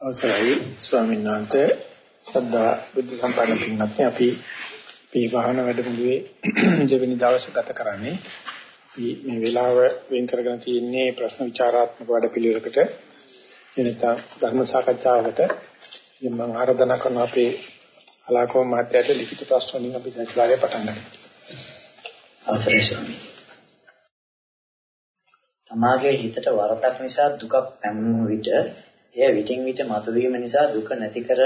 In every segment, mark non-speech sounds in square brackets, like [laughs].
අවසරයි ස්වාමීන් වහන්සේ ශ්‍රද්ධා බුද්ධ සම්පන්න පින්වත්නි අපි මේ භාවනා වැඩමුළුවේ [clears throat] දෙවෙනි දවසේ ගත කරන්නේ අපි මේ වෙලාව වෙන් කරගෙන තියෙන්නේ ප්‍රශ්න විචාරාත්මක වැඩපිළිවෙලකට එනතා ධර්ම සාකච්ඡාවකට ඉතින් මම ආරාධනා කරනවා අපේ අලාකෝ මහත්තයාට ලිඛිත ප්‍රශ්න වලින් අපි සැකසාරය පටන් ගමු. අවසරයි ස්වාමී. තමාගේ හිතට වරදක් නිසා දුකක් පැමිණෙන විට එය විටින් විට මතුවීම නිසා දුක නැති කර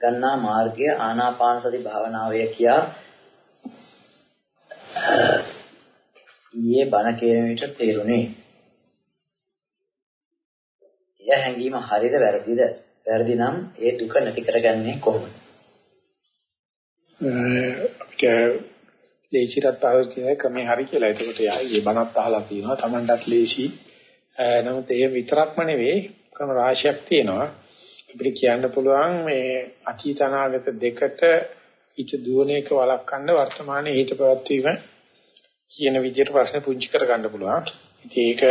ගන්නා මාර්ගය ආනාපාන සති භාවනාවය කියා ඊයේ බණ කියන විට තේරුණේ. එය හැංගීම හරිද වැරදිද? වැරදි නම් ඒ දුක නැති කරගන්නේ කොහොමද? ලේසියට පාවිච්චි කරන ක්‍රමේ හරි කියලා. එතකොට යායි බණත් අහලා තියෙනවා. Tamanටත් ලේසි. නමුත් ඒ විතරක්ම නෙවෙයි ක්‍රම රාශියක් තියෙනවා. අපිට කියන්න පුළුවන් මේ අතීත අනාගත දෙකට හිත දුවන එක වළක්වන්න වර්තමානයේ හිත පැවැත්වීම කියන විදිහට ප්‍රශ්න පුංචි කරගන්න පුළුවන්. ඉතින් ඒක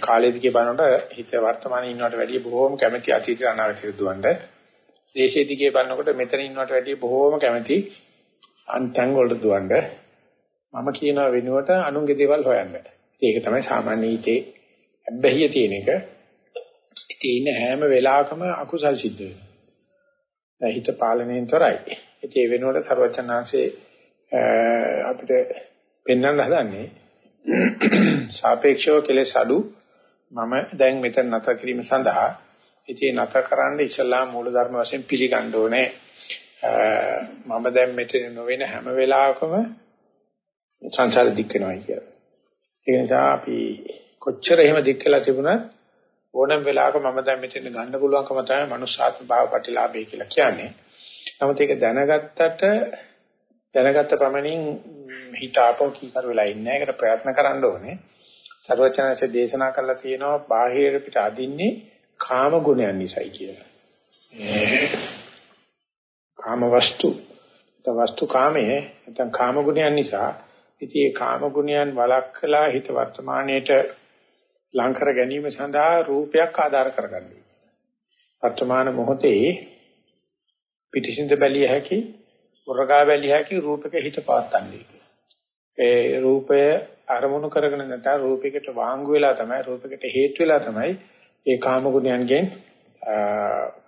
කාලේ දිගේ බලනකොට හිත වර්තමානයේ ඉන්නවට වැඩිය බොහෝම කැමැති අතීත අනාගතයට දුවන්න. දේශයේ දිගේ බලනකොට මෙතන ඉන්නවට වැඩිය බොහෝම කැමැති අන්තංග වලට දුවන්න. මම කියන වෙනුවට අනුන්ගේ දේවල් හොයන්න. ඒක තමයි සාමාන්‍ය හිතේ බැහැිය තියෙන එක. ඉතින් ඉන්න හැම වෙලාවකම අකුසල් සිද්ධ වෙනවා. හිත පාලනයෙන් තොරයි. ඉතින් ඒ වෙනුවට ਸਰවචනාංශේ අපිට පෙන්වන්න හදන්නේ සාපේක්ෂව කෙලෙස් අඩු මම දැන් මෙතන නැත කිරීම සඳහා ඉතින් නැත කරන්න ඉස්ලාම් මූලධර්ම වශයෙන් පිළිගන්න ඕනේ. මම දැන් මෙතන නොවන හැම වෙලාවකම සංසාර දික් වෙනවා කියලා. ඒ නිසා අපි කොච්චර එහෙම දික් වෙලා තිබුණත් ඕනම වෙලාවක මම දැන් මෙතන ගන්න පුළුවන්කම තමයි මනුෂ්‍යාත්ම භාව ප්‍රතිලාභය කියලා කියන්නේ. නමුත් ඒක දැනගත්තට දැනගත්ත ප්‍රමණින් හිත ආපෝ කීකර වෙලා ඉන්නේ. ඒකට ප්‍රයත්න කරන්න ඕනේ. සර්වචනසේ දේශනා කළා තියෙනවා බාහිර පිට අදින්නේ කාම ගුණයන් නිසායි කියලා. කාම වස්තු. වස්තු කාමයේ නැත්නම් කාම ගුණයන් නිසා ඉතින් ඒ කාම ගුණයන් වළක්කලා හිත වර්තමානයේට ලං කර ගැනීම සඳහා රූපයක් ආධාර කරගන්නේ. වර්තමාන මොහොතේ පිටිසින්ද බැලිය හැකි, උරගා බැලිය හැකි රූපක හිත පවත්තන්නේ. ඒ රූපය අරමුණු කරගෙන නැත්නම් රූපයකට වාංගු වෙලා තමයි රූපයකට හේතු වෙලා තමයි ඒ කාම ගුණයන්ගෙන්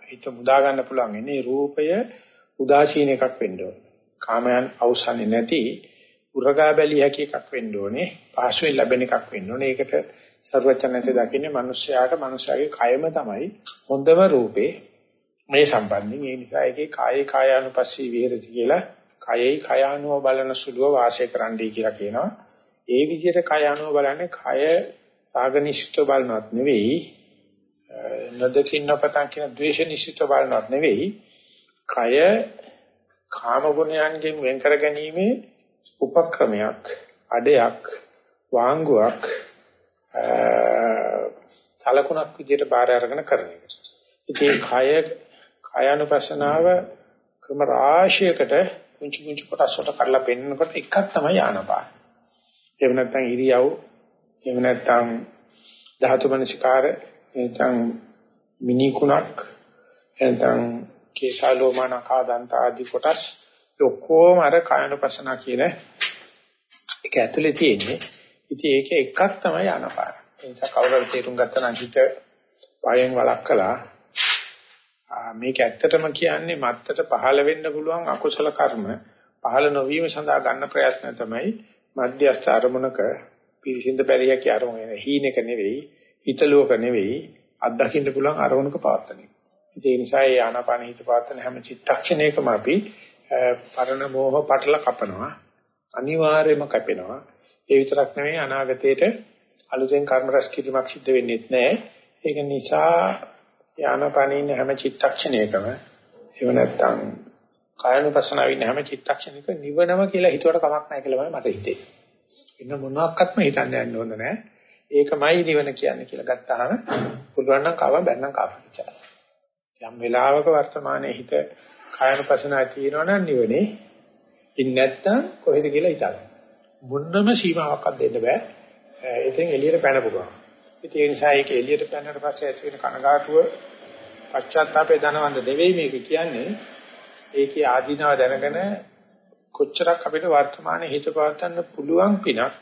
හිත මුදා ගන්න පුළුවන් ඉන්නේ රූපය උදාසීන එකක් වෙන්න ඕනේ. කාමයන් අවසන්නේ නැති උරගා බැලිය හැකි එකක් වෙන්න ඕනේ. පහසුවෙන් ලැබෙන එකක් වෙන්න ඕනේ. ඒකට සර්වචනන්සේ දකින්නේ මිනිස්යාට මිනිස්යාගේ කයම තමයි හොඳම රූපේ. මේ සම්බන්ධයෙන් ඒ නිසා ඒකේ කායේ කායානුපස්සී විහෙරති කියලා කයෙහි කයානුව බලන සුළුව වාසය කරන්නයි කියලා කියනවා. ඒ විදිහට කයානුව බලන්නේ කය රාගනිෂ්ඨ බලනවත් නෙවෙයි නදකින්න පතන් කියන ද්වේෂනිෂ්ඨ බලනවත් නෙවෙයි. කය කාම ගුණයන්ගෙන් වෙන් කර ගැනීමේ උපක්‍රමයක් අඩයක් වාංගුවක් තලකුණක් විදිහට බාර අරගෙන කරන එක. ඉතින් කය කායानुපස්සනාව ක්‍රම රාශියකට පුංචි පුංචි කොටස් වලට කඩලා පෙන්නකොට එකක් තමයි ආනපාන. එහෙම නැත්නම් ඉරියව්, එහෙම නැත්නම් ධාතු මනසිකාර, නැත්නම් මිනිකුණක්, නැත්නම් කේශාලෝමන කාදන්ත ආදී කොටස් ඔක්කොම අර කායानुපස්සනා කියන එක ඇතුලේ තියෙන්නේ. ඉතින් ඒක එකක් තමයි ආනපාන. ඒ නිසා කවුරුහරි තේරුම් ගත්තා නම් හිත පයෙන් වළක්කලා මේක ඇත්තටම කියන්නේ මත්තට පහළ වෙන්න පුළුවන් අකුසල කර්ම පහළ නොවීම සඳහා ගන්න ප්‍රයත්න තමයි මධ්‍යස්ථ අරමුණක පිරිසිඳ බැරි හැකි අරමුණ හීනක නෙවෙයි හිතලුවක නෙවෙයි අත්දකින්න පුළුවන් අරමුණක පවත්තන. ඒ නිසා ඒ ආනාපාන හිත පවත්තන හැම චිත්තක්ෂණයකම අපි පරණ මෝහ පටල කපනවා අනිවාර්යයෙන්ම කැපෙනවා ඒ විතරක් නෙවෙයි අනාගතයේට අලුතෙන් කර්ම රැස් කිරීමක් සිද්ධ වෙන්නේ නැහැ. ඒක නිසා යානපනින් හැම චිත්තක්ෂණයකම එව නැත්තම් කායනුපස්සනාවින් හැම චිත්තක්ෂණයක නිවනම කියලා හිතුවට කමක් නැහැ කියලා මට හිතෙන්නේ. ඉන්න මොනවාක්වත්ම හිතන්න යන්න ඕන නැහැ. ඒකමයි නිවන කියන්නේ කියලා ගත්තාම පුළුවන් නම් කව බැන්නම් කාපිච්චා. යම් වෙලාවක වර්තමානයේ හිත කායනුපස්සනාව තියෙනවනම් නිවනේ ඉන්නේ නැත්තම් කොහෙද කියලා හිතන්න. මොන්නම සීමාවක්වත් දෙන්න බෑ. එතෙන් එළියට පැන පුළුවන්. ඒ නිසා ඒක එළියට පැනනට පස්සේ ඇති වෙන කනගාටුව පශ්චාත්තාපේ ධනවන්ත දෙවෙයි මේක කියන්නේ. ඒකේ ආධිනව දැනගෙන කොච්චරක් අපිට වර්තමානයේ හිත පවත්වන්න පුළුවන් පිනක්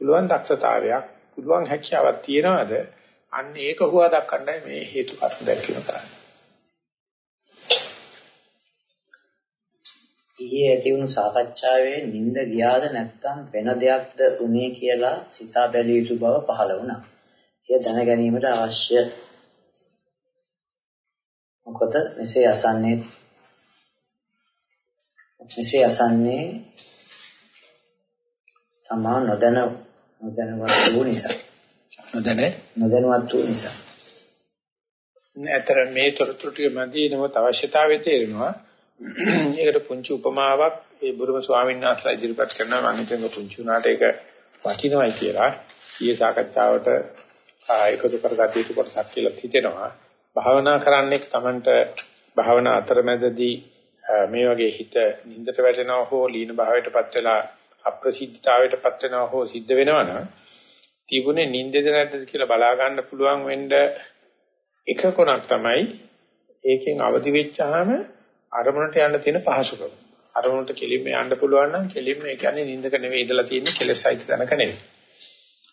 පුළුවන් දක්ෂතාවයක් පුළුවන් හැකියාවක් තියනවාද අන්න ඒක හුවා දක්වන්නයි මේ හේතු කාරණා දැක්වීම කරන්නේ. ඊයේ ඇති වුණු සාකච්ඡාවේ නිින්ද ගියාද නැත්නම් වෙන දෙයක්ද උනේ කියලා සිතා බැලිය යුතු බව පහළ වුණා. එය දැන ගැනීමට අවශ්‍ය. මොකද මෙසේ අසන්නේ? මෙසේ අසන්නේ තමා නොදැන නොදැනවත් වූ නිසා. නොදැන? නොදැනුවත් වූ නිසා. නැතර මේ තොරතුරු ටික මැදි නමුත් අවශ්‍යතාවය තේරෙනවා [clears throat] ඒකට පුංචි උපමාවක් ඒ බුදුම ස්වාමීන් වහන්සේලා ඉදිරිපත් කරනවා. මම හිතන්නේ පුංචි උනාට ඒක වටිනවයි කියලා. ඊයේ සාකච්ඡාවට ඒකතු කරගatiya යුතු කොටසක් කියලා හිතෙනවා. භාවනා කරන්නේ Tamanට භාවනා අතරමැදදී මේ වගේ හිත නින්දට වැටෙනවා හෝ ලීන භාවයටපත් වෙලා අප්‍රසිද්ධතාවයටපත් වෙනවා හෝ සිද්ධ වෙනවනම් තිබුණේ නින්දද නැද්ද කියලා බලා ගන්න පුළුවන් වෙන්න එක කොනක් තමයි ඒකෙන් අවදි වෙච්චාම අරමුණට යන්න තියෙන පහසුකම. අරමුණට කෙලින්ම යන්න පුළුවන් නම් කෙලින්ම ඒ කියන්නේ නිින්දක නෙවෙයි ඉඳලා තියෙන්නේ කෙලෙස් සහිත තැනක නෙවෙයි.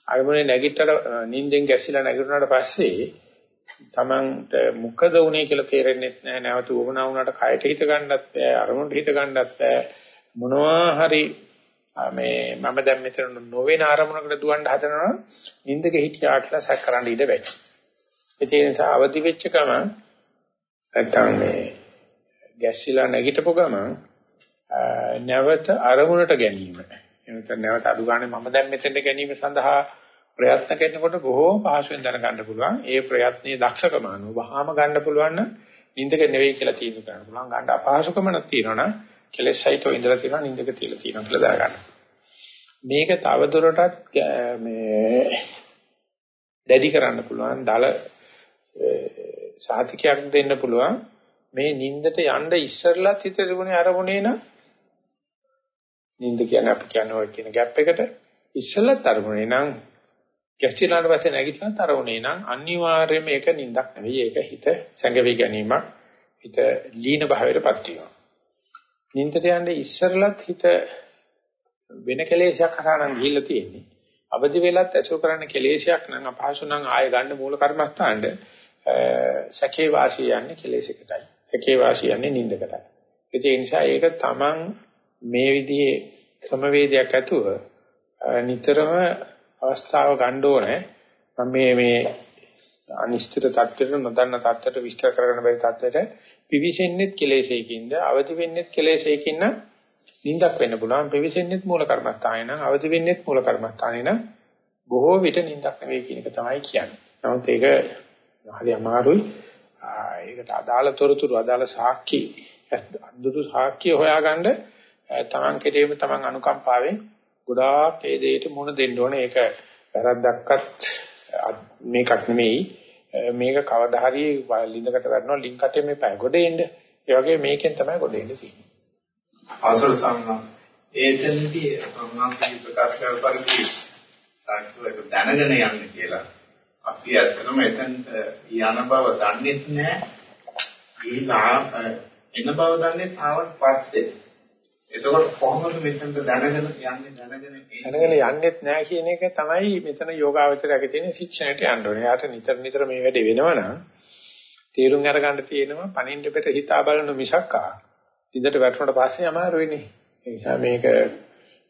අරමුණේ නැගිටතර නිින්දෙන් ගැසිලා නැගිටිනාට පස්සේ තමන්ට මොකද වුනේ කියලා තේරෙන්නේ නැහැ. නැවත වුණා වුණාට කයට හිත ගන්නත් බෑ, අරමුණට හිත ගන්නත් බෑ. මොනවා හරි මේ මම දැන් මෙතන නොවන අරමුණකට දුවන්න හදනවා නිින්දක හිටියා කියලා සැක කරන්න ඉඩ වැඩි. ඒ නිසා අවදි වෙච්ච ගමන් නැත්තම් මේ ගැස්සිලා නැගිටපු ගමන් නැවත අරමුණට ගැනීම. එනතන නැවත අඩු ගන්න මම දැන් මෙතෙන්ට ගැනීම සඳහා ප්‍රයත්න කරනකොට බොහෝ පහසුවෙන් දැනගන්න පුළුවන්. ඒ ප්‍රයත්නයේ දක්ෂකම අනුව වහාම ගන්න පුළුවන් නම් නිින්දක නෙවෙයි කියලා තීන්දුව කරන්න පුළුවන්. ගන්න අපහසුකමක් තියෙනවනම් කෙලෙස් සහිතව ඉඳලා තියෙනවා නිින්දක තියලා තියෙනවා කියලා දාගන්න. මේක තවදුරටත් මේ දැඩි කරන්න පුළුවන්. දල සාතිකයක් දෙන්න පුළුවන්. මේ නිින්දට යන්න ඉස්සරලා හිත තිබුණේ අරමුණේ නම් නිින්ද කියන්නේ අපි කියනවා කියන ગેප් එකට ඉස්සෙල්ලත් අරමුණේ නම් ගැස්චිලාට පස්සේ නැගිටලා තරවුනේ නම් අනිවාර්යයෙන්ම ඒක නිින්දක් නෙවෙයි ඒක හිත සැඟවි ගැනීමක් හිත ලීන භාවයටපත් වීම. නිින්දට යන්නේ ඉස්සරලත් හිත වෙන කෙලෙසයක් කරා නම් ගිහිල්ලා තියෙන්නේ. අවදි වෙලත් ඇසුර කරන්න කෙලෙසයක් නම් අපහසු නම් ආය ගන්න මූල කර්මස්ථානද සැකේ වාසිය යන්නේ කෙලෙසකටයි. එකේ වාසියන්නේ නිින්දකටයි. ඒ නිසා ඒක තමන් මේ විදිහේ ක්‍රමවේදයක් ඇතුව නිතරම අවස්ථාව ගන්න ඕනේ. මම මේ මේ අනිශ්චිත தත්ත්වෙට නොදන්න தත්ත්වෙට විස්තර කරගන්න බැරි தත්ත්වෙට පිවිසෙන්නේ කෙලෙසේකින්ද අවදි වෙන්නේ කෙලෙසේකින්න නිින්දක් වෙන්න පුළුවන්. පිවිසෙන්නේ මූල කර්මස්ථානේ නම් අවදි වෙන්නේ මූල කර්මස්ථානේ නම් බොහෝ විට නිින්දක් නෙවෙයි කියන එක තමයි කියන්නේ. නමුත් ඒක හරි අමාරුයි. ඒකට අදාළ තොරතුරු අදාළ සාක්ෂි අද්දුතු සාක්ෂි හොයාගන්න තමන් කෙරෙහිම තමන් අනුකම්පාවෙන් ගොඩාක් ඒ දෙයට මුණ දෙන්න ඕනේ. ඒක වැරද්දක්වත් මේකක් නෙමෙයි. මේක කවදා හරි ලිඳකට වැටෙනවා ලින්ක් කටේ මේ පය ගොඩ එන්න. ඒ වගේ මේකෙන් තමයි ගොඩ එන්න තියෙන්නේ. අවසර සම්මා ඒතනදී මම ප්‍රකාශ කර පරිදි සාක්ෂියක දැනගෙන යන්නේ කියලා. අපි ඇත්තටම එතනට යන බව දන්නේ නැහැ. ඒ එන බව දන්නේ තාවත් පස්සේ. එතකොට කොහොමද මෙතනට දැනගෙන යන්නේ දැනගෙන දැනගෙන යන්නෙත් නැහැ කියන එක තමයි මෙතන යෝගාවචරයේ තියෙන ශික්ෂණයට යන්න ඕනේ. යාට නිතර නිතර මේ වැඩේ වෙනවනම් තීරුම් අරගන්න තියෙනවා පණින්න පෙර හිතා බලන මිසක්කා. ඉඳට වැටුණාට පස්සේ අමාරු වෙන්නේ. ඒ නිසා මේක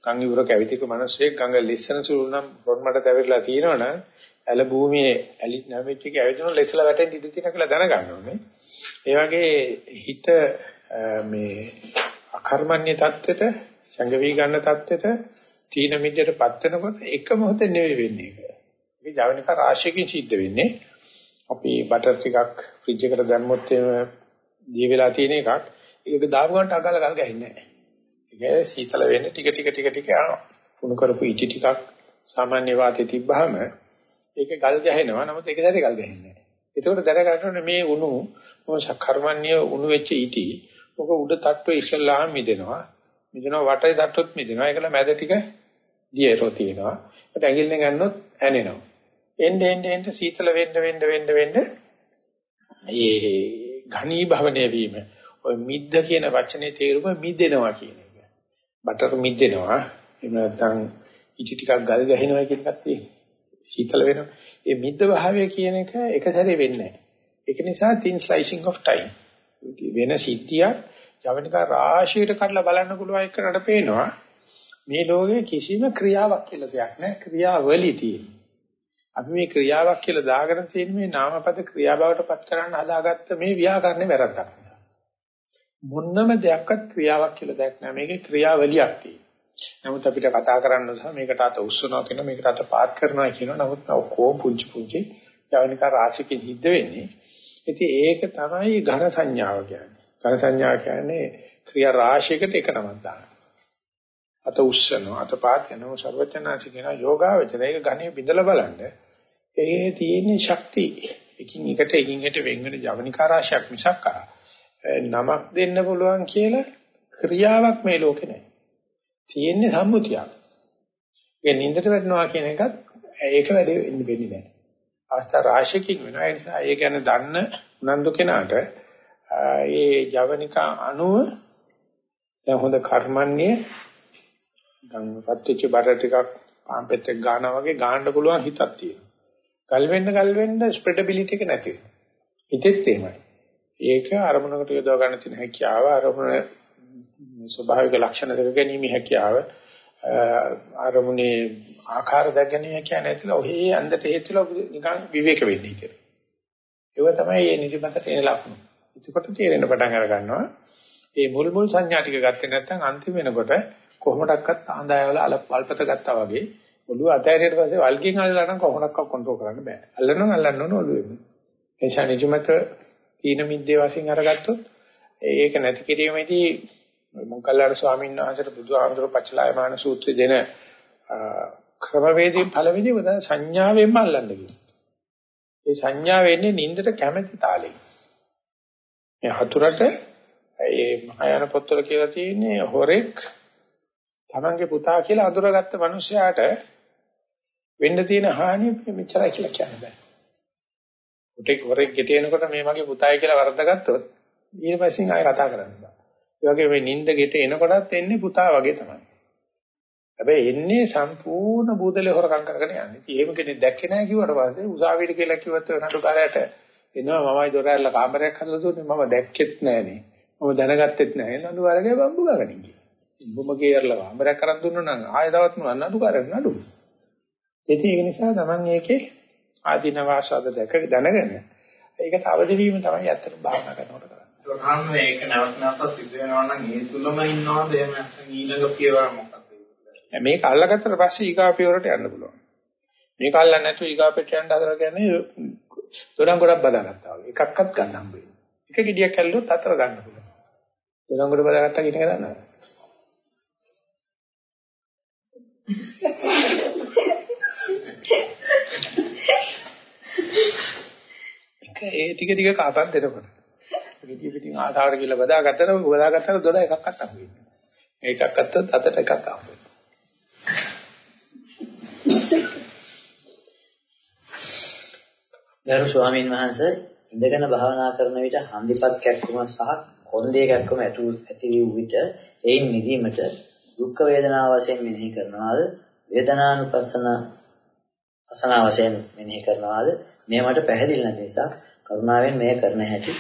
ගංග ඉවර කැවිතික මිනිස්සෙක් ගඟ ලිස්සන සුළු නම් රොන්මඩ දැවිලා තියෙනවනම් ඇල භූමියේ ඇලි නැමෙච්ච එක ඇවිදින ලෙසලා වැටෙන්න ඉඩ තියෙන කියලා දැනගන්න ඕනේ. ඒ වගේ හිත මේ අකර්මණ්‍ය தත්වෙට සංගවි ගන්න தත්වෙට තීන මිද්දටපත් වෙනකොට එක මොහොතේ නෙවෙයි වෙන්නේ ඒක. ඒක ජවනික රාශියකින් සිද්ධ වෙන්නේ. අපි බටර් ටිකක් ෆ්‍රිජ් එකට දැම්මොත් එහෙම දී වෙලා තියෙන එකක් ඒක දාපු ගමන් අගල ගල් ගහින්නේ නැහැ. ඒක සීතල වෙන්නේ ටික ටික ටික ටික යනවා. කුණු කරපු ඉටි ටිකක් සාමාන්‍ය වාතයේ තිබ්බහම ඒක ගල් ගහනවා. නමුත් ඒක දැරේ ගල් ගහන්නේ නැහැ. ඒකෝට දැන ගන්න මේ උණු මොකක් කර්මන්නේ උණු වෙච්ච ඉටි ඔක උඩ තට්ටුවේ ඉස්සල්ලාම මිදෙනවා. මිදෙනවා වටේ තට්ටුත් මිදෙනවා. ඒකල මැද ටික දියරෝ තියෙනවා. ඒකට ඇඟිල්ලෙන් ගන්නොත් ඇනෙනවා. එන්න එන්න එන්න සීතල වෙන්න වෙන්න වෙන්න වෙන්න ඒ ඝනී භවණය වීම ඔය මිද්ද කියන වචනේ තේරුම මිදෙනවා කියන එක. බටර් මිදෙනවා. එහෙම නැත්නම් ඉටි ටිකක් ගල් ගහිනවා කියන එකත් සීතල වෙනවා. ඒ මිද්ද භාවය කියන එක එක සැරේ වෙන්නේ නැහැ. ඒක නිසා thin slicing of time. වෙන සිද්ධියක් ජවනිකා රාශියට කඩලා බලන්න පුළුවන් එකකට පේනවා. මේ ලෝකේ කිසිම ක්‍රියාවක් කියලා දෙයක් නැහැ. ක්‍රියාවලිය තියෙනවා. අපි මේ ක්‍රියාවක් කියලා දාගෙන තියෙන මේ නාමපද ක්‍රියාවකට පත් කරන්න හදාගත්ත මේ ව්‍යාකරණේ වැරද්දක්. මොන්නම දෙයක්වත් ක්‍රියාවක් කියලා දෙයක් නෑ මේකේ ක්‍රියාවලියක් තියෙනවා. නමුත් අපිට කතා කරන්න සහ මේකට අත උස්සනවා කියන මේකට අත පාත් කරනවා කියන නමුත් ඔක්කොම පුංචි පුංචි යවනික රාශියකින් සිද්ධ වෙන්නේ. ඉතින් ඒක තමයි ඝන සංඥාව කියන්නේ. ඝන සංඥාව කියන්නේ ක්‍රියා රාශියකට එක නමක් දාන. අත උස්සනවා අත පාත් කරනවා සර්වචනාසි කියන යෝගාවචරය ඒක ඝණය බිඳලා බලන්න. ඒ තියෙන ශක්තිය එකින් එකට එකින් එකට වෙන් වෙන ජවනිකා රාශියක් මිසක් ආ නමක් දෙන්න පුළුවන් කියලා ක්‍රියාවක් මේ ලෝකේ නැහැ. තියෙන්නේ සම්මුතියක්. ඒ නින්දට වැටෙනවා කියන එකත් ඒක වැඩි වෙන්නේ නැහැ. අවස්ථා රාශියකින් වෙනවා. ඒ නිසා ඒ ගැන දන්න උනන්දු කෙනාට ඒ ජවනිකා අණුව දැන් හොඳ කර්මන්නේ දැන් පත්‍විච්ච බර ටිකක් පාම්පෙත් එක්ක ගන්නවා වගේ ගන්න පුළුවන් හිතක් තියෙනවා. ගල් වෙන්න ගල් වෙන්න ස්ප්‍රෙඩබිලිටි එක නැති වෙනවා. හිතෙත් එහෙමයි. ඒක අරමුණකට යොදව ගන්න තියෙන හැකියාව අරමුණ ස්වභාවික ලක්ෂණ දෙක ගැනීම හැකියාව අරමුණේ ආකාර දැක ගැනීම හැකියාව නැතිලා ඔහේ අන්දට හේතුලා නිකන් විවේක වෙන්නේ කියලා. ඒක තමයි මේ නිදිමතට එන ලක්ෂණ. ඒකට තේරෙන්න පටන් අර ගන්නවා. මේ මුල් මුල් සංඥා ටික ගත්තේ නැත්නම් අන්තිම වෙනකොට කොහොමඩක්වත් ආඳායවල අල්පත ගත්තා වගේ ඔළුව අතෑරියට පස්සේ වල්ගෙන් අල්ලලා නම් කොහොමඩක්වත් කන්ට්‍රෝල් කරන්න බෑ. අල්ලනවා අල්ලන්න ඕන ඔළුවෙම. ඒ නිසා නිදිමත තීන මිද්දේ වශයෙන් අරගත්තොත් ඒක නැති කිරීමේදී මොග්ගල්ලාන ස්වාමීන් වහන්සේට බුදුහාමුදුර පච්චලායමාන සූත්‍රය දෙන ක්‍රමවේදයෙන් පළවෙනි වද සංඥාවෙන්ම අල්ලන්න කියනවා. ඒ සංඥා වෙන්නේ නින්දට කැමැති තාලෙයි. මේ හතුරට ඒ මහායාන පොත්වල කියලා තියෙන්නේ හොරෙක් තමන්ගේ පුතා කියලා අඳුරගත්ත මිනිසයාට වෙන්න තියෙන හානිය මෙච්චරයි කියලා කියන්න බෑ. පුතෙක් හොරෙක් ගෙට එනකොට මේ මගේ පුතායි කියලා වරද්දාගත්තොත් ඊට පස්සේ ආයෙ කතා කරන්න බෑ. ඒ වගේ මේ නිින්ද ගෙට එනකොටත් එන්නේ පුතා වගේ තමයි. හැබැයි එන්නේ සම්පූර්ණ බූදලේ හොරකම් කරගෙන යන්නේ. ඉතින් එහෙම කෙනෙක් දැක්කේ නැහැ කිව්වට පස්සේ උසාවියට කියලා කිව්වත් නඩුකාරයට එනවා මමයි දොර ඇරලා කාමරයක් හදලා දුන්නේ මම දැක්කෙත් නැහනේ. මම දැනගත්තෙත් නැහැ. නඩුකාරගේ බම්බු ගගනින් කියලා. උඹම ගේරලා කාමරයක් කරන් දුන්නා නම් ආයෙ දවස් මොන නඩුකාරයක් නඩු. ඉතින් ඒක නිසා Taman ඒකේ ආධින වාසාද දැක දැනගෙන ඒකට අවදි වීම තමයි ඇත්තට භාවනා කරනකොට කරන්නේ. ප්‍රධානම මේක නැවත නැවත සිද්ධ වෙනවා නම් ඒ තුලම ඉන්නවද එහෙම නැත්නම් ඊළඟ පියවර මොකක්ද? මේක අල්ලගත්තට පස්සේ ඊගා පියවරට යන්න පුළුවන්. මේක අල්ලන්නේ නැතුව ඊගා පිට යන්න හදලා කියන්නේ දොරන් ගොඩක් බදාගත්තා වගේ. එකක්වත් ගන්න හම්බ වෙන්නේ. එක ගෙඩියක් ඇල්ලුවොත් හතර ගන්න පුළුවන්. දොරන් ගොඩ බදාගත්තා කියන එක දන්නවද? [laughs] ඒ ටික ටික කාටවත් දෙනකොට. ගෙඩිය පිටින් ආසාවට කියලා බදාගත්තම බදාගත්තම දොඩ එකක්වත් හම්බ වෙන්නේ. ඒකක් අත්තත් අතට එකක් හම්බ වෙනවා. ගරු ස්වාමීන් වහන්සේ ඉඳගෙන භාවනා කරන විට හන්දිපත් කැක්කුම සහ කොන්දේ කැක්කුම ඇති වූ විට එයින් මිදීමට දුක් වේදනා වශයෙන් මෙනෙහි කරනවාද වේදනානුපස්සන අසන වශයෙන් මෙනෙහි කරනවාද මේ මට පැහැදිලි නැති නිසා කරුණාවෙන් මෙය කරන හැටි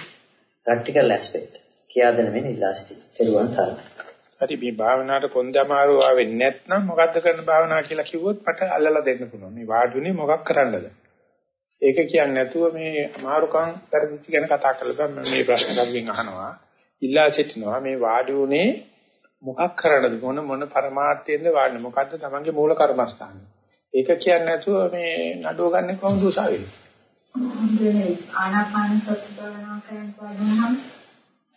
ප්‍රැක්ටිකල් ඇස්පෙක්ට් කියා දෙන මෙන්න ඉල්ලා සිටිනවා. තෙරුවන් තරයි. හරි මේ භාවනාවට කොන්දමාරු ආවෙන්නේ නැත්නම් මොකද්ද කරන භාවනාව කියලා කිව්වොත් මට අල්ලලා දෙන්න පුළුවන්. මේ වාඩුනේ මොකක් කරන්නද? ඒක කියන්නේ නැතුව මේ අමාරුකම් පරිදිච්ච ගැන කතා කරලා මේ ප්‍රශ්න කරුවෙන් අහනවා. ඉල්ලා සිටිනවා මේ වාඩුනේ මොකක් කරන්නද මොන මොන પરමාර්ථයෙන්ද වාඩිනේ මොකද්ද තමන්ගේ මූල කර්මස්ථානේ. ඒක කියන්නේ නැතුව මේ නඩුව ගන්න කොහොමද උසාවියේ? ආනාපාන සති භාවනා කරනකොට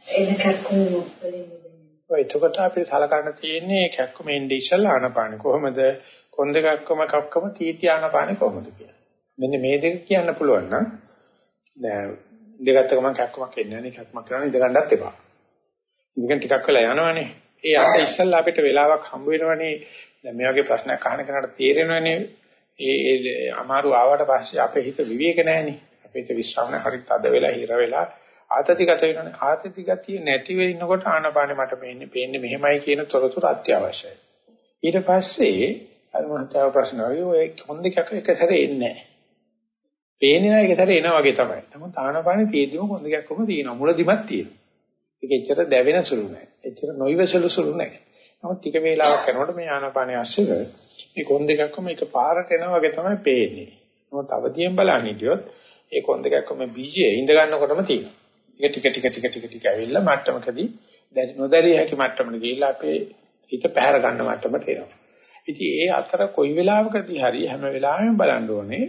එන කැක්කුම වලින් ඔය එතකොට අපිට සලකන්න තියෙන්නේ කැක්කුම ඉන්නේ ඉස්සලා ආනාපාන. කොහොමද? කොන් දෙකක්ම කක්කම තීටි ආනාපාන කොහොමද කියලා. මෙන්න මේ දෙක කියන්න පුළුවන් නම් දැන් ඉඳගත්ත ගමන් කැක්කුමක් එන්නේ නැහැ නේ කැක්කුමක් කරනවා ඉඳ ගන්නත් එපා. ඉඳගෙන ටිකක් වෙලා යනවනේ. ඒ අත ඉස්සලා අපිට වෙලාවක් හම්බ වෙනවනේ. දැන් මේ වගේ ප්‍රශ්නයක් අහන කෙනාට තේරෙනවනේ. ඒ අමාරු ආවට පස්සේ අපේ හිත විවේක නැහැනේ. අපේ හිත විශ්‍රාමන හරිත් අද වෙලා හිර වෙලා ආතතිගත වෙනවනේ. ආතතිගතිය නැති වෙනකොට ආනපානේ මට පේන්නේ පේන්නේ මෙහෙමයි කියන තොරතුරු අත්‍යවශ්‍යයි. ඊට පස්සේ අර මහතාව ප්‍රශ්න ඔය කොන් දෙකක් එක සැරේ එන්නේ නැහැ. පේන්නේ නැහැ එක සැරේ එනවා වගේ තමයි. නමුත් ආනපානේ තියෙදිම කොන් දෙකක් කොහොම තියෙනවා. මුලදිමත් තියෙනවා. ඒක එච්චර දැවෙන සුළු නැහැ. එච්චර නොයිවසලු සුළු නැහැ. නමුත් ටික වේලාවක් යනකොට මේ ආනපානේ අස්සක මේ කොන් දෙකක්ම එක පාරට එනවා වගේ තමයි පේන්නේ. නමුත් අවදියෙන් බලන්න හිටියොත් ඒ කොන් දෙකක්ම බීජයේ ඉඳ ගන්නකොටම තියෙනවා. ඒක ටික ටික ටික ටික ටික ඇවිල්ලා මට්ටමකදී දැන් නොදැරිය හැකි මට්ටමකට ගිහිල්ලා අපේ හිත පැහැර ගන්න මට්ටමට එනවා. ඉතින් ඒ අතර කොයි වෙලාවකදී හරි හැම වෙලාවෙම බලන්න ඕනේ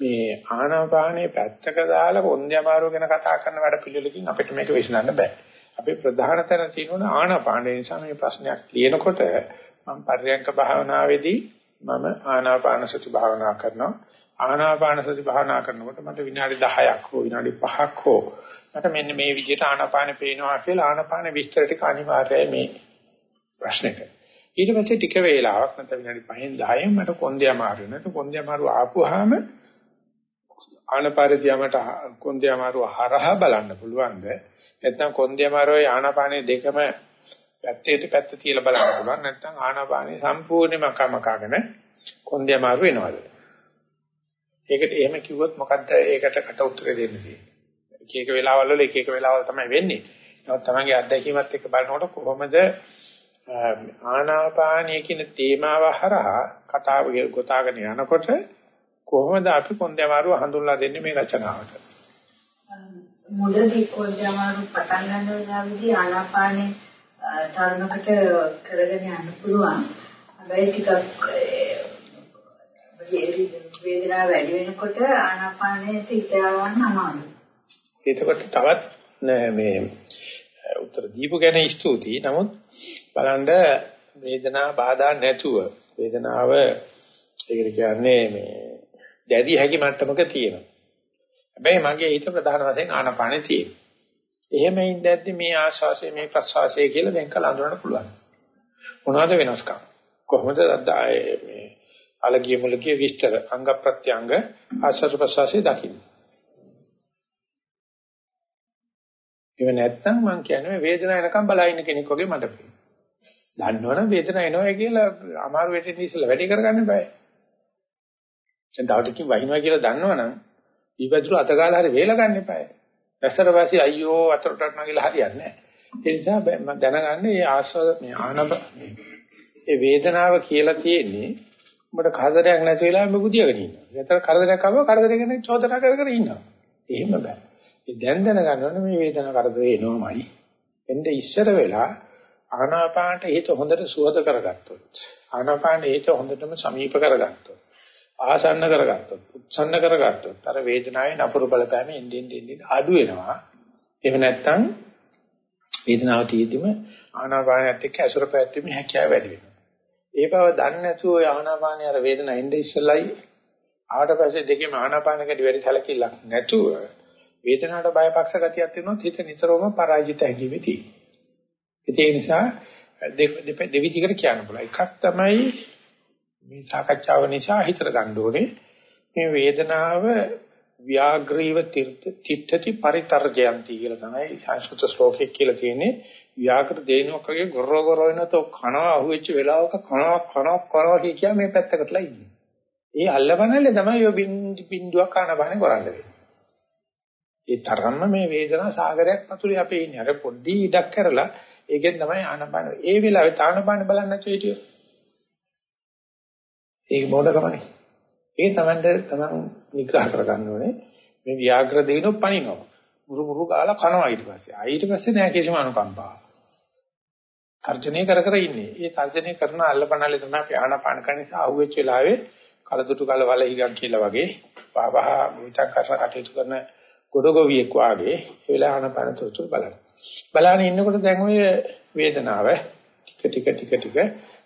මේ ආනාපානේ පැත්තක දාලා කොන්දේ අමාරුව ගැන කතා කරන වැඩ පිළිවෙලකින් අපිට මේක විශ්ලේෂණය බෑ. අපේ ප්‍රධාන තැන තියෙනවා ආනාපානේ නිසා මේ ප්‍රශ්නයක් ලියනකොට මම පර්යංක භාවනාවේදී මම ආනාපාන සති භාවනා කරනවා. ආනාපාන සති භාවනා කරනකොට මට විනාඩි 10ක් හෝ විනාඩි 5ක් හෝ මට මෙන්න මේ විදිහට ආනාපාන පේනවා කියලා ආනාපාන විස්තර ටික අනිවාර්යයි මේ ප්‍රශ්නෙට. ඊට පස්සේ ටික වේලාවක් නැත්නම් විනාඩි 5න් 10න් මට කොන්දේ අමාරු වෙනවා. කොන්දේ අමාරු ආපුවාම ආනපාරදී යමට කොන්දේ අමාරුව හරහා බලන්න පුළුවන්ද? නැත්නම් කොන්දේ අමාරුවයි ආනාපානේ දෙකම පැත්තේට පැත්ත තියලා බලන්න පුළුවන්. නැත්නම් ආනාපානේ සම්පූර්ණයෙන්ම කමකාගෙන කොන්දේ අමාරු වෙනවද? ඒකට එහෙම කිව්වොත් මොකද්ද ඒකට කට උත්තර දෙන්න තියෙන්නේ? එක එක වෙලාවල් වල එක එක වෙලාවල් තමයි වෙන්නේ. නමුත් තමන්ගේ අත්දැකීමත් එක්ක බලනකොට කොහොමද ආනාපානිය කියන තේමාව හරහා කතාව ගොතාගෙන යනකොට කොහොමද අපි කොන්දේ අමාරුව හඳුන්ලා දෙන්නේ මේ රචනාවට? මුලදී කොන්දේ අමාරුව පටන් ගන්න වෙලාවේදී ආනාපානේ තරමකට කරගෙන යන්න පුළුවන්. හැබැයි ටිකක් වේදනාව වැඩි වෙනකොට ආනාපානයේ සිත යවන්න අමාරුයි. එතකොට තවත් මේ උත්තර දීපු ගැන ස්තුතියි. නමුත් බලන්න වේදනාව බාධා නැතුව වේදනාව ඒකට කියන්නේ මේ දැඩි හැකි මට්ටමක තියෙනවා. හැබැයි මගේ හිත ප්‍රධාන වශයෙන් ආනාපානේ තියෙනවා. එහෙම ඉඳද්දි මේ ආශ්වාසය මේ ප්‍රශ්වාසය කියලා වෙන් කළ අඳුරන්න පුළුවන්. මොනවද වෙනස්කම්? කොහොමද මේ අලගිය මුලගිය විස්තර අංග ප්‍රත්‍යංග ආශ්වාස ප්‍රශ්වාසය දකින්න. ඒව නැත්තම් මම කියන්නේ වේදනාව එනකම් බලා ඉන්න කෙනෙක් වගේ මට පේනවා. දන්නවනම් වේදනාව එනවා කියලා අමාරු වෙටෙන්න ඉස්සෙල්ලා වැඩි කරගන්න බෑ. දැන් තවටකින් වහිනවා කියලා දන්නවනම් ඊපැතුළු අතගාලා හරි වේල ගන්න එපායි. දැස්සට පස්සේ අයියෝ අතරට යනවා කියලා හරියන්නේ නැහැ. ඒ නිසා මම දැනගන්නේ මේ ආස්වාද මේ ආනබ ඒ වේදනාව කියලා තියෙන්නේ උඹට කරදරයක් නැති වෙලාවෙ ඔබ බුදියාගෙන ඉන්නවා. ඒතර කරදරයක් ආවම කරදරය ගැන චෝදනා කර කර ඉන්නවා. එහෙම බෑ. ඒ දැන් දැනගන්න ඕනේ මේ වේදනාව කරදරේ එනවමයි. එnde ඉස්සර වෙලා ආනාපානට හිත හොඳට සුවද කරගත්තොත් ආනාපානට හිත හොඳටම සමීප කරගත්තොත් ආසන්න කරගත්තොත් උත්සන්න කරගත්තොත් අර වේදනාවේ නපුරු බලපෑම එන්නේ එන්නේ අඩු වෙනවා. එහෙම නැත්නම් වේදනාව තියෙදිම ආනාපානයත් එක්ක ඇසුර පැවැත්වීමේ හැකියාව වැඩි වෙනවා. ඒ බව දන්නේ නැතුව ඔය ආනාපානය අර වේදනාව එන්නේ ඉස්සෙල්ලයි ආවට පස්සේ දෙකේම ආනාපානකට වැඩි සැලකිල්ලක් නැතුව වේදනාවට බයපක්ෂ ගතියක් තියෙනොත් හිත නිතරම පරාජිත හැකියි තියෙන්නේ ඒ නිසා දෙවිදිහකට කියන්න පුළුවන්. එකක් තමයි මේ සාකච්ඡාව නිසා හිතට ගන්න ඕනේ මේ වේදනාව ව්‍යාග්‍රීව තිත්තති පරිතරජයන්ති කියලා තමයි සංස්කෘත ශ්ලෝකයක් කියලා තියෙන්නේ ව්‍යාකර දේනුවකගේ ගොර ගොර වෙනතෝ කනවා අහුවෙච්ච වෙලාවක කනවා කනවා කනවා කිය මේ පැත්තකටලා ඉන්නේ. ඒ අල්ලවනල්ලේ තමයි ඔය බින්දුවක් කන බහනේ කරන්න වෙන්නේ. ඒ තරම්ම මේ වේදනා සාගරයක් පතුලේ අපේ ඉන්නේ. අර පොඩි ඉඩක් කරලා ඒකෙන් තමයි ආනපාන. ඒ වෙලාවේ තානපාන බලන්න නැතුව හිටියොත් ඒක මොඩකමනේ. ඒ තමන්ට තමන් නිග්‍රහ කරගන්න ඕනේ. මේ ව්‍යාග්‍ර දෙනො පණිනවා. මුරු මුරු ගාලා කනවා ඊට පස්සේ. ආ ඊට පස්සේ නෑ කිසිම අනුකම්පාවක්. තර්ජනය කර කර ඉන්නේ. ඒ තර්ජනය කරන අල්ලපනල්ලේ තමයි අපි ආනාපාන කරන නිසා අහුවෙච්ච වෙලාවේ කලදුටු කල වල හිගක් කියලා වගේ වහවහ මුචක් කරන කටයුතු කරන ගොඩගොවියෙක් වාගේ ඒ වෙලාව ආනාපාන තුතුරු බලන්න. බලාගෙන ඉන්නකොට දැන් ඔය වේදනාව ටික ටික ටික ටික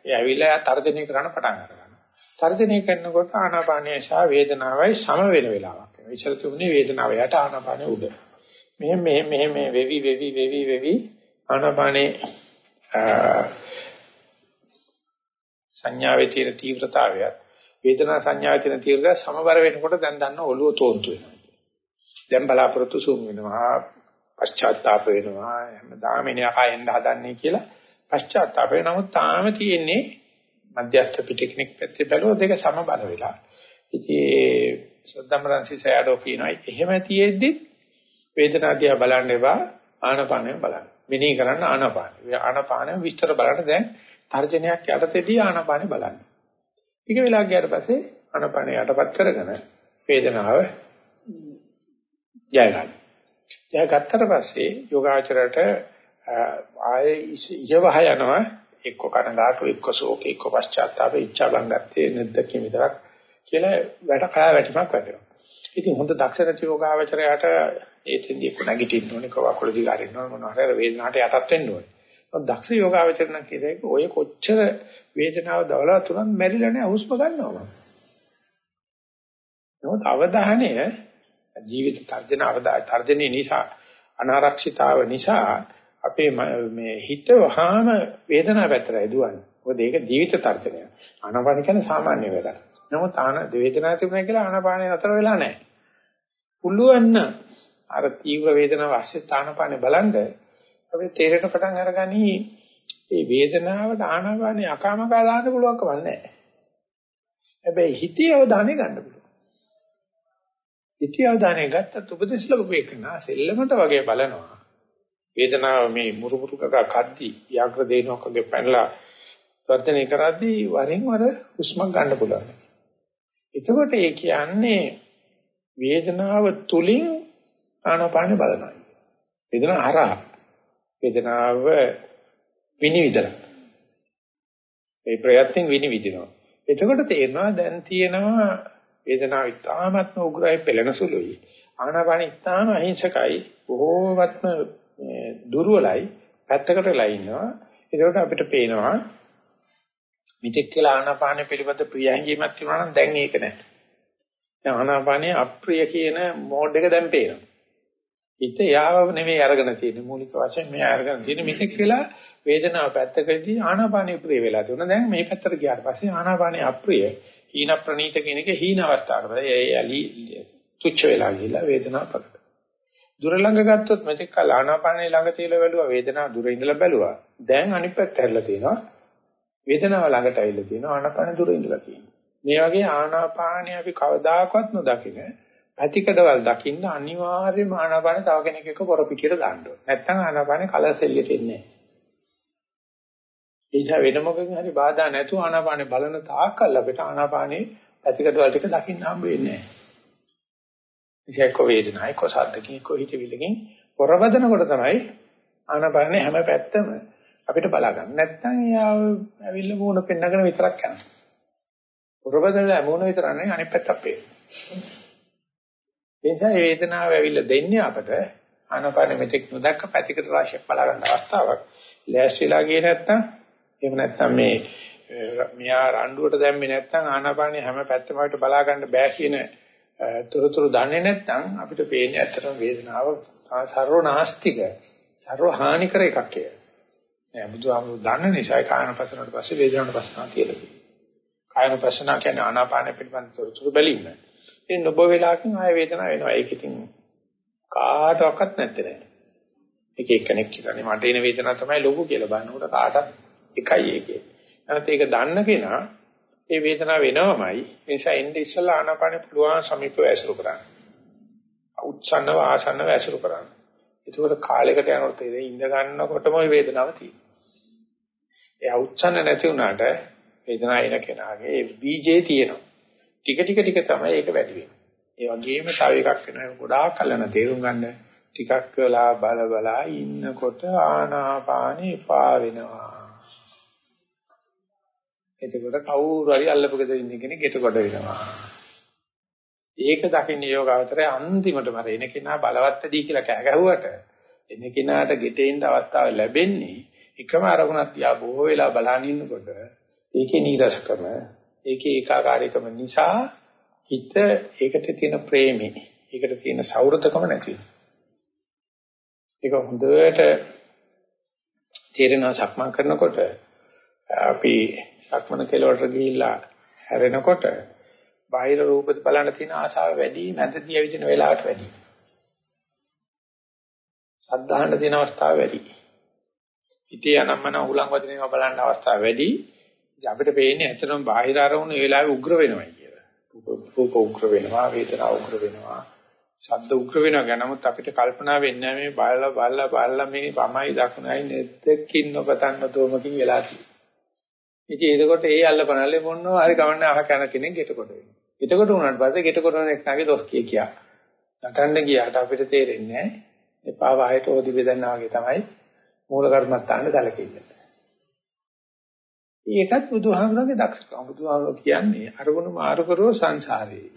ඒ ඇවිල්ලා තර්ජනය කරන්න පටන් ගන්නවා. තර්ජනය කරනකොට ආනාපානය සහ වේදනාවයි සම වෙන වෙලාවක්. ඉස්සර තිබුණේ වේදනාව යට ආනාපානය උඩ. මෙහෙම මෙහෙම මෙහෙම වෙවි වෙවි වෙවි වෙවි ආනාපානේ සංඥාවේ තියෙන තීව්‍රතාවය වේදනා සංඥාවේ තියෙන තීව්‍රය සමබර වෙනකොට දැන් දන්න ඔළුව තෝන්තු වෙනවා. දැන් බලාපොරොත්තු සුන් වෙනවා, පශ්චාත්තාප වෙනවා, හැමදාම එනේ ආයෙත් හදන්නේ කියලා පශ්චාත්තාප වෙනවා. නමුත් තාම තියෙන්නේ මධ්‍යස්ථ පිටිකෙනෙක් පැත්තේ බැලුවොත් දෙක සමබර වෙලා. ඉතින් සද්දම්රන්සි සයඩෝ කියනවා එහෙම තියෙද්දි වේදනාව බලන්න එපා ආනපානය බලන්න. මෙනෙහි කරන්න ආනපානය. ආනපානය විස්තර බලන්න දැන් තර්ජනයක් යටතේදී ආනපානය බලන්න. ටික වෙලා ගියාට පස්සේ ආනපානය යටපත් කරගෙන වේදනාව ජය ගන්න. ජය ගත්තට පස්සේ යෝගාචරයට ආයේ ඉයවහ යනවා එක්ක කනගාටු එක්ක ශෝක එක්ක පශ්චාත්තාප ඉච්ඡා බංගත්තේ නැද්දකින් විතරක් කියලා වැට කය වැටීමක් වැටෙනවා. ඉතින් හොඳ දක්ෂ නැති යෝගාචරයට ඒතෙන්දී එක්ක නැගිටින්න ඕනේ කවකුල දිගාරින්න ඕනේ මොනවා හරි වේදනාවට යටත් වෙන්න ඕනේ. දක්ෂ යෝගාචර නම් කියන්නේ ඔය කොච්චර වේදනාව දවලා තුනක් මැරිලා නැහැ හුස්ම ගන්නවා. නමුත් අවධානය ජීවිත තර්ජන අවධාය තර්ජනේ නිසා අනාරක්ෂිතාව නිසා අපේ මේ හිත වහාම වේදනාව පැත්තට යදුවන්නේ. මොකද ඒක ජීවිත තර්ජනය. ආනාපාන කියන්නේ සාමාන්‍ය වැඩක්. නමුත් ආන වේදනාව තිබුණා කියලා ආනාපානේ නතර වෙලා නැහැ. පුළුවන් නම් අර තීව්‍ර වේදනාව ඇස්සේ ආනාපානේ බලන්න අපිට තේරෙන පටන් අරගනි මේ වේදනාවට ආනාපානේ අකාමකා දාන්න පුළුවන් කම නැහැ. හැබැයි හිතේ අවධානය ගන්න පුළුවන්. හිතේ අවධානය ගත්තත් උපදෙස් ලැබුව එකන සෙල්ලමට වගේ බලනවා. වේදනාව මේ මුරුමුරු කක කද්දි යාග්‍ර දේනෝකගේ පැනලා වර්ධනය කරද්දී වරින් වර හුස්මක් ගන්න පුළුවන්. එතකොට ඒ කියන්නේ වේදනාව තුලින් ආනාපාන බලනවා. වේදනාව හරහා වේදනාව විනිවිදලා. ඒ ප්‍රයත්නෙන් විනිවිදිනවා. එතකොට තේරෙනවා දැන් තියෙනවා වේදනාව ඉතාමත්ම උග්‍රයි පෙළෙන සුළුයි. ආනාපාන ඉතාම අහිංසකයි. බොහෝමත්ම දුර්වලයි. පැත්තකට වෙලා ඉන්නවා. එතකොට අපිට පේනවා මෙතෙක් කියලා ආනාපාන පිළිබඳ ප්‍රිය හැඟීමක් තිබුණා නම් දැන් ඒක නැහැ. දැන් ආනාපානයේ අප්‍රිය කියන මෝඩ් එක දැන් පේනවා. හිත යාව නෙමෙයි අරගෙන තියෙන්නේ මූලික වශයෙන් මේ අරගෙන තියෙන්නේ මෙතෙක් කියලා වේදනාව පැත්තකදී ආනාපානිය ප්‍රිය වෙලා තිබුණා. දැන් මේ පැත්තට ගියාට පස්සේ ආනාපානිය අප්‍රිය හීන ප්‍රනීත කියන එක හීන අවස්ථාවකට. ඒ ඇලි තුච්ච වෙලා ගිහිල්ලා වේදනාව ප්‍රකට. දුර ළඟ ගත්තොත් මෙතෙක් කල ආනාපානිය ළඟ තියලා බැලුවා වේදනාව දුර ඉඳලා බැලුවා. දැන් අනිත් පැත්ත හැරලා තියෙනවා. වේදනාව ළඟට ඇවිල්ලා තියෙනවා ආනාපාන දුර ඉඳලා තියෙනවා. මේ වගේ ආනාපානිය අපි කවදාකවත් නොදකින පැතිකඩවල් දකින්න අනිවාර්යයෙන්ම ආනාපාන තව කෙනෙක් එක්ක පොර පිටියට දාන්න ඕනේ. නැත්නම් ආනාපාන කලස් එල්ලෙට එන්නේ නැහැ. ඒ නිසා වෙන මොකකින් හරි බාධා නැතුව ආනාපානේ බලන තාක්කල් අපිට ආනාපානේ පැතිකඩවල් ටික දකින්න හම්බ වෙන්නේ නැහැ. ඒක වේදනයි කොසද්දකින් කොහිතවිලකින් පොරබදනකොට තමයි ආනාපානේ හැම පැත්තම අපිට බලා ගන්න. නැත්නම් යාව ඇවිල්ලා මූණ පෙන්නගෙන විතරක් යනවා. පොරබදන මූණ විතර නෙවෙයි අනිත් පැත්තක් පේනවා. ඒ නිසා මේ වේදනාව ඇවිල්ලා දෙන්නේ අපට ආනපාන මෙතෙක් නොදක්ක පැතිකඩ රාශියක් බලා ගන්න අවස්ථාවක්. ලෑස්තිලා ගියේ නැත්නම් එහෙම නැත්නම් මේ මෙයා රණ්ඩුවට දැම්මේ නැත්නම් ආනාපානිය හැම පැත්තම අපිට බලා ගන්න බෑ කියන තොරතුරු දන්නේ නැත්නම් අපිට පේන්නේ ඇත්තටම වේදනාව සර්වනාස්තික සර්වහානිකර එකක් කියලා. නෑ බුදුහාමුදුරු දන්න නිසා කායනපසනට පස්සේ වේදනාවට පස්සනා කියලා කියනවා. කායනපසනා කියන්නේ ආනාපාන පිළිබඳ තොරතුරු බැලීම. ඉතින් නොබ වෙලාවකින් ආය වේදනාව එනවා. ඒක ඉතින් කාටවත් නැත්තේ නෑ. එක එක්කෙනෙක් කියන්නේ මට එන වේදනාව තමයි ලොකු කියලා බලනකොට කාටත් එකයි ඒකේ. නැත්නම් ඒක දන්න කෙනා ඒ වේදනාව වෙනවමයි. ඒ නිසා එන්නේ ඉස්සලා ආනාපානෙ පුළුවන් සමීපව ඇසුරු කරන්න. උච්චන්නව ආසන්නව ඇසුරු කරන්න. ඒකෝට කාලයකට යනකොට තේරෙයි ඉඳ ගන්නකොටම ওই වේදනාව තියෙනවා. ඒ උච්චන්න නැති වුණාට වේදනාව එන කෙනාගේ බීජේ තියෙනවා. ටික ටික ටික තමයි ඒක වැඩි වෙන්නේ. ඒ වගේම තව එකක් වෙනවා ගොඩාක් කලන තේරුම් ගන්න ටිකක් වෙලා බල බලා ඉන්නකොට ආනාපානෙ පා වෙනවා. එතකොට කවුරු හරි අල්ලපු ගෙදර ඉන්න කෙනෙක් ගෙට කොට වෙනවා. ඒක දකින්න යෝගාවතරය අන්තිමටම එන කෙනා බලවත්දී කියලා කෑ ගැහුවට එන කෙනාට ගෙටෙන්න අවස්ථාව ලැබෙන්නේ එකම අරමුණක් තියා බොහෝ වෙලා බලන් ඉන්නකොට ඒකේ නීරසකම ඒකේ ඒකාකාරීකම නිසා හිත ඒකට තියෙන ප්‍රේමී ඒකට තියෙන සෞහෘදකම නැති ඒක හොඳට තේරෙනවා සක්මන් කරනකොට අපි සක්මන කෙලවරට ගිහිල්ලා හැරෙනකොට බාහිර රූප බලන්න තියෙන ආශාව වැඩි නැතදී ඇවිදින වෙලාවට වැඩි. සද්ධාහන්න තියෙන අවස්ථාව වැඩි. ඉතී අනම්මන උලං වදිනවා බලන්න අවස්ථාව වැඩි. අපිට පේන්නේ ඇත්තටම බාහිර අරමුණු ඒ වෙලාවේ උග්‍ර වෙනවා කියලා. රූප උග්‍ර වෙනවා, වේදනා උග්‍ර වෙනවා, ශබ්ද උග්‍ර වෙනවා ගැන නමුත් අපිට කල්පනා වෙන්නේ මේ බලලා බලලා බලලා මේ වමයි දකුණයි නෙද්දකින් නොපතන්න තෝමකින් වෙලා තියෙන්නේ. ඉතින් එතකොට ඒ අල්ලපනල්ලේ මොනවා හරි කවන්නේ අහ කන කෙනෙක් ගෙටකොට වෙනවා. ගෙටකොට වුණාට පස්සේ ගෙටකොට වෙන එක්කගේ දොස් කිය කියා. නටන්න ගියාට අපිට තේරෙන්නේ නැහැ. එපා වහයට ඕදි බෙදන්නා වගේ තමයි මූල කර්මස්ථාන දලකෙන්නේ. ඒකත් බුදුහාමුදුරගේ දක්ෂකම. බුදුහාමුදුර කියන්නේ අරමුණු මාරු කරෝ සංසාරේ.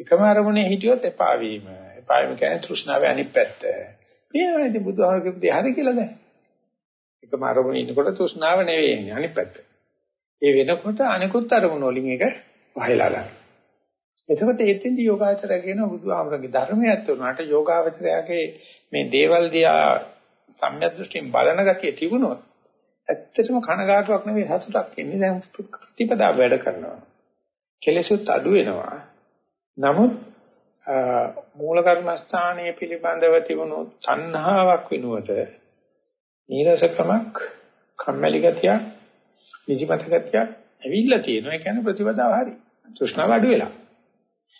එකම අරමුණේ හිටියොත් එපා වීම. එපා වීම කියන්නේ තෘෂ්ණාවේ අනිත් පැත්ත. මේවා ඉතින් බුදුහාමුදුර කිව්වේ හරි කියලා දැන්. එකම අරමුණේ ඉන්නකොට තෘෂ්ණාව නෙවෙයි එන්නේ අනිත් පැත්ත. ඒ වෙනකොට අනිකුත් අරමුණු වලින් එක වහලා ගන්න. එතකොට ඒකෙන්දි යෝගාචරය කියන බුදුහාමරගේ ධර්මයත් උනාට යෝගාචරයගේ මේ දේවල් දිහා සම්‍යක් දෘෂ්ටියෙන් බලන ගතිය තිබුණොත් ඇත්තටම කනගාටුවක් නෙවෙයි සතුටක් එන්නේ දැන් ප්‍රතිපදා වැඩ කරනවා. කෙලෙසුත් අඩු වෙනවා. නමුත් මූල කර්මස්ථානයේ පිළිබඳව තිබුණු තණ්හාවක් වෙනුවට නීරසකමක් කම්මැලි ගතියක් නිදිමත ගතියක් ඇවිල්ලා තියෙනවා. ඒ කියන්නේ ප්‍රතිපදාව හරි. තෘෂ්ණාව අඩු වෙලා.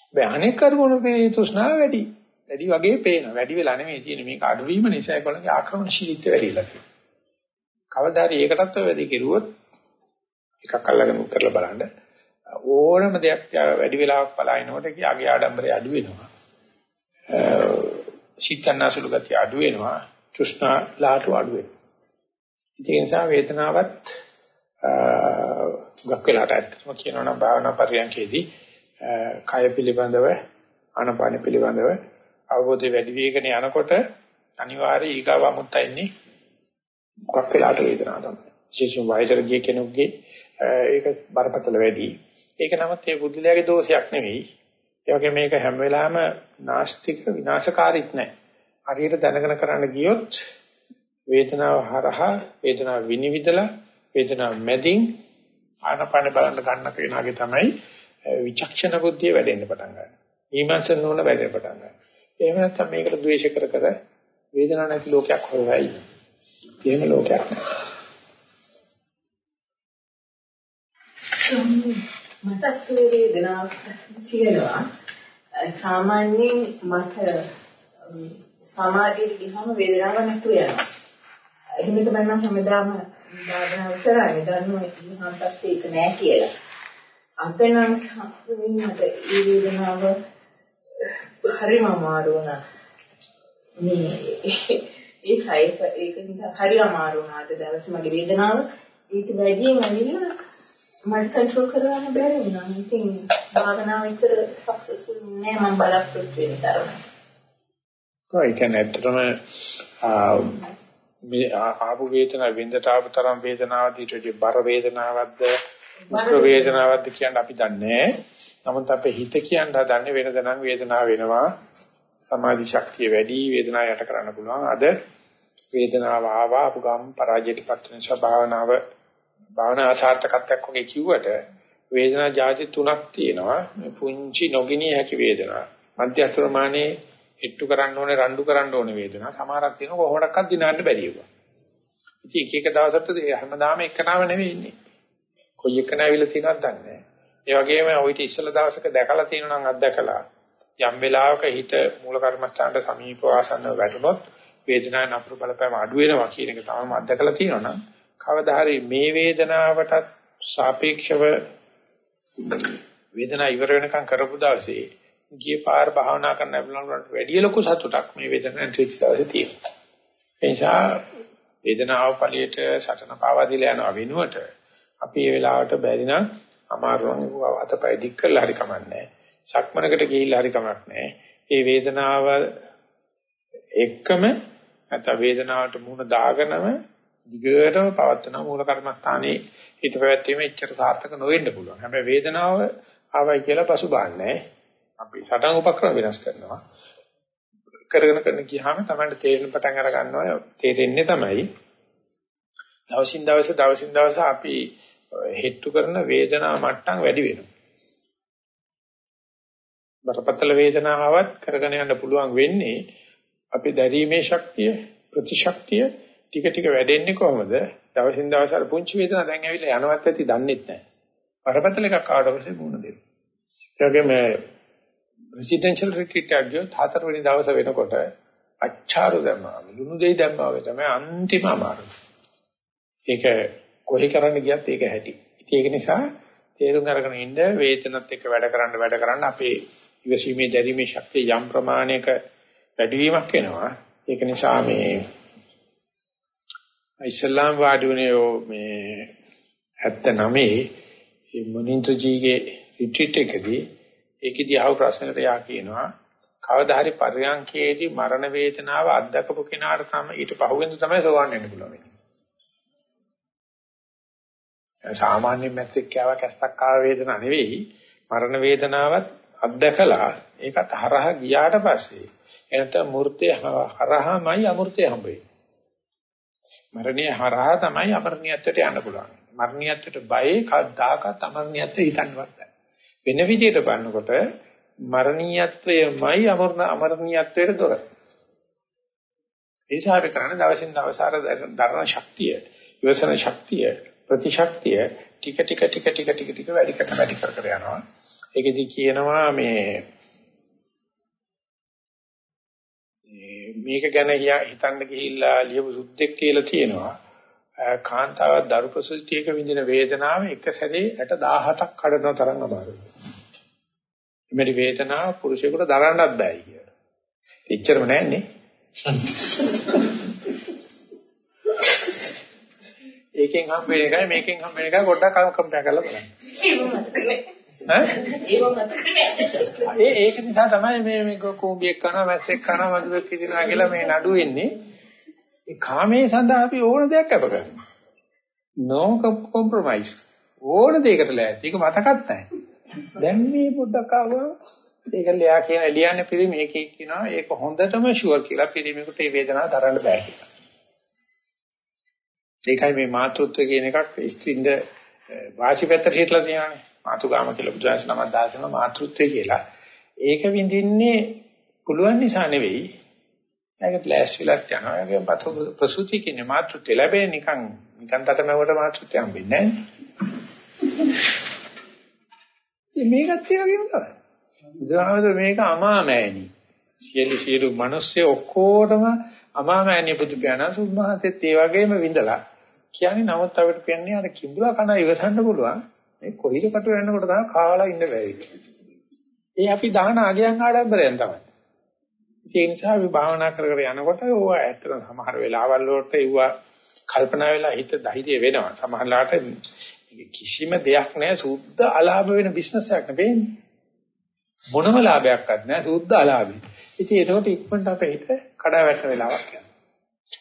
හැබැයි අනෙක් කර්මවල මේ තෘෂ්ණාව වැඩි. වැඩි වගේ පේනවා. වැඩි වෙලා නෙමෙයි තියෙන්නේ මේක අඩුවීම නිසා ඒගොල්ලන්ගේ ආක්‍රමණශීලීත්වය වැඩි වෙලා තියෙනවා. කවදා හරි ඒකටත් ඔය වැඩි කෙරුවොත් එකක් අල්ලගෙන උත්තරලා බලන්න ඕනම දෙයක් වැඩි වෙලාවක් බලනකොට කියාගේ ආඩම්බරය අඩු වෙනවා. සිතන්නසුළු ගතිය අඩු වෙනවා. තෘෂ්ණා ලාටු අඩු වෙනවා. ඒ නිසා වේදනාවත් ගක් වෙලාට ඇත්තම කියනවා නම් භාවනා පරියන්කේදී කය පිළිබඳව ආනපාන පිළිබඳව අවබෝධය වැඩි වීගෙන යනකොට අනිවාර්යයෙන් ඊගාව අමුත්ත එන්නේ ගක් වෙලාට වේදනාව තමයි. විශේෂයෙන් වයසට ගිය කෙනෙකුගේ ඒක බරපතල වැඩි. ඒක නමුත් ඒ බුද්ධිලයාගේ දෝෂයක් නෙවෙයි. ඒ වගේ මේක හැම වෙලාවෙම නාස්තික විනාශකාරීත් නැහැ. හරියට දැනගෙන කරන්න ගියොත් වේදනාව හරහා වේදනාව විනිවිදලා වේදනාව මැදින් ආනපන බලන්න ගන්න කෙනාගේ තමයි විචක්ෂණ බුද්ධිය වැඩෙන්න පටන් ගන්න. ඊමන්සන් නෝන වැඩෙන්න පටන් ගන්න. එහෙම නැත්නම් මේකට ද්වේෂ කර කර වේදනාවක් නැති ලෝකයක් හොයයි. එහෙම ලෝකයක් මටත් වේදනාවක් තියෙනවා. සාමාන්‍යයෙන් මට සමාධිය ගිහම වේදනාවක් නැතු වෙනවා. එහෙම තමයි මම හැමදාම භාවනා කරන්නේ දන්නවා ඉතිහාසත් ඒක නෑ කියලා. අපේනම් සම්පූර්ණයෙන්ම ඒ වේදනාව හරිම අමාරු වුණා. මේ ඒකයි ඒකින්ද හරි අමාරු වුණා අද දවසේ මගේ වේදනාව ඊට වැඩියෙන් ඇවිල්ලා මට කන්ට්‍රෝල් කරගන්න බැරි වුණා. ඉතින් භාවනාව විතර සක්සස්ෆුල් නෑ මම බලාපොරොත්තු වෙන තරම. කොයි කියන්නේ ඇත්තටම මේ ආපු වේදනාව වෙන්දට ආපු තරම් වේදනාවක් ඊට බර වේදනාවක්ද උග්‍ර වේදනාවක්ද කියන්න අපි දන්නේ නමුත් අපේ හිත කියන්න හදන්නේ වෙනද නම් වේදනාව වෙනවා. සමාධි ශක්තිය වැඩි වේදනාව යට කරන්න පුළුවන්. අද වේදනාව ආවා අපු ගම් පරාජයටපත් වෙන ස්වභාවනාව භාවනා ආසාර්ථකත්වයක් වගේ කිව්වට වේදනා જાති තුනක් තියෙනවා. පුංචි නොගිනිය හැකි වේදනා. මධ්‍යස්ථ ප්‍රමාණයේ එට්ටු කරන්න ඕනේ රණ්ඩු කරන්න ඕනේ වේදනා. සමහරක් තියෙනවා කොහොමඩක්වත් දිනන්න බැරි ඒවා. ඉතින් එක එක දවසට හැමදාම එකනාව නෙවෙයි ඉන්නේ. කොයි එකන ඇවිල්ලා තියෙනවද දන්නේ නැහැ. ඒ වගේම ඔయిత ඉස්සල දවසක දැකලා තියෙනවා නම් අත්දැකලා යම් වෙලාවක හිත මූල කර්මස්ථානට සමීපව ආසන්න වැටුනොත් වේදනාවේ නපුරු බලපෑම අඩු වෙනවා කියන එක තමයි අත්දැකලා තියෙනවා නම් කවදා හරි මේ වේදනාවට සාපේක්ෂව වේදනාව ඉවර වෙනකන් කරපු දවසේ ගිය පාර භාවනා කරන්න බලනකොට වැඩි ලොකු සතුටක් මේ වේදනාවෙන් ත්‍රිත්‍යාවේ තියෙනවා. ඒ නිසා වේදනාව ඵලියට සටන පාවා දීලා යනවා වෙනුවට අපි මේ වෙලාවට බැරි නම් අමාරුවන් අතපය දික් කරලා හරි කමන්නේ. සක්මනකට ගිහිල්ලා හරි කමක් නැහැ. මේ වේදනාව එක්කම නැත්නම් වේදනාවට මුහුණ දාගෙනම දිගටම පවත්වන මූල කර්මස්ථානයේ හිත පැවැත්වීම එච්චර සාර්ථක නොවෙන්න පුළුවන්. හැබැයි වේදනාව ආවයි කියලා පසුබාන්නේ නැහැ. අපි සටන් උපක්‍රම වෙනස් කරනවා. කරගෙන කරන ගියාම තමයි තේරෙන පටන් අර ගන්නවා. තේරෙන්නේ තමයි දවසින් දවස දවසින් දවස අපි හෙට්ටු කරන වේදනා මට්ටම් වැඩි වෙනවා. බරපතල වේදනාවක් කරගෙන යන්න පුළුවන් වෙන්නේ අපි දැරීමේ ශක්තිය ප්‍රතිශක්තිය ටික ටික වැඩෙන්නේ කොහොමද? දවසින් දවස අර පුංචි වේදනා දැන් ඇවිල්ලා යනවත් ඇති දන්නෙත් නැහැ. බරපතල එකක් ආවට පස්සේ මුණ දෙනවා. ඒ වගේම රෙසිඩෙන්ෂල් රිට්‍රීට් එකක් ගියොත් හතරවෙනි දවස වෙනකොට අච්චාරු දැම්මා. ලුණු දෙයි දැම්මා වගේ තමයි අන්තිම අමාරු. ඒක කොහේ කරන්න ගියත් ඒක ඇති. ඉතින් ඒක නිසා තේරුම් අරගෙන ඉන්න වේතනත් එක්ක වැඩ කරන්න වැඩ කරන්න අපේ ඉවසීමේ දැරීමේ ශක්තිය යම් ප්‍රමාණයක වැඩිවීමක් වෙනවා. ඒක නිසා මේ ඉස්ලාම් වාඩුනේ මේ 79 මේ මොනින්ද්‍රජීගේ රිට්‍රීට් එකදී ඒකෙදී අහව ප්‍රශ්නකට යා කියනවා කවදා හරි පරයන්කේදී මරණ වේදනාව අත්දකපු කෙනාට තමයි ඊට පහුවෙන්ද තමයි සෝවන් වෙන්න පුළුවන්. සාමාන්‍ය මැස්සෙක් කෑව කැස්සක් ආව වේදනාව නෙවෙයි මරණ වේදනාවත් අත්දකලා ඒකත් හරහා ගියාට පස්සේ එනත මූර්තේ හරහාමයි අමූර්තේ හම්බෙන්නේ. මරණය හරහා තමයි අමරණියත්වයට යන්න පුළුවන්. මරණියත්වයට බයේ කද්දාකත් අමරණියත්වය හිතන්නවත් බෑ. වෙන විදිහට බලනකොට මරණීයත්වයමයි අමරණ අමරණීයත්වයට දොර. ඒ සාපේ කරන දවසින් දවස අර දරන ශක්තිය, ඉවසන ශක්තිය, ප්‍රතිශක්තිය ටික ටික ටික ටික ටික ටික වැඩි කර වැඩි කර කර යනවා. ඒකෙදි කියනවා මේ මේක ගැන හිතන්න ගිහිල්ලා ලියපු සුද්දෙක් කියලා තියෙනවා. කාන්තාවක් දරු ප්‍රසූතියක විඳින වේදනාව එක සැරේ 617ක් කඩන තරම් අමාරුයි. මෙලි වේදනාව පුරුෂයෙකුට දරන්නත් බෑ කියලා. එච්චරම නෑනේ. ඒකෙන් හම්බෙන එකයි මේකෙන් හම්බෙන එකයි පොඩ්ඩක් කම්පයර් කරලා බලන්න. ඒ ඒක නිසා තමයි මේ මේ කෝඹියක් කරනවා මැස්සෙක් කරනවා මදුවෙක් කිදිනවා කියලා මේ නඩු වෙන්නේ. ඒ කාමයේ සඳහා අපි ඕන දෙයක් අප කරනවා. no compromise. ඕන දෙයකට ලෑස්ති. ඒක මතකත් නැහැ. දැන් මේ පොඩ්ඩක් ආවා ඒක ලියා කියන ලියන්නේ පිළිම මේකේ කියනවා ඒක හොඳටම ෂුවර් කියලා පිළිමෙකුට මේ වේදනාව දරන්න බෑ කියලා. ඒකයි මේ මාතෘත්ව කියන එකක් ස්ත්‍රින්ද වාසිපැත්තට හිටලා තියෙනවානේ. මාතුගාම කියලා බුදුරජාණන් නමක් දාසන මාතෘත්වය කියලා. ඒක විඳින්නේ පුළුවන් නිසා නෙවෙයි. ඒකට ලෑස්තිලක් යනවා. ඒකෙන් පත ප්‍රසූති කියන්නේ මාතෘත්වය ලැබෙන්නේ නිකන් නිකන් තටමැවට මාතෘත්වය හම්බෙන්නේ නැහැ. මේකත් ඒ වගේම තමයි. බුදුහාමර මේක අමාමෑණි. සියලු සියලු මිනිස්සු ඔක්කොටම අමාමෑණි බුදු පියාණන් සුභාසෙත් ඒ වගේම විඳලා කියන්නේ නමුත් අපිට කියන්නේ අර කිඹුලා කන ඉවසන්න පුළුවන්. මේ කොහිල කට වෙනකොට තමයි කාලා ඉන්න බැරි. ඒ අපි දහන අගයන් ආඩම්බරයෙන් තමයි. ඒ නිසා අපි භාවනා කර කර යනකොට ඕවා ඇත්තට සමහර වෙලාවල් වලට ඒවා කල්පනා වෙලා හිත ධෛර්ය වෙනවා. සමහරලාට කිසිම දෙයක් නැහැ සුද්ධ අලාභ වෙන බිස්නස් එකක් නෙවෙයි. මොනම ලාභයක්වත් නැහැ සුද්ධ අලාභයි. ඉතින් ඒකට ඉක්මනට අපේ හිත කඩා වැටෙන වෙලාවක් යනවා.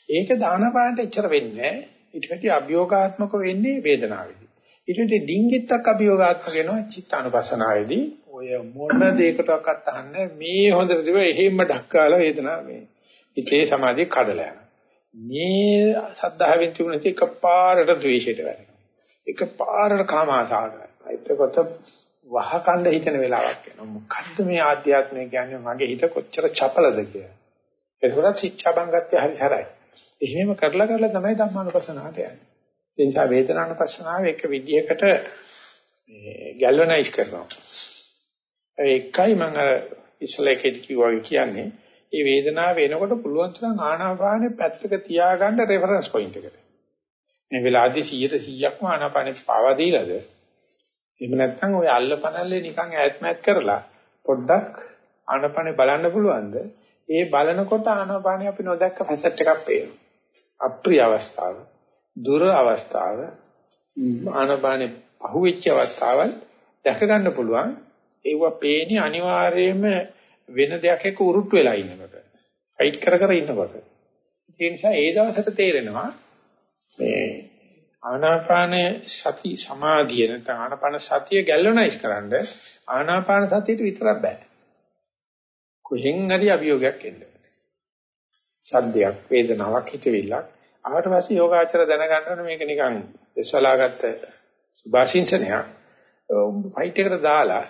ඒක දාන පානට එච්චර වෙන්නේ නැහැ. ඊට පස්සේ අභියෝගාත්මක වෙන්නේ වේදනාවේදී. ඊට පස්සේ ඩිංගිත්තක් අභියෝගාත්මක වෙනවා චිත්තානුපස්සනාවේදී. ඔය මොන දෙයකටවත් අහන්නේ මේ හොඳට තිබෙ එහෙම ඩක්කාලා වේදනාව මේ. ඉතේ සමාධිය කඩලා යනවා. මේ සද්ධාවෙන් තිබුණ එක පාරට ද්වේෂයට වැටෙනවා. එක පාරට කාම ආසාවට. එතකොට වහකණ්ඩ හිතන වෙලාවක් එනවා. මොකද්ද මේ ආධ්‍යාත්මය කියන්නේ මගේ හිත කොච්චර චපලද කියලා. ඒකෝට සිච්ඡාබංගත්‍ය හරි සරයි. එහෙම කරලා කරලා තමයි ධම්මානුපස්සනාවට යන්නේ. ඒ නිසා වේදනානුපස්සනාව එක විදිහකට මේ ගැල්වනයිස් කරනවා. ඒකයි මම අර ඉස්සලකේදී කිව්වා කියන්නේ මේ වේදනාව එනකොට පුළුවන් තරම් ආනාපානෙ පැත්තක තියාගන්න රෙෆරන්ස් පොයින්ට් එකට. මේ වෙලාවේදී 100%ක්ම ආනාපානෙ පාවා දීලාද? එහෙම නැත්නම් ওই අල්ලපනල්ලේ නිකන් ඈත්මෑත් කරලා පොඩ්ඩක් ආනාපානෙ බලන්න පුළුවන්ද? ඒ බලනකොට ආනාපානෙ අපි නොදැක්ක ෆැසට් එකක් පේනවා. අප්‍රිය අවස්ථාව, දුර අවස්ථාව, ආනාපානෙ අහුවෙච්ච අවස්ථාවල් දැක ගන්න පුළුවන්. ඒව පේන්නේ අනිවාර්යයෙන්ම වෙන දෙයක් එක්ක උරුට්ට වෙලා ඉන්නකොට. ෆයිට් කර කර ඉන්නකොට. ඒ නිසා ඒ දවසට තේරෙනවා මේ ආනාපාන සති සමාධිය නැත්නම් ආනාපාන සතිය ගැල්වනයිස් කරන්න ආනාපාන සතියට විතරක් බෑ. කොහෙන් හරි අභියෝගයක් එන්න. සද්දයක් වේදනාවක් හිතවිල්ලක් ආවට පස්සේ යෝගාචර දැනගන්න ඕනේ මේක නිකන් එස්සලාගත්ත සුභාසින්චනයක් ෆයිට් එකට දාලා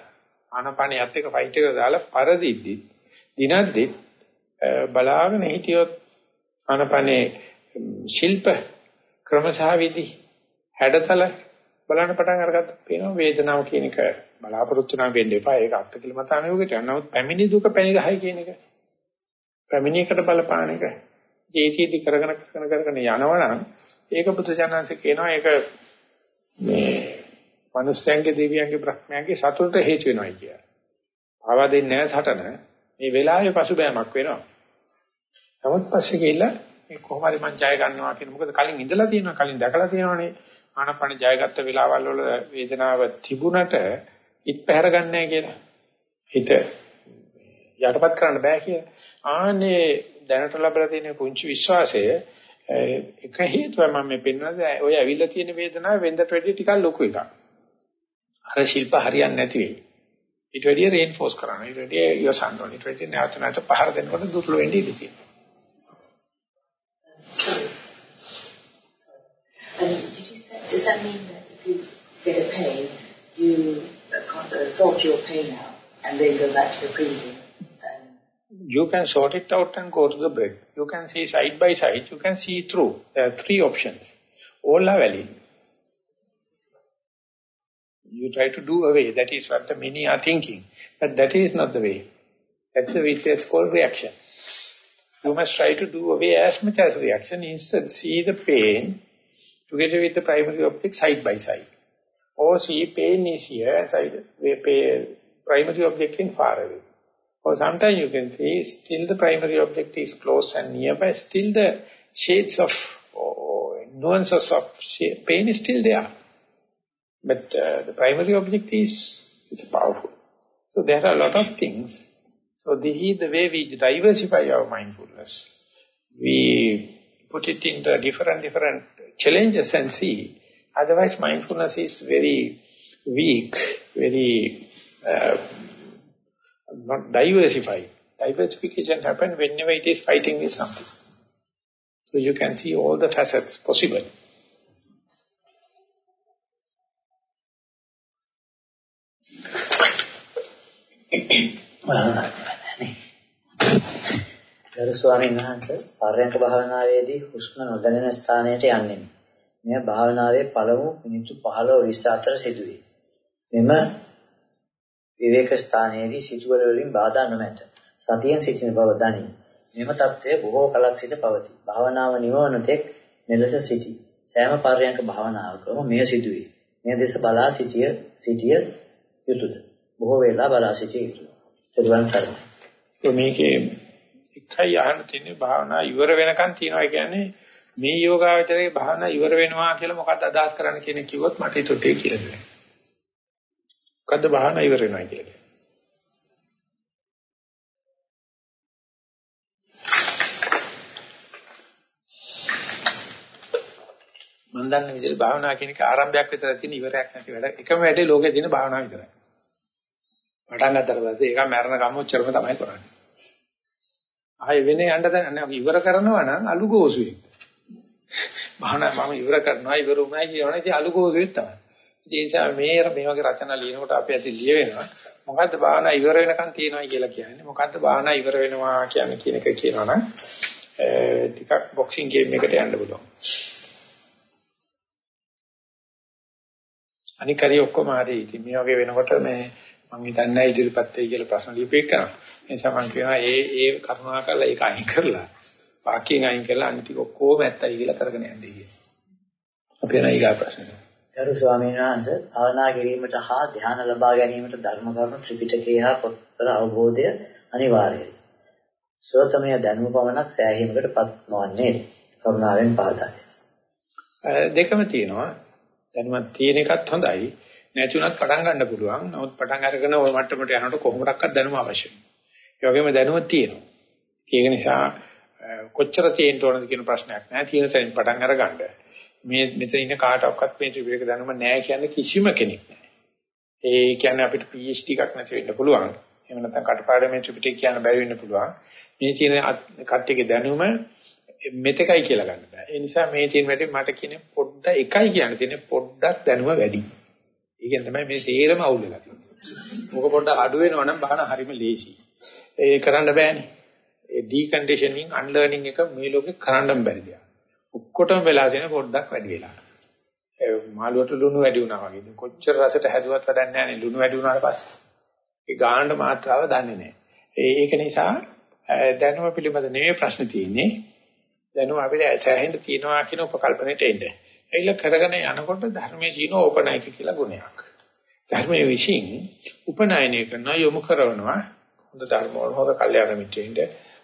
ආනපනියත් එක්ක ෆයිට් එකට දාලා පරදිද්දි දිනද්දි බලාගෙන හිටියොත් ආනපනේ ශිල්ප ක්‍රමසහවිදි හැඩතල බලන්න පටන් අරගත්ත පේනවා වේදනාව කියන එක බලාපොරොත්තු නම් වෙන්න එපා. ඒක අත්කිලමතාණයෝගට යනවත් පැමිණි දුක පැණිගහයි කියන එක. පැමිණියකට බලපාන එක. ජීවිතي කරගෙන කරගෙන කරගෙන යනවනම් ඒක බුදුසසුනanse කියනවා. ඒක මේ මනුස්සයන්ගේ දෙවියන්ගේ බ්‍රහ්මයන්ගේ සතුටට හේතු වෙනවා කියලා. ආවා දෙන්නේ නැහැ සටන. මේ වෙලාවේ පසුබෑමක් වෙනවා. නමුත් පස්සේ ගිහිල්ලා මේ කොහොම හරි මං ජය ගන්නවා කියන මොකද කලින් ඉඳලා තියෙනවා කලින් දැකලා තියෙනවානේ ආනපන ජයගත්ත වෙලාවල් වල වේදනාව තිබුණට හිත පැහැර ගන්නෑ කියලා. හිත යටපත් කරන්න බෑ කියලා. ආනේ දැනට ලැබලා තියෙන පුංචි විශ්වාසය එක හේතුවක් මම මේ පෙන්වන්නේ ඔය ඇවිල්ලා තියෙන වේදනාව වෙන්දට වැඩිය ටිකක් ලොකු එකක්. අර ශිල්ප හරියන්නේ නැති වෙයි. ඊට වැඩිය රේන්ෆෝස් කරන්න. ඊට වැඩිය ඉවසන්න ඕනේ. ඊට වැඩිය නැවත නැවත පහර දෙනකොට දුර්වල වෙන්නේ ඉඳී තියෙනවා. Does that mean that if you get a pain, you uh, sort your pain out and then go back to the breathing? You can sort it out and go to the breath. You can see side by side. You can see through. There are three options. All are valid. You try to do away. That is what the many are thinking. But that is not the way. That's the way it's called reaction. You must try to do away as much as reaction. Instead, see the pain together with the primary object side by side. Or see pain is here and side, primary object in far away. Or sometimes you can see still the primary object is close and nearby, still the shades of, or nuances of pain is still there. But uh, the primary object is it's powerful. So there are a lot of things. So is the way we diversify our mindfulness. We put it into different, different challenges and see. Otherwise mindfulness is very weak, very uh, not diversified. Diversification happens whenever it is fighting with something. So you can see all the facets possible. ගරු ස්වාමීන් වහන්සේ පරයන්ක භාවනාවේදී හුස්ම නොදැනෙන ස්ථානයට යන්නේ. මෙය භාවනාවේ පළමු මිනිත්තු 15 20 අතර සිදුවේ. මෙම විවේක ස්ථානයේදී සිතුවල වලින් බාධා නොමැත. සතියෙන් සිටින බව දනි. මෙම தත්ත්වය බොහෝ කලක් සිට පවතී. භාවනාව නිවන තෙක් මෙලෙස සිටි. සෑම පරයන්ක භාවනාවකම මෙය සිදුවේ. මේ දෙස බලා සිටිය සිටිය යුතුයද? බොහෝ වෙලා බලා සිටිය යුතුය. සරුවන් සරණයි. මේකේ එකයි අහන්න තියෙන්නේ භාවනා ඉවර වෙනකන් තියනවා කියන්නේ මේ යෝගාවචරයේ භාවනා ඉවර වෙනවා කියලා මොකක්ද අදහස් කරන්න කියන කිව්වොත් මට ඒතොටේ කියලා දෙන්න. මොකද්ද භාවනා ඉවර වෙනවා කියන්නේ? මම දන්න විදිහට භාවනා කියන එක ආරම්භයක් විතර තියෙන ඉවරයක් නැති වැඩ. එකම වැඩේ ලෝකේ තියෙන භාවනාව විතරයි. පටන් ගන්නතර පස්සේ ඒක මරණ කම්මොච්චරම තමයි කරන්නේ. ආයෙ වෙන යන්න දැන් නෑ ඉවර කරනවා නම් අලු ගෝසුවේ. භාවනා මම ඉවර කරනවා ඉවර වුණා කියනවනේ ඉතින් අලු ගෝසුවේ තමයි. ඒ නිසා මේ මේ වගේ රචනා ලියනකොට අපි ඇති ලියවෙනවා. මොකද්ද භාවනා ඉවර වෙනකන් තියනවා කියලා කියන්නේ. මොකද්ද භාවනා ඉවර වෙනවා කියන්නේ කියන එක කියනවනම් ටිකක් බොක්සිං ගේම් එකට යන්න පුළුවන්. අනික හරි ඔක්කොම හරි ඉතින් මේ වගේ වෙනකොට මේ මම හිතන්නේ ඉදිරිපත් වෙයි කියලා ප්‍රශ්න කරනවා. ඒ නිසා මම කියනවා ඒ ඒ කරුණා කරලා ඒක අයින් කරලා වාක්‍යයෙන් අයින් කරලා අනිත් ටික ඔක්කොම ඇත්තයි කියලා කරගෙන යන්නේ කියලා. අපි යන ඊගා ප්‍රශ්නෙට. ගරු ස්වාමීන් වහන්සේ භාවනා කිරීමට හා ධ්‍යාන ලබා ගැනීමට ධර්ම කරුණු ත්‍රිපිටකය හා පොත්වල අවබෝධය අනිවාර්යයි. සෝතමය දැනුම පමණක් සෑහීමකටපත් නොවන්නේ කරුණාවෙන් පහදා දෙකම තියෙනවා. දැනුමක් තියෙන එකත් හොඳයි. නැතුණත් පටන් ගන්න පුළුවන්. නමුත් පටන් අරගෙන ওই මට්ටමට යනකොට කොහොමඩක්වත් දැනුම අවශ්‍යයි. ඒ වගේම දැනුම තියෙනවා. ඒක නිසා කොච්චර තියෙන්න ඕනද කියන ප්‍රශ්නයක් නෑ. තියෙන තැනින් පටන් අරගන්න. මේ මෙතන ඉන්න කාටවත් මේ ත්‍රිවිධ දැනුම නෑ කියන්නේ කිසිම කෙනෙක් නෑ. ඒ කියන්නේ අපිට PhD එකක් නැති වෙන්න පුළුවන්. එහෙම නැත්නම් කටපාඩමේ ත්‍රිපිටක කියන්න බැරි වෙන්න පුළුවන්. මේ තියෙන කට්ටියගේ දැනුම මෙතකයි කියලා ගන්න බෑ. ඒ නිසා මේ තියෙන වැඩි මට කියන්නේ පොඩ්ඩ එකයි කියන්න තියෙන්නේ පොඩ්ඩක් දැනුම වැඩි. ඒකෙන් තමයි මේ තේරම අවුල් වෙලා තියෙන්නේ. මොක පොඩ්ඩක් අඩු වෙනවා නම් බාහන හරිම ලේසි. ඒ කරන්න බෑනේ. ඒ ඩිකන්ඩිෂනින් අන්ලර්නින් එක මේ ලෝකේ කරන්න බැරි දෙයක්. ඔක්කොටම වෙලා තියෙන පොඩ්ඩක් වැඩි වෙලා. ඒ මාළුවට ලුණු වැඩි වුණා වගේ. කොච්චර රසට හැදුවත් වැඩක් නැහැ නේ ලුණු වැඩි වුණාට පස්සේ. ඒ ගානට මාත්‍රාව දන්නේ නැහැ. ඒක නිසා දැනුම පිළිබඳ නෙවෙයි ප්‍රශ්න තියෙන්නේ. දැනුම අපිට සෑහෙන්න තියෙනවා කියන උපකල්පනයට එන්නේ. ඒල කරගෙන යනකොට ධර්මයේ තියෙන ඕපනයික කියලා ගුණයක්. ධර්මයේ විශ්ින් උපනයනය කරන යොමු කරනවා හොඳ ධර්ම වල හොඳ කල්යාණ මිත්‍රයින්ද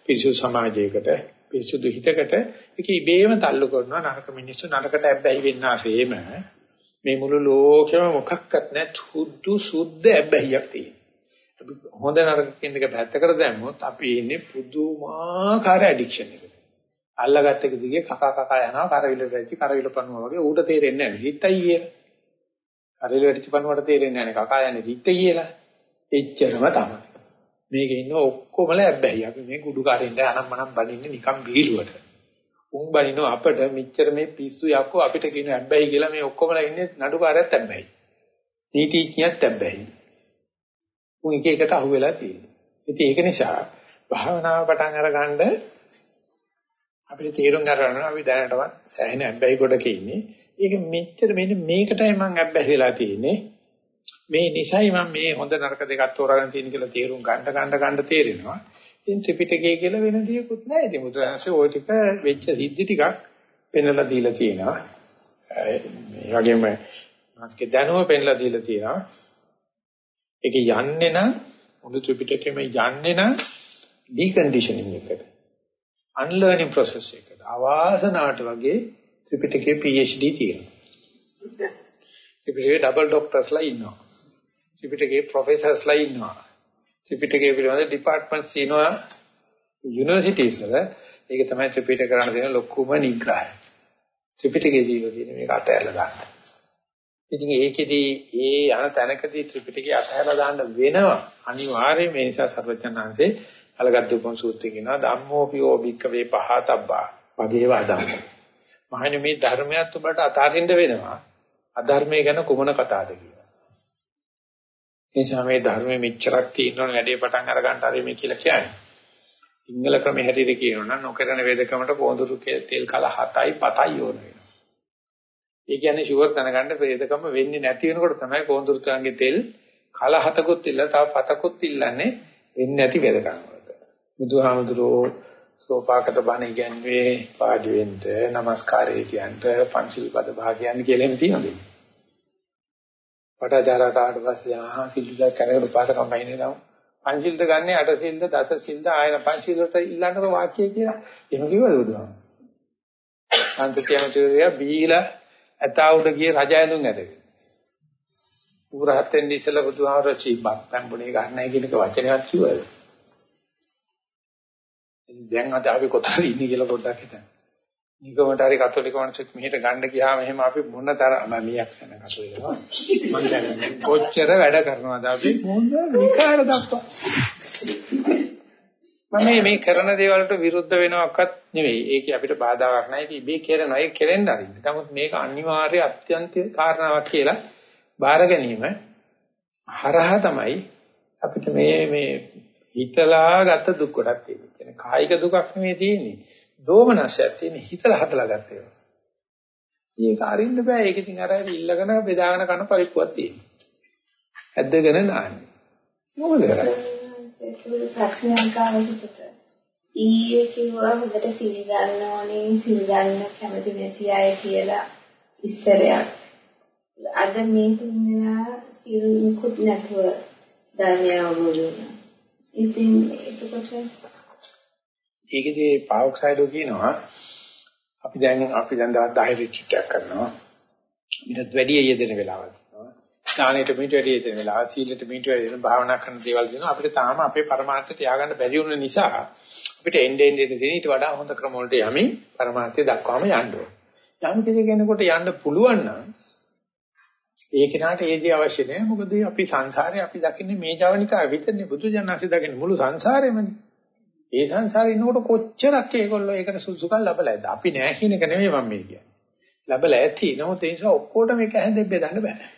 පිරිසුදු සමාජයකට පිරිසුදු හිතකට ඒක ඉබේම තල්ලු කරනවා නරක මිනිස්සු නරකට ඇබ්බැහි වෙන්නාseම මේ මුළු ලෝකෙම මොකක්වත් නැත් හුදු සුද්ධ ඇබ්බැහියක් තියෙනවා. අපි හොඳ නරක කියන එක පැත්තකට දැම්මොත් අපි ඉන්නේ පුදුමාකාර ඇඩික්ෂන් එකක. අල්ලගත්ත එක දිගේ කකා කකා යනවා කරවිල වැච්චි කරවිල පනුවා වගේ ඌට තේරෙන්නේ නැහැ හිතයි කියලා. කරවිල වැච්චි පනුවට තේරෙන්නේ නැහැ කකා යන්නේ හිතයි කියලා. එච්චරම තමයි. මේකේ ඉන්න ඔක්කොමල ඇබ්බැහි. අපි මේ කුඩුකාරින්ද අනම්මනම් බනින්නේ නිකන් බීලුවට. උන් බනිනෝ අපිට මෙච්චර මේ පිස්සු යක්කෝ අපිට කියන ඇබ්බැහි කියලා මේ ඔක්කොමල ඉන්නේ නඩුකාරයත් ඇබ්බැහි. නීතිඥයත් ඇබ්බැහි. උන් එක එකට අහු වෙලා තියෙනවා. ඉතින් ඒක නිසා භාවනාව පටන් අරගන්න අපිට තීරුම් ගන්න අපි දැනටවත් සෑහෙන අබ්බැහි කොටක ඉන්නේ. ඒක මෙච්චර මෙන්න මේකටයි මම අබ්බැහි වෙලා තියෙන්නේ. මේ නිසයි මම මේ හොඳ නරක දෙකක් තෝරාගෙන තියෙන කියලා තීරුම් ගන්න ගන්න ගන්න තේරෙනවා. ඉතින් ත්‍රිපිටකය කියලා වෙන දෙයක්වත් නැහැ. ඉතින් මුද්‍රාංශේ ওই ටික වෙච්ච සිද්ධි ටිකක් පෙන්වලා දීලා තියෙනවා. මේ වගේම මාස්කේ දැනුම පෙන්වලා දීලා තියෙනවා. ඒක යන්නේ නම් මුළු ත්‍රිපිටකෙම යන්නේ නම් ඩිකන්ඩිෂනින් එකට. අන්ලර්නින් process එකට. අවාසනාවට වගේ ත්‍රිපිටකයේ PhD තියෙනවා. ත්‍රිපිටකයේ ඩබල් ડોක්ටර්ස්ලා ඉන්නවා. ත්‍රිපිටකයේ ප්‍රොෆෙසර්ස්ලා ඉන්නවා. ත්‍රිපිටකයේ පිළිබඳ ඩිපාර්ට්මන්ට්ස් තියෙනවා යුනිවර්සිටිස් වල. ඒක තමයි ත්‍රිපිටක කරන්න දෙන ලොකුම නිග්‍රහය. ත්‍රිපිටකයේ දීලා තියෙන මේක අතහැරලා දාන්න. ඉතින් ඒකෙදී ඒ යන තැනකදී ත්‍රිපිටකය අතහැරලා දාන්න වෙනවා. අනිවාර්යයෙන් මේ නිසා සර්වඥාන්සේ අලගද්දුපොන් සූත්‍රය කියනවා ධම්මෝපියෝ භික්කවේ පහතබ්බා වගේ වදම්. මහණෙනි මේ ධර්මයක් ඔබට අතාරින්න වෙනවා. අධර්මය ගැන කුමන කතාවද කියලා. එනිසා මේ ධර්මයේ මෙච්චරක් තියෙනවනේ වැඩේ පටන් අර ගන්න හරි මේ කියලා කියන්නේ. සිංහල ක්‍රමෙ හැටියට කියනවා නම් නොකරන වේදකමට පොඳුරු තෙල් කල 7යි 7යි ඕන වෙනවා. ඒ කියන්නේ ෂුවර් දැනගන්න වේදකම වෙන්නේ නැති වෙනකොට තමයි පොඳුරු තංගේ තෙල් කල 7කුත් ඉල්ල තව 7කුත් ඉල්ලන්නේ වෙන්නේ නැති වේදකම. බුදුහාමුදුරෝ සෝපාකට බණ ඉගැන්වේ පාඩි වෙන්න নমස්කාරය කියන්න පංචිල් පද භාගයන් කියලා එන්නේ තියෙනවද? පටාචාරාට පස්සේ ආහා සිල්ලා කරගෙන උපාසකම් බයිනේ නම් පංචිල්ද ගන්න අට සිල්ද දස සිල්ද ආයන පංචිල්ට ඉල්ලන්නක වාක්‍ය කියලා එහෙම කිව්වද බුදුහාම? අන්තිකයමතුරිය බීලා ඇතාවුඩ ගිය රජ ඇඳුම් ඇදගෙන. උගරහත් වෙන්නේ ඉස්සලා බුදුහාමර චීබක් පම්බුනේ ගන්නයි කියන එක වචනයක් කිව්වද? දැන් අද අපි කොතනද ඉන්නේ කියලා පොඩ්ඩක් හිතන්න. නිකමට හරි කතෝලික වංශෙත් මෙහෙට ගන්න ගියාම එහෙම අපි මොන තරම් මියක් සන කතෝලිකව මම දැනන්නේ කොච්චර වැඩ කරනවද අපි? මොන විකාර දක්වා. මම මේ කරන දේවල් වලට විරුද්ධ වෙනවක්වත් නෙවෙයි. ඒක අපිට බාධාවක් නැහැ. ඒක ඉබේ කරනවා ඒක කෙරෙන්න අරින්න. නමුත් මේක අනිවාර්ය අත්‍යන්ත කාරණාවක් කියලා බාර ගැනීම හරහා තමයි අපිට මේ මේ හිතලා ගත දුක් කොටක් තියෙනවා. කියන්නේ කායික දුකක් නෙමෙයි තියෙන්නේ. දෝමනසයක් තියෙන හිතලා හදලා ගත්ත ඒවා. ඒක අරින්න බෑ. ඒක ඉතින් අර ඉල්ලගෙන බෙදාගෙන කන පරිප්පුවක් තියෙනවා. ඇද්දගෙන නාන්නේ. මොකද කරන්නේ? ප්‍රශ්නයක් ආවොත් ඊයේ කිව්වා හොඳට සිල් ගන්න ඕනේ සිල් ගන්න කැමති නැති අය කියලා ඉස්තරයක්. අද මේ තුන්දෙනා සිල් මුකුත් නැතුව ධර්මය අවබෝධ වුණා. ඉතින් එතකොට ඒකේදී පාවොක්සයිඩෝ කියනවා අපි දැන් අපි දැන් දවස් 10 රිට්‍රීට් කරනවා. ඊටත් වැඩි යෙදෙන වෙලාවල් තියෙනවා. ස්ථානෙට මීට වැඩි යෙදෙන වෙලාවල්, සීලෙට මීට වැඩි යෙදෙන භාවනා කරන දේවල් දෙනවා. අපිට තාම අපේ પરමාර්ථය තියාගන්න බැරි වුණ නිසා අපිට එන්න එන්න එන්න තියෙන ඊට වඩා හොඳ ක්‍රම වලට යමින් પરමාර්ථය දක්වාම යන්න ඕන. යම් කිසි කෙනෙකුට යන්න පුළුවන් නම් ඒ කෙනාට ඒ දේ අවශ්‍ය නැහැ. මොකද අපි සංසාරේ අපි දකින්නේ මේ ජවනිකාව විතරනේ බුදු ජානසී දකින්නේ මුළු සංසාරෙමනේ. ඒ සංසාරේ ඉන්නකොට කොච්චරක් ඒගොල්ලෝ ඒකට සුසුකම් ලැබලා ඇද්ද? අපි නෑ කියන එක නෙමෙයි මම මේ කියන්නේ. ලැබලා ඇති. නමුත් ඒ නිසා ඔක්කොටම මේක හැදෙන්න බෙදන්න බෑ.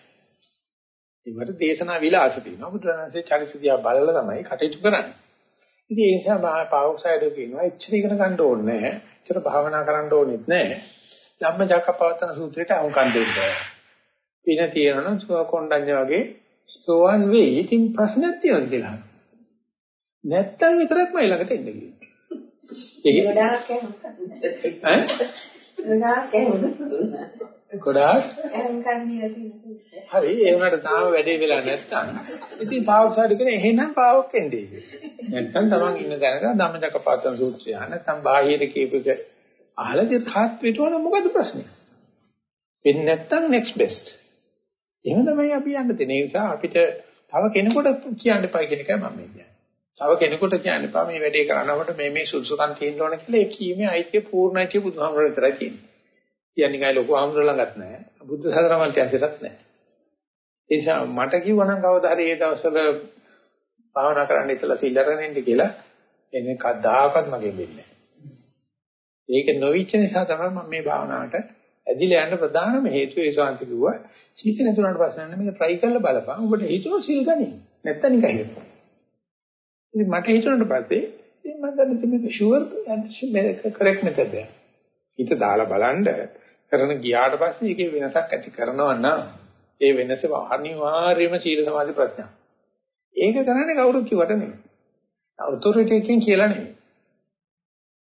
ඒකට දේශනා විලාස තියෙනවා. බුදුරජාණන්සේ චරිතය බලලා තමයි කටයුතු කරන්නේ. ඉතින් ඒ නිසා මහා පාවොක්සයිඩෝ කියනවා එච්චර ඉගෙන ගන්න ඕනේ නැහැ. එච්චර භාවනා කරන්න ඕනෙත් නැහැ. ධම්මචක්කපවත්තන සූත්‍රයට අහුම්කම් දෙන්න. පින තියෙනවනම් සුවකොණ්ඩඤ්ඤ වගේ සෝවන් වෙයි. ඉතින් ප්‍රශ්නයක් තියෙනවා කියලා. නැත්තම් විතරක්ම ළඟට එන්න කියනවා. ඒක ගොඩාක්? ගොඩාක්. හරි ඒ වුණාට තාම වැඩේ වෙලා නැත්තම් ඉතින් පාවොක්සයිඩ් කියන එහෙනම් පාවොක් එන්නේ. නැත්තම් තමන් ඉන්න දැනක ධම්මචක්කපවත්තන සූත්‍රය නැත්තම් බාහිර කීපක අහලා දෙත් හත් පිටවන මොකද ප්‍රශ්නේ? වෙන්නේ නැත්තම් next best. එහෙම තමයි අපි යන්න තියෙන්නේ. ඒ නිසා අපිට තව කෙනෙකුට කියන්න එපා කියන එකයි මම කියන්නේ. තව කෙනෙකුට කියන්න එපා මේ වැඩේ කරනකොට මේ මේ සුසුකම් තියෙන්න ඕන කියලා ඒ කීමේ අයිතිය පූර්ණයිතිය බුදුහාමර විතරයි තියෙන්නේ. කියන්නේ කයි ලොකු ආමර ළඟත් නැහැ. බුද්ධ සතරමන්ත්‍යන්සෙටත් නැහැ. ඒ නිසා මට කිව්වනම් කවදා හරි ඒ දවස්වල භාවනා කරන්න ඉතලා සිල්ලරගෙන ඉන්න කියලා එන්නේ කවදාකවත් මගෙන් වෙන්නේ නැහැ. ඒක නොවිච්ච නිසා තමයි මම මේ භාවනාවට ඇදිලා යන්න ප්‍රධානම හේතුව ඒ ශාන්ති කිව්වා සීල නැතුණාට පස්සේ නම් මේක try කරලා බලපන්. ඔබට හිතුව සීල් ගනි. නැත්තම් නිකන් හිටපන්. ඉතින් මට හිතුණාට පස්සේ ඉතින් මම දන්නේ මේක sure and correct method එක. හිත දාලා බලන්න කරන ගියාට පස්සේ ඒකේ වෙනසක් ඇති කරනවා නම් ඒ වෙනස අනිවාර්යයෙන්ම සීල සමාධි ප්‍රඥා. ඒක කරන්නේ කවුරුත් කිව්වට නෙමෙයි. authority එකකින් කියලා නෙමෙයි.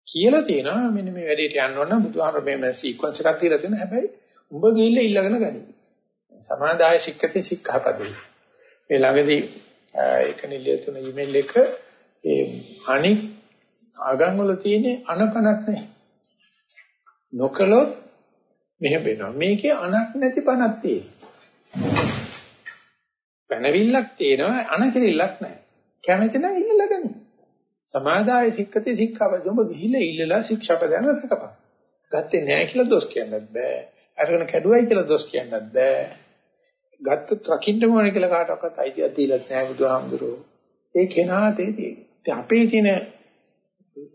කියලා තියෙනවා මෙන්න මේ වැඩේට යන්න ඕන නම් බුදුහාමර මේ සීක්වන්ස් එකක් තියලා තියෙනවා. හැබැයි උඹ ගිහිල්ලා ඊළඟන ගනි. සමාදාය ශික්කති සික්ඛාපදේ. මේ ළඟදී ඒක නිලිය තුන ඊමේල් එක ඒ අනික් ආගම් වල තියෙන අනපනක් නැහැ. නොකලොත් මෙහෙම වෙනවා. මේකේ අනක් නැති පණක් තියෙනවා. පැනවිල්ලක් තියෙනවා අනකිරිල්ලක් නැහැ. කැමති නම් ඉල්ලලා ගන්න. සමාදාය සික්කති සික්ඛාපද ඔබ ගිහිල්ලා ඉල්ලලා ශික්ෂාපදයන් රැකපන්. ගත්තේ නැහැ කියලා දොස් කියන්නත් බෑ. අරගෙන කැඩුවයි කියලා දොස් කියන්නත් බෑ. ගත්තොත් රකින්න ඕනේ කියලා කාටවත් අයිතියක් දීලත් නැහැ බුදුහාමුදුරුවෝ. ඒ කෙනාට ඒ අපේ තියෙන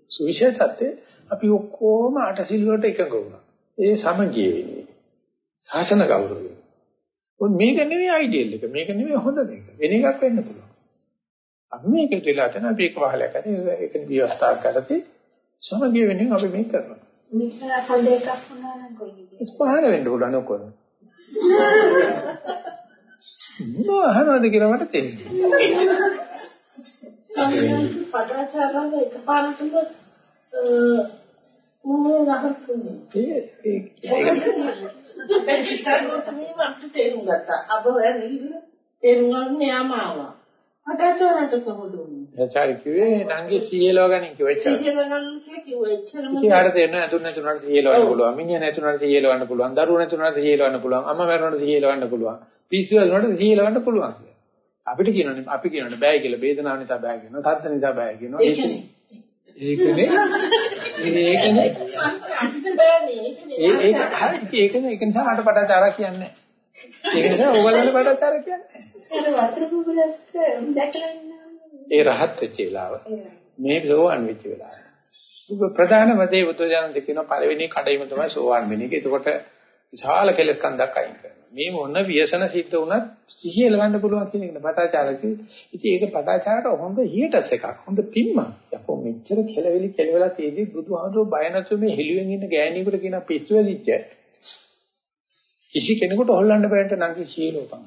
සුවිශේෂත්වය අපි ඔක්කොම අටසිල් වලට එකඟ වුණා. ඒ සමගිය වෙන්නේ. ශාසන ගෞරවය. මොන් මේක නෙවෙයි අයිඩියල් එක. මේක නෙවෙයි හොඳ දෙයක්. වෙන එකක් වෙන්න පුළුවන්. අපි මේක දෙලා තන අපි එක වහලයක් හරි ඒක විවස්ථා කරලා සමගිය වෙනින් අපි මේක කරනවා. මේක හොඳ එකක් වුණා නම් කොයි විදිහට? ස්පහන වෙන්න පුළුවන් [laughs] ඔක්කොම. මොනවද කියලා මට තේරෙන්නේ. [laughs] පටාචාරාව එකපාරටම මොනේ නහතුනේ. ඒ ඒ දැන් ඉස්සරහට මේ මට තේරුම් ගත්තා. අබ හොයන් නිවිල තේරුම් ගන්න යාම ආවා. පටාචාරාට කොහොමද උනේ? එචාරි කිව්වේ නංගේ සීයලව ගනින් කිව්වා එච්චර. සීය ගන්න කිව්වා එච්චරම. ඉතින් ආට තේරෙනවා ඇතුන් නැතුණාට සීයලවන්න පුළුවන්. මිනිහා නැතුණාට සීයලවන්න පුළුවන්. දරුවෝ නැතුණාට සීයලවන්න පුළුවන්. අම්මා මැරුණාට සීයලවන්න පුළුවන්. පිස්සු වැදුනට සීයලවන්න පුළුවන් කියලා. අපිට කියනනේ අපි කියනනේ බෑ කියලා වේදනාව නිසා බෑ කියනවා. තත්ත්ව නිසා බෑ කියනවා. ඒකනේ. ඒකනේ. ඒකනේ. ඒක හරි ඒකනේ ඒක නිසා මට පටාචාරා කියන්නේ ඒක නිසා ඕගොල්ලන්ට පටාචාර කියන්නේ අර වතුර බුබුලක් දැකලා ඉන්නවා. ඒ රහත් වෙච්ච වෙලාව මේ සෝවන් වෙච්ච වෙලාව ප්‍රධානම දේ බුදුජානක කියන පළවෙනි කඩයිම තමයි සෝවන් වෙන එක. ඒකකොට විශාල කෙලෙස් කන්දක් අයින් කරනවා. මේ මොන ව්‍යසන සිද්ධ වුණත් සිහිය ලවන්න පුළුවන් කියන එක පටාචාර කිව්වේ. ඉතින් ඒක පටාචාරට හොඳ හියටස් එකක්. හොඳ පිම්මක්. යකෝ මෙච්චර කෙලවෙලි කෙලවෙලා තියෙදි බුදුහාමුදුරුවෝ බය නැතුව මේ හෙළුවෙන් ඉන්න ගෑණියෙකුට කියන පිස්සු වෙලිච්ච කිසි කෙනෙකුට හොල්ලන්න බැරට නම් කිසිලෝකම්.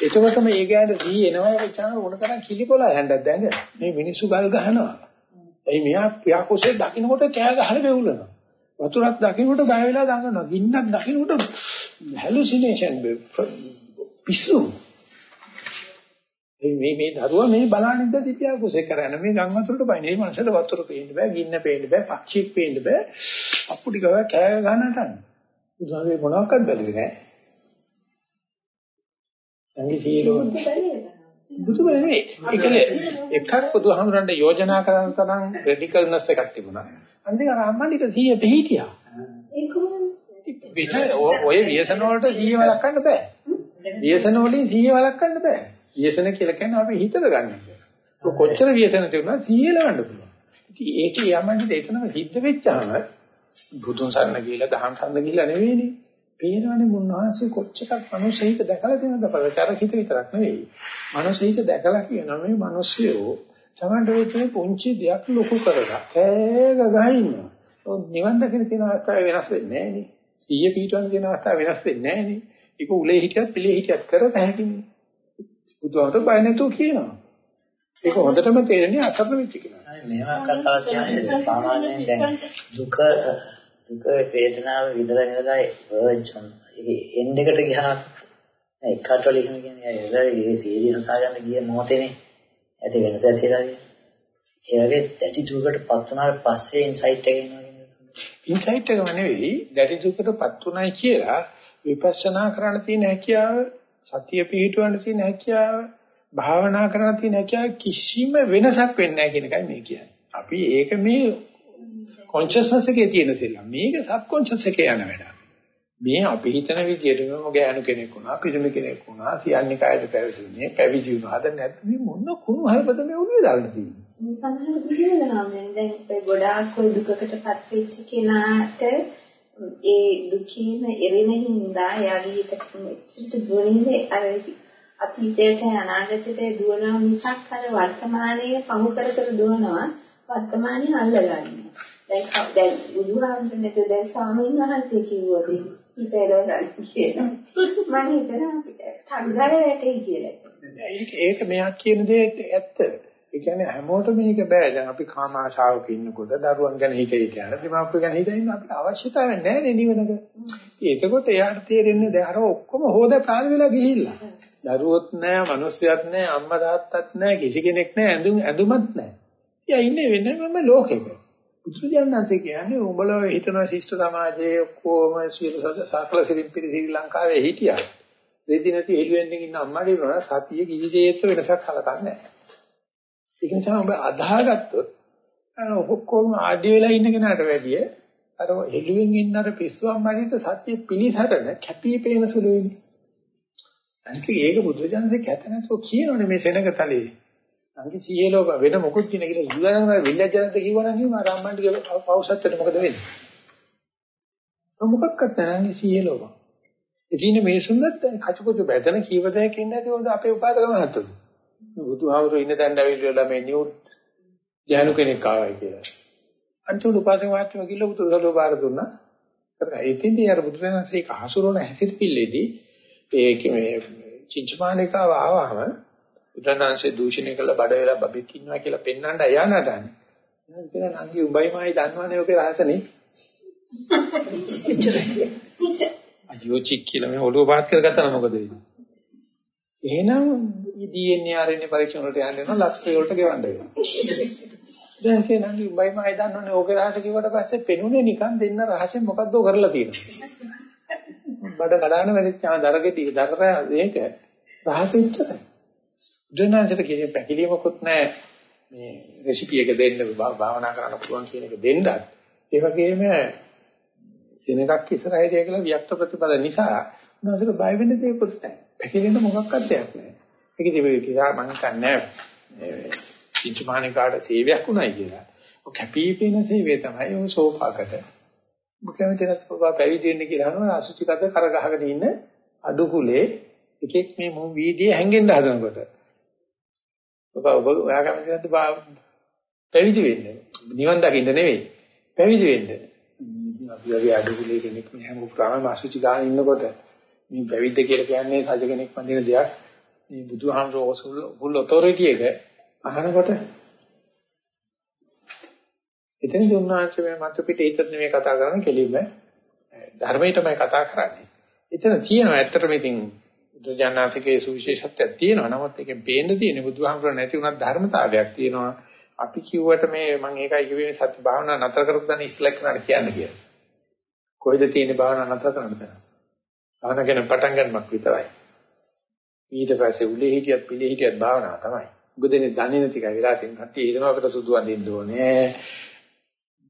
එතකොට මේ ගෑනට සී එනවා ඒ චාන ඕන තරම් කිලිපොලා හැන්දක් දැඟ. මේ මිනිස්සු ගල් ගහනවා. එයි මෙයා පියාකුසේ දකින්නකොට කෑ ගහලා වෙවුලනවා. වතුරක් දකින්නකොට බය වෙලා දඟනවා. ගින්නක් දකින්නකොට හැලුසිනේෂන් පිස්සු. මේ මේ දරුවා මේ බලන්න ඉඳ තියා කුසේ කරන මේ ගම් වතුරට බයිනේ. මේ මනසට වතුර පේන්න බෑ, ගින්න පේන්න බෑ, පක්ෂියෙක් පේන්න බෑ. අප්පුටි ගව කෑ ගන්නට. උදාවේ මොනවාක්වත් බැලුවේ නෑ. සංගී සීලෝ බුදුම නෙවෙයි. ඒ කියන්නේ එකක් බුදුහාමුදුරන්ට යෝජනා කරන තරම් රෙඩිකල්නස් එකක් තිබුණා. අන්තිම අම්මන්ට 100 පිහිටියා. ඒ කොහොමද? ඔය ව්‍යසන වලට 100 වළක්වන්න බෑ. ව්‍යසන වලින් 100 වළක්වන්න බෑ. ව්‍යසන කියලා කියන්නේ අපි හිතද ගන්න. කොච්චර ව්‍යසන තිබුණා 100 ලවන්න පුළුවන්. ඉතින් ඒකේ යමන්ට එතනම සිද්ධ වෙච්චාම බුදුන් සරණ ගිහිලා දහම් සරණ ගිහිලා නෙවෙයිනේ. පේනවනේ මුන්වහන්සේ කොච්චරක් මනුස්සයෙක් දැකලා තියෙනවද ප්‍රචාරකිත විතරක් නෙවෙයි. මනුස්සයෙක් දැකලා කියනවා මේ මිනිස්සුયો සමහර වෙලේ පුංචි දෙයක් ලොකු කරලා කෑග ගහ ඉන්නවා. නිවන් දකින්න තියෙන අවස්ථාව වෙනස් වෙන්නේ නැහැ නේ. සීය පීඨවන් තියෙන අවස්ථාව වෙනස් වෙන්නේ නැහැ නේ. ඒක උලේ හිටියත් පිළේ හිටියත් කරත හැකිනේ. බුදුහාමර බය නැතුව කියනවා. ඒක හොඳටම තේරෙන්නේ අසරණ වෙච්ච කෙනා. මේවා කතාවක් කියන්නේ සාමාන්‍යයෙන් දැන් දුක දුක වේදනාව විඳලා ඉඳලා වර්ජ් ඒ එන්ඩ් එකට ගියා. එකකට වලින් කියන්නේ ඒ සීරිය හසා ගන්න ගිය මොහොතේනේ ඇට වෙනසක් තියලා ඒ වගේ දැටි දුකටපත් වුණාට පස්සේ ඉන්සයිට් එක එනවා ඉන්සයිට් එකම නෙවෙයි. දැටි දුකටපත් උනායි කියලා විපස්සනා කරන්න තියෙන හැකියාව සතිය පිහිටවන්න තියෙන හැකියාව භාවනා කරන්න තියෙන හැකියාව කිසිම වෙනසක් වෙන්නේ නැහැ කියන එකයි මේ කියන්නේ. අපි ඒක මේ කොන්ෂස්නස් එකේ තියෙන සෙල්ලම්. මේක සබ් කොන්ෂස් එකේ යන වැඩ. මේ අපි හිතන විදිහට මම ගෑනු කෙනෙක් වුණා, පිරිමි කෙනෙක් වුණා, සියන්නේ කායද පැවිදිුනේ, පැවිදි වුණාද නැත්නම් මේ මොන කුණු හරපද මේ උනේ දාගෙන තියෙන්නේ. සමහර විදිහට දැන් ගොඩාක් ඔය දුකකටපත් වෙච්ච කෙනාට ඒ දුකේම එරෙන හින්දා එයාගේ හිත මෙච්චරට දුරින්ද අර අතීතයට අනාගතයට දුවනවා මිසක් අර වර්තමානයේ පහු කර කර දුවනවා වර්තමානයේ අල්ලගන්නවා. දැන් දැන් බුදුහාමුදුරනේ දැන් ස්වාමීන් වහන්සේ කිව්වද හිතේරෝ ගන්න කියලා. මම හිතනවා අපිට තරගල වැටේ කියලා. ඒක ඒක මෙයා කියන දේ ඇත්ත. ඒ කියන්නේ හැමෝටම මේක බෑ. දැන් අපි කාම ආශාවක ඉන්නකොට දරුවන් ගැන හිතේ කියන, දෙමාපිය ගැන හිතින් අපිට අවශ්‍යතාවයක් නැහැ නේ නිවනක. එතකොට එයාට තේරෙන්නේ දැන් අර ඔක්කොම හොද පාළ වෙලා ගිහිල්ලා. දරුවොත් නැහැ, මිනිස්සුත් නැහැ, අම්මා තාත්තත් නැහැ, කිසි කෙනෙක් නැහැ, ඇඳුම් ඇඳුමත් නැහැ. එයා ඉන්නේ වෙනම ලෝකෙක. බුදුරජාණන්සේ කියන්නේ උඹලා හිතන ශිෂ්ට සමාජයේ ඔක්කොම සියලු සකල සිරින් පිරි ශ්‍රී ලංකාවේ හිටියා. දෙදි නැති එළුවෙන් ඉන්න අම්මාගේ වුණා සතිය කිසිසේත් වෙනසක් හලකන්නේ නැහැ. ඒක නිසා ඔබ අදාහගත්තොත් ඔක්කොම ආඩි වෙලා ඉන්න කෙනාට වැඩිය අර එළුවෙන් ඉන්න අර පිස්සුවම් මරිට සත්‍ය පිළිසරණ කැපී පේන සුළු වෙන්නේ. අනිත් ඒක බුදුරජාණන්සේ කැත නැතුව කියනෝනේ මේ සෙනගතලේ. අංගි සීයලෝ වෙන මොකොත් කියන කියලා බුදුරජාණන් විල්ලජනන්ත කිව්වනම් එහෙම අර අම්මන්ට පෞසත්තට මොකද වෙන්නේ? මොකක්වත් නැහැ අංගි සීයලෝ. ඉතින් මේසුන්වත් කචකොච බැදන කීව දෙයක් ඉන්නේ නැති අපේ උපාදකම හතුරු. බුදුහාමුදුරු ඉන්න තැන ඇවිල්ලා මේ නියුට් ජානු කෙනෙක් ආවයි කියලා. අන්තිම උපාසක මාත්‍රිම කිව්ල බුදුසලෝ බාර දුන්නා. කරා ඉතින්දී අර බුදුරජාණන්සේ කහසුරෝණ හැසිරෙපිල්ලේදී ඒක මේ චින්චමානිකාව ආවම බුදුරජාණන්සේ දූෂණය කළ බඩ වෙලා බබෙක් ඉන්නවා කියලා පෙන්වන්න එයා නඩන්නේ. මම කියන නංගි උඹයි මායි දන්නවනේ ඔකේ රහසනේ. එච්චරයි. අයියෝ චික් කියලා මේ ඔළුව පාත් කරගත්තා මොකද වෙන්නේ? එහෙනම් DNA RNA පරීක්ෂණ වලට යන්න වෙනවා ලස්සේ වලට ගෙවන්න වෙනවා. දැන් කියනනම් උඹයි මයි දන්නවනේ ඕකේ රහස කිව්වට පස්සේ පෙනුනේ නිකන් දෙන්න රහසෙන් මොකද්ද කරලා තියෙන්නේ. බඩ කඩාන වෙච්ච දරගෙඩි දරර මේක රහස ඉච්චතයි. දුන්නාන්සට කිසි පැකිලීමකුත් නැහැ මේ රෙසිපි එක දෙන්න භාවනා කරන්න පුළුවන් කියන එක දෙන්නත් ඒ වගේම සෙනඟක් ඉස්සරහට කියලා වික්ත ප්‍රතිපද නිසා උනාසට බය වෙන්න දෙයක්වත් නැහැ. පැකිලෙන්න මොකක්වත් දෙයක් නැහැ. ඒක ඉතින් මේ කිසා මම හිතන්නේ කිංචමානිකාට සේවයක් උනායි කියලා. ඔය කැපිපෙන සේවය තමයි ඔය සෝපාකට. මොකද දෙනත් පොබා පැවිදි වෙන්න කියලා අහනවා අසුචිකත කර ගහගෙන ඉන්න අඩු කුලේ එකෙක් මේ මො වීදියේ හැංගෙන්න හදනකොට. ඔබ ඔබ ඔයා කැමති නැද්ද පැවිදි වෙන්න? නිවන් දකින්න නෙවෙයි. පැවිදි වෙන්න. අපි වගේ අඩු කුලේ කෙනෙක් මේ හැම පුරාම අසුචි ගාන ඉන්නකොට මේ පැවිද්ද කියලා කියන්නේ සජ කෙනෙක් වඳින දෙයක්. මේ බුදුහාමරෝ ෆුල් ඔතොරිටි එක අහනකොට එතනදී උන්වහන්සේ මේ මත පිට හිතට නෙමෙයි කතා කරන්නේ කෙලින්ම ධර්මයටමයි කතා කරන්නේ. එතන තියෙනවා ඇත්තටම ඉතින් බුදුජානනාථගේ සුවිශේෂත්වයක් තියෙනවා. නමුත් ඒකෙන් පේන්න තියෙන බුදුහාමරෝ නැති වුණත් ධර්මතාවයක් තියෙනවා. අපි කිව්වට මේ මම ඒකයි කිව්වේ සත්‍ය භාවනා නතර කරපු දණ ඉස්ලක් කරන්න කියන්නේ කියලා. කොයිද තියෙන භාවනා නතර කරන්න බෑ. භාවනා ගැන පටන් ගන්නමක් විතරයි. ඊට පස්සේ උලේ හිටියත් පිළේ හිටියත් භාවනාව තමයි. උගදෙනේ දන්නේ නැති කයි වෙලා තියෙන කට්ටිය හිතනවාකට සුදු අඳින්න ඕනේ.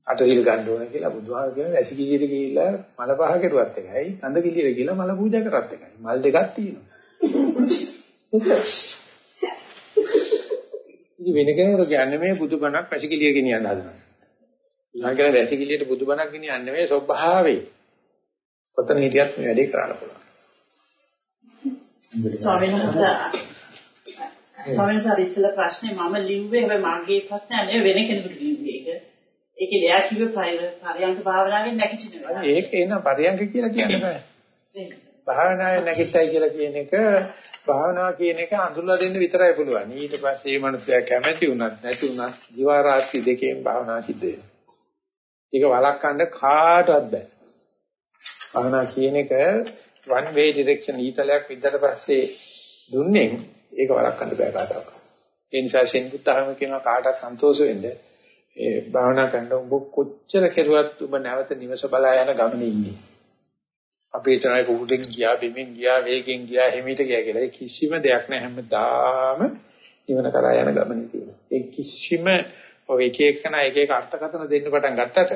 අටහිල් ගන්න ඕනේ කියලා බුදුහාම කියන වැසි කිලියට ගිහිල්ලා මල පහ කෙරුවත් එකයි, කඳ කිලියට ගිහිල්ලා මල පූජා කරත් එකයි. මල් දෙකක් තියෙනවා. ඉතින් වෙන කෙනෙකුට කියන්නේ මේ බුදුබණක් වැසි කිලිය ගෙනියන්න හදනවා. ඊළඟට වැසි කිලියට බුදුබණක් ගෙනියන්නේ මේ ස්වභාවයේ කොතන හිටියත් මේ වැඩේ කරන්න පුළුවන්. ස්වාමීන් වහන්සේ ස්වාමීන් වහන්සේ ඉස්සෙල්ලා ප්‍රශ්නේ මම ලිව්වේ හැබැයි මගේ ප්‍රශ්නේ නෙවෙයි වෙන කෙනෙකුට ලිව්වේ ඒක. ඒකේ ලෙයා කිව්වේ පරියන්ක භාවනාවෙන් නැගිටින වෙලාව. ඒක එන පරියන්ක කියලා කියන්න බෑ. භාවනාවේ නැගිට්ටයි කියලා කියන එක භාවනාව කියන එක අඳුරලා දෙන්න විතරයි පුළුවන්. ඊට පස්සේ මේ මනුස්සයා කැමැති වුණත් නැති වුණත් දිවා රාත්‍රී දෙකෙන් භාවනා සිද්ධ වෙනවා. ඒක වළක්වන්න කාටවත් බෑ. භාවනා කියන එක one way direction ඊතලයක් විද්දට පස්සේ දුන්නේ ඒක වළක්වන්න බෑ කාටවත්. ඒ නිසා සෙන්බුත්තහම කියනවා කාටවත් සන්තෝෂ වෙන්න ඒ භාවනා කරන ඔබ කොච්චර කෙරුවත් ඔබ නැවත නිවස බලා යන ගමනේ ඉන්නේ. අපි හිතනවා කුකුටෙන් ගියා බිමින් ගියා වේගෙන් ගියා හිමීට ගියා කියලා. ඒ කිසිම දෙයක් නැහැ හැමදාම නිවන කරා යන ගමනේ තියෙනවා. ඒ කිසිම ඔය එක එකන එක එක අර්ථකථන දෙන්න පටන් ගත්තට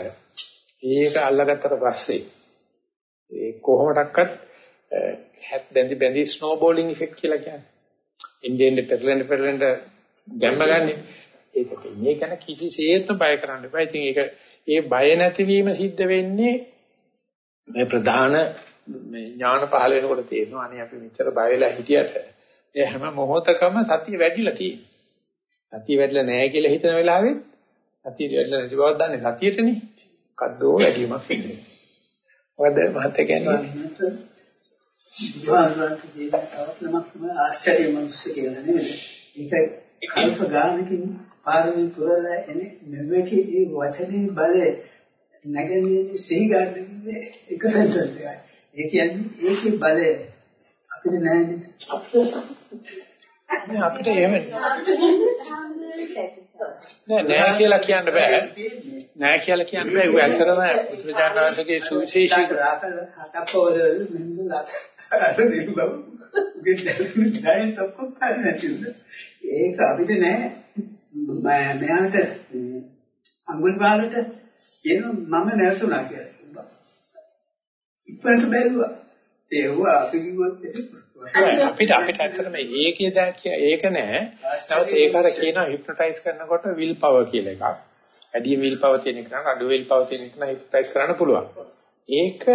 ඒක අල්ලගත්තට පස්සේ ඒ කොහොමඩක්වත් හැත් බැඳි බැඳි ස්නෝබෝලින් ඉෆෙක්ට් කියලා කියන්නේ. ඉන්දියන් පෙරලෙන් පෙරලෙන් ගැම්ම ගන්න. ඒක මේ ගැන කිසිසේත්ම බය කරන්න එපා. ඉතින් ඒක ඒ බය නැතිවීම සිද්ධ වෙන්නේ මේ ප්‍රධාන මේ ඥාන පහළ වෙනකොට තේරෙනවා අනේ අපි මෙච්චර බය වෙලා හිටියට ඒ හැම මොහොතකම සතිය වැඩිලා තියෙනවා. සතිය වැඩිලා නැහැ කියලා හිතන වෙලාවෙත් සතිය වැඩිලා නැති බවක් දන්නේ සතියටනේ. කද්දෝ වැඩිවීමක් සිද්ධ වෙනවා. මොකද මහත්ය කියන්නේ විවාහවන්ත ජීවිතාවක් නමක්ම ආශ්චර්ය මනුස්ස කියලා නෙමෙයි. ඒක කල්ප ගානකින් පාරමී පුරලා එනේ මෙවකේ ඒ වචනේ බලය නැගෙන්නේ සිහි ගන්න එක සෙන්ටන්ස් එකයි. ඒ කියන්නේ ඒකේ බලය අපිට නැහැ නෑ අපිට එහෙම නෑ. නෑ කියලා කියන්න බෑ. නෑ කියලා කියන්න බෑ. ඒක ඇත්තටම පුත්‍රජානනාථගේ සුවිශේෂී හතපොවල මෙන්නුලා අර දිනුවා උගේ දැනුයි සොක්කොක් කරන්නේ නැතිද ඒක අපිට නෑ මෙයාට අඟුල් පාලට කියන මම නැවතුණා කියලා. ඉක්මනට බැලුවා. ඒව අපි කිව්වොත් අපිට අපිට ඇත්තටම ඒකේ දැක් ඒක නෑ. නමුත් ඒක අර කියනවා හිප්නොටයිස් කරනකොට විල් පවර් කියලා එකක්. වැඩි විල් පවර් තියෙන කෙනාට අඩු විල් පවර් තියෙන කෙනා හිප්නොටයිස් කරන්න පුළුවන්. ඒක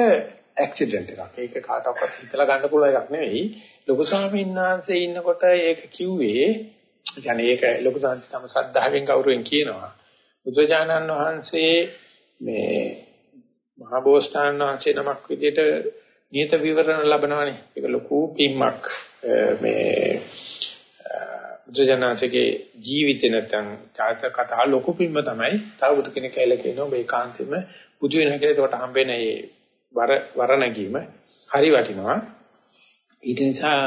ඇක්සිඩන්ට් එකක්. ඒක කාටවත් හිතලා ගන්න පුළුවන් එකක් නෙවෙයි. ලොකු ස්වාමීන් වහන්සේ ඉන්නකොට ඒක කිව්වේ කියන්නේ ඒක ලොකු සංස්කෘත තම ශ්‍රද්ධාවෙන් ගෞරවයෙන් කියනවා. බුදුජානන් වහන්සේ මේ මහා බෝසතාණන් වහන්සේ නමක් විදිහට නියත විවරණ ලබනවානේ. ඒක ලොකු පිම්මක්. මේ බුදුජානන්සේගේ ජීවිතේ නැත්නම් චාරිත්‍ර කතා ලොකු පිම්ම තමයි. තව බුදු කෙනෙක් කියලා කියනවා මේ කාන්තෙම බුදු වෙන කෙනෙක් ඒකට හම්බෙන මේ වර වර නැගීම හරි වටිනවා. ඊට නිසා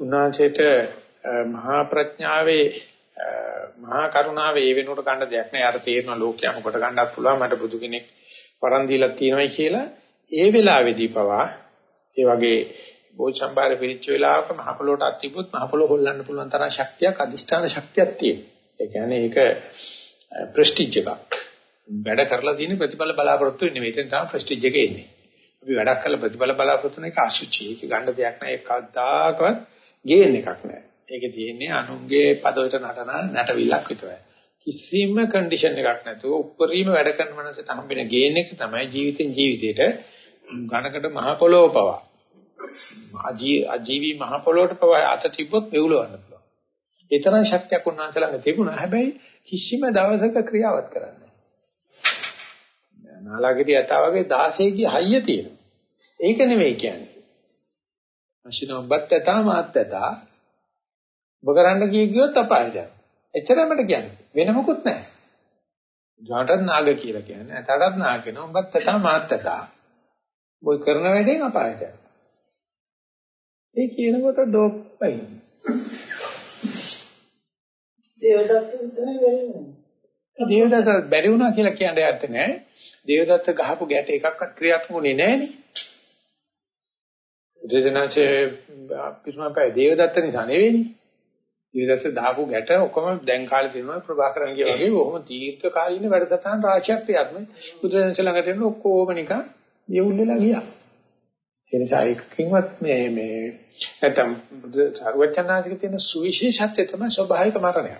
උන්වහන්සේට මහා ප්‍රඥාවේ මහා කරුණාවේ ඒ වෙනුවට ගන්න දෙයක් නෑ. යාට තේරෙන ලෝකයා මොකට ගන්නත් පුළුවන්. මට බුදු කෙනෙක් වරන් දීලා තියෙනවයි කියලා ඒ වෙලාවේදී පවා ඒ වගේ බෝසම්බාරේ පිළිච්ච වෙලාවක මහ පොළොට අත්තිබුත් මහ පොළොව හොල්ලන්න පුළුවන් තරම් ශක්තියක් අදිෂ්ඨාන ශක්තියක් තියෙනවා. ඒ කියන්නේ ඒක ප්‍රෙස්ටිජ් එකක්. වැඩ කරලා තියෙන ප්‍රතිඵල බලාපොරොත්තු වෙන්නේ මේකෙන් තමයි ප්‍රෙස්ටිජ් එක එන්නේ. අපි වැඩක් කරලා ප්‍රතිඵල බලාපොරොත්තු වෙන එක අසුචි. ඒක ගන්න දෙයක් නෑ. ඒකදාකවත් ගේන්න එකක් නෑ. ඒකේ තියෙන්නේ අනුන්ගේ පදවලට නටන නැටවිල්ලක් විතරයි. කිසිම කන්ඩිෂන් එකක් නැතුව උප්පරීම වැඩ කරන මනසට හම්බෙන ගේන් එක තමයි ජීවිතෙන් ජීවිතයට ඝනකට මහ පොළොව පවා. අජීවී මහ පොළොවට පවා අත තිබ්බොත් මෙවුලවන්න පුළුවන්. ඒ තරම් ශක්තියක් උන්වහන්සේ ළඟ තිබුණා. හැබැයි කිසිම දවසක ක්‍රියාවත් කරන්නේ නැහැ. නාලාගිරිය යතාවගේ 16 කී හයිය තියෙනවා. ඒක නෙමෙයි කියන්නේ. මෂිනොබ්බත් යතා මාත් යතා ඔබ කරන්න කිය ගියොත් අපායට යනවා. එච්චරමද කියන්නේ. වෙන මොකුත් නැහැ. ජාටත් නාග කියලා කියන්නේ. ඇතටත් නාග කියනවා. උඹත් තථා මාත් තථා. ඔය කරන වැඩෙන් අපායට යනවා. ඒ කියනකොට ඩොප්පයි. දේවදත්ත විතරයි වෙන්නේ. දේවදත්ත බැරි වුණා කියලා කියන්නේ ඇත්ත නෑ. දේවදත්ත ගහපු ගැට එකක්වත් ක්‍රියාත්මක වුණේ නෑනේ. දෙදෙනාචේ පිස්මපෑ දේවදත්ත නිසා නෙවෙයිනේ. ඊටසේ දාපු ගැට ඔක්කොම දැන් කාලේ තියෙනවා ප්‍රභාකරන් කිය වගේ බොහොම දීර්ඝ කාලීන වැඩසටහන් රාශියක් ක්‍රියාත්මක බුදුරජාණන් ළඟට එන ඔක්කොම නිකන් යවුල්ලලා ගියා. ඒ නිසා එකකින්වත් මේ මේ නැත්තම් බුදු සර්වඥාන්සික තියෙන සුවිශේෂත්වය තමයි ස්වභාවික මරණය.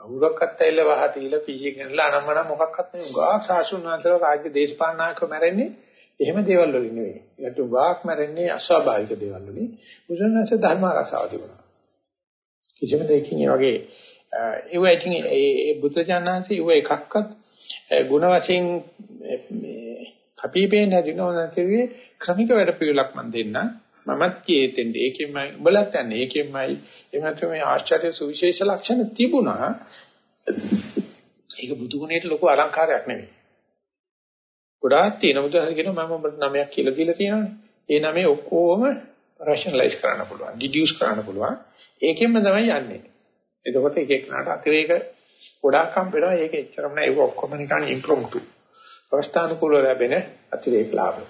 කවුරක්වත් ඇවිල්ලා වහතිල පිහිය කරලා අනම්මන මොකක්වත් නෙවෙයි. උගා සාසුන් වහන්සේලා රාජ්‍ය දේශපාලන නායකව මැරෙන්නේ එහෙම දේවල් වලින් නෙවෙයි. ඒකට වාක් මැරෙන්නේ අස්වාභාවික දේවල් වලින්. බුදුරජාණන්සේ ධර්ම ආරක්ෂාව තිබුණා. කිසිම දෙයකින් ඒ වගේ ඒව ඉතින් ඒ බුදුරජාණන්සේ ඒව එකක්වත් ಗುಣ වශයෙන් මේ කපිපේ නැදිනෝනතිවේ ක්‍රමික වැඩ පිළිලක් මන් දෙන්න. මමත් කියෙතෙන්ද ඒකෙන්මයි උඹලත් යන්නේ ඒකෙන්මයි එහෙම මේ ආශ්චර්ය සුවිශේෂ ලක්ෂණ තිබුණා. ඒක බුදු ගුණයට ලොකු අලංකාරයක් නෙවෙයි. ගොඩාක් තියෙන බුදුහාම කියනවා මම ඔබට නමයක් කියලා දීලා තියෙනවානේ. ඒ නමේ ඔක්කොම රෂනලයිස් කරන්න පුළුවන්, ඩිඩියුස් කරන්න පුළුවන්. ඒකෙන්ම තමයි යන්නේ. එතකොට එක එකනට අතිරේක ගොඩාක් හම් වෙනවා. ඒක එච්චරම නෑ. ඒක ඔක්කොම නිකන් ඉම්ප්‍රොම්ප්ටු. අවස්ථානුකූලව ලැබෙන අතිරේක ලාභ.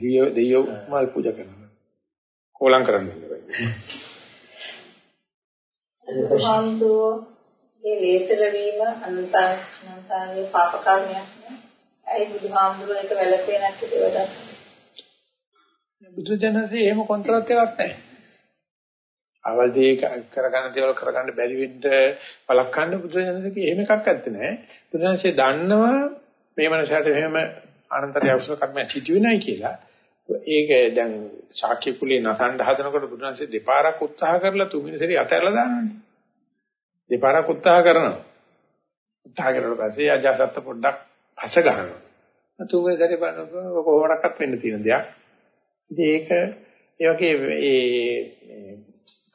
දියෝ දියෝ මල් පූජා කරනවා. කෝලම් කරන්නේ. බුදුහාමුදුරුවෝ මේ ලේසල වීම අනන්තාංශනන්තාගේ පාප කර්මයක් නේ. ඇයි බුදුහාමුදුරුවෝ ඒක වැළපේ නැත්තේ ඒවට? බුදුජනසේ එහෙම කොන්ත්‍රාත් එකක් නැහැ. අවල්දී කරගන්න දේවල් කරගන්න බැරි වෙන්න බලක්වන්න බුදුජනසේ එහෙම එකක් නැත්තේ නෑ. බුදුජනසේ දන්නවා මේ මනසට එහෙම අනන්තය අවශ්‍ය කර්මයක් සිදු වෙනයි කියලා. ඒක දැන් ශාක්‍ය කුලේ නසන්න හදනකොට බුදුන්සේ දෙපාරක් උත්සාහ කරලා තුන්වෙනි සැරේ අතහැරලා දානවානේ. දෙපාරක් උත්සාහ කරනවා. උත්සාහ කරලා පස්සේ අජාසත් පොඩ්ඩක් අස ගන්නවා. තුන්වෙනි සැරේ බලනකොට කොහොමඩක්වත් වෙන්න තියෙන දෙයක්. ඉතින් ඒක ඒ වගේ ඒ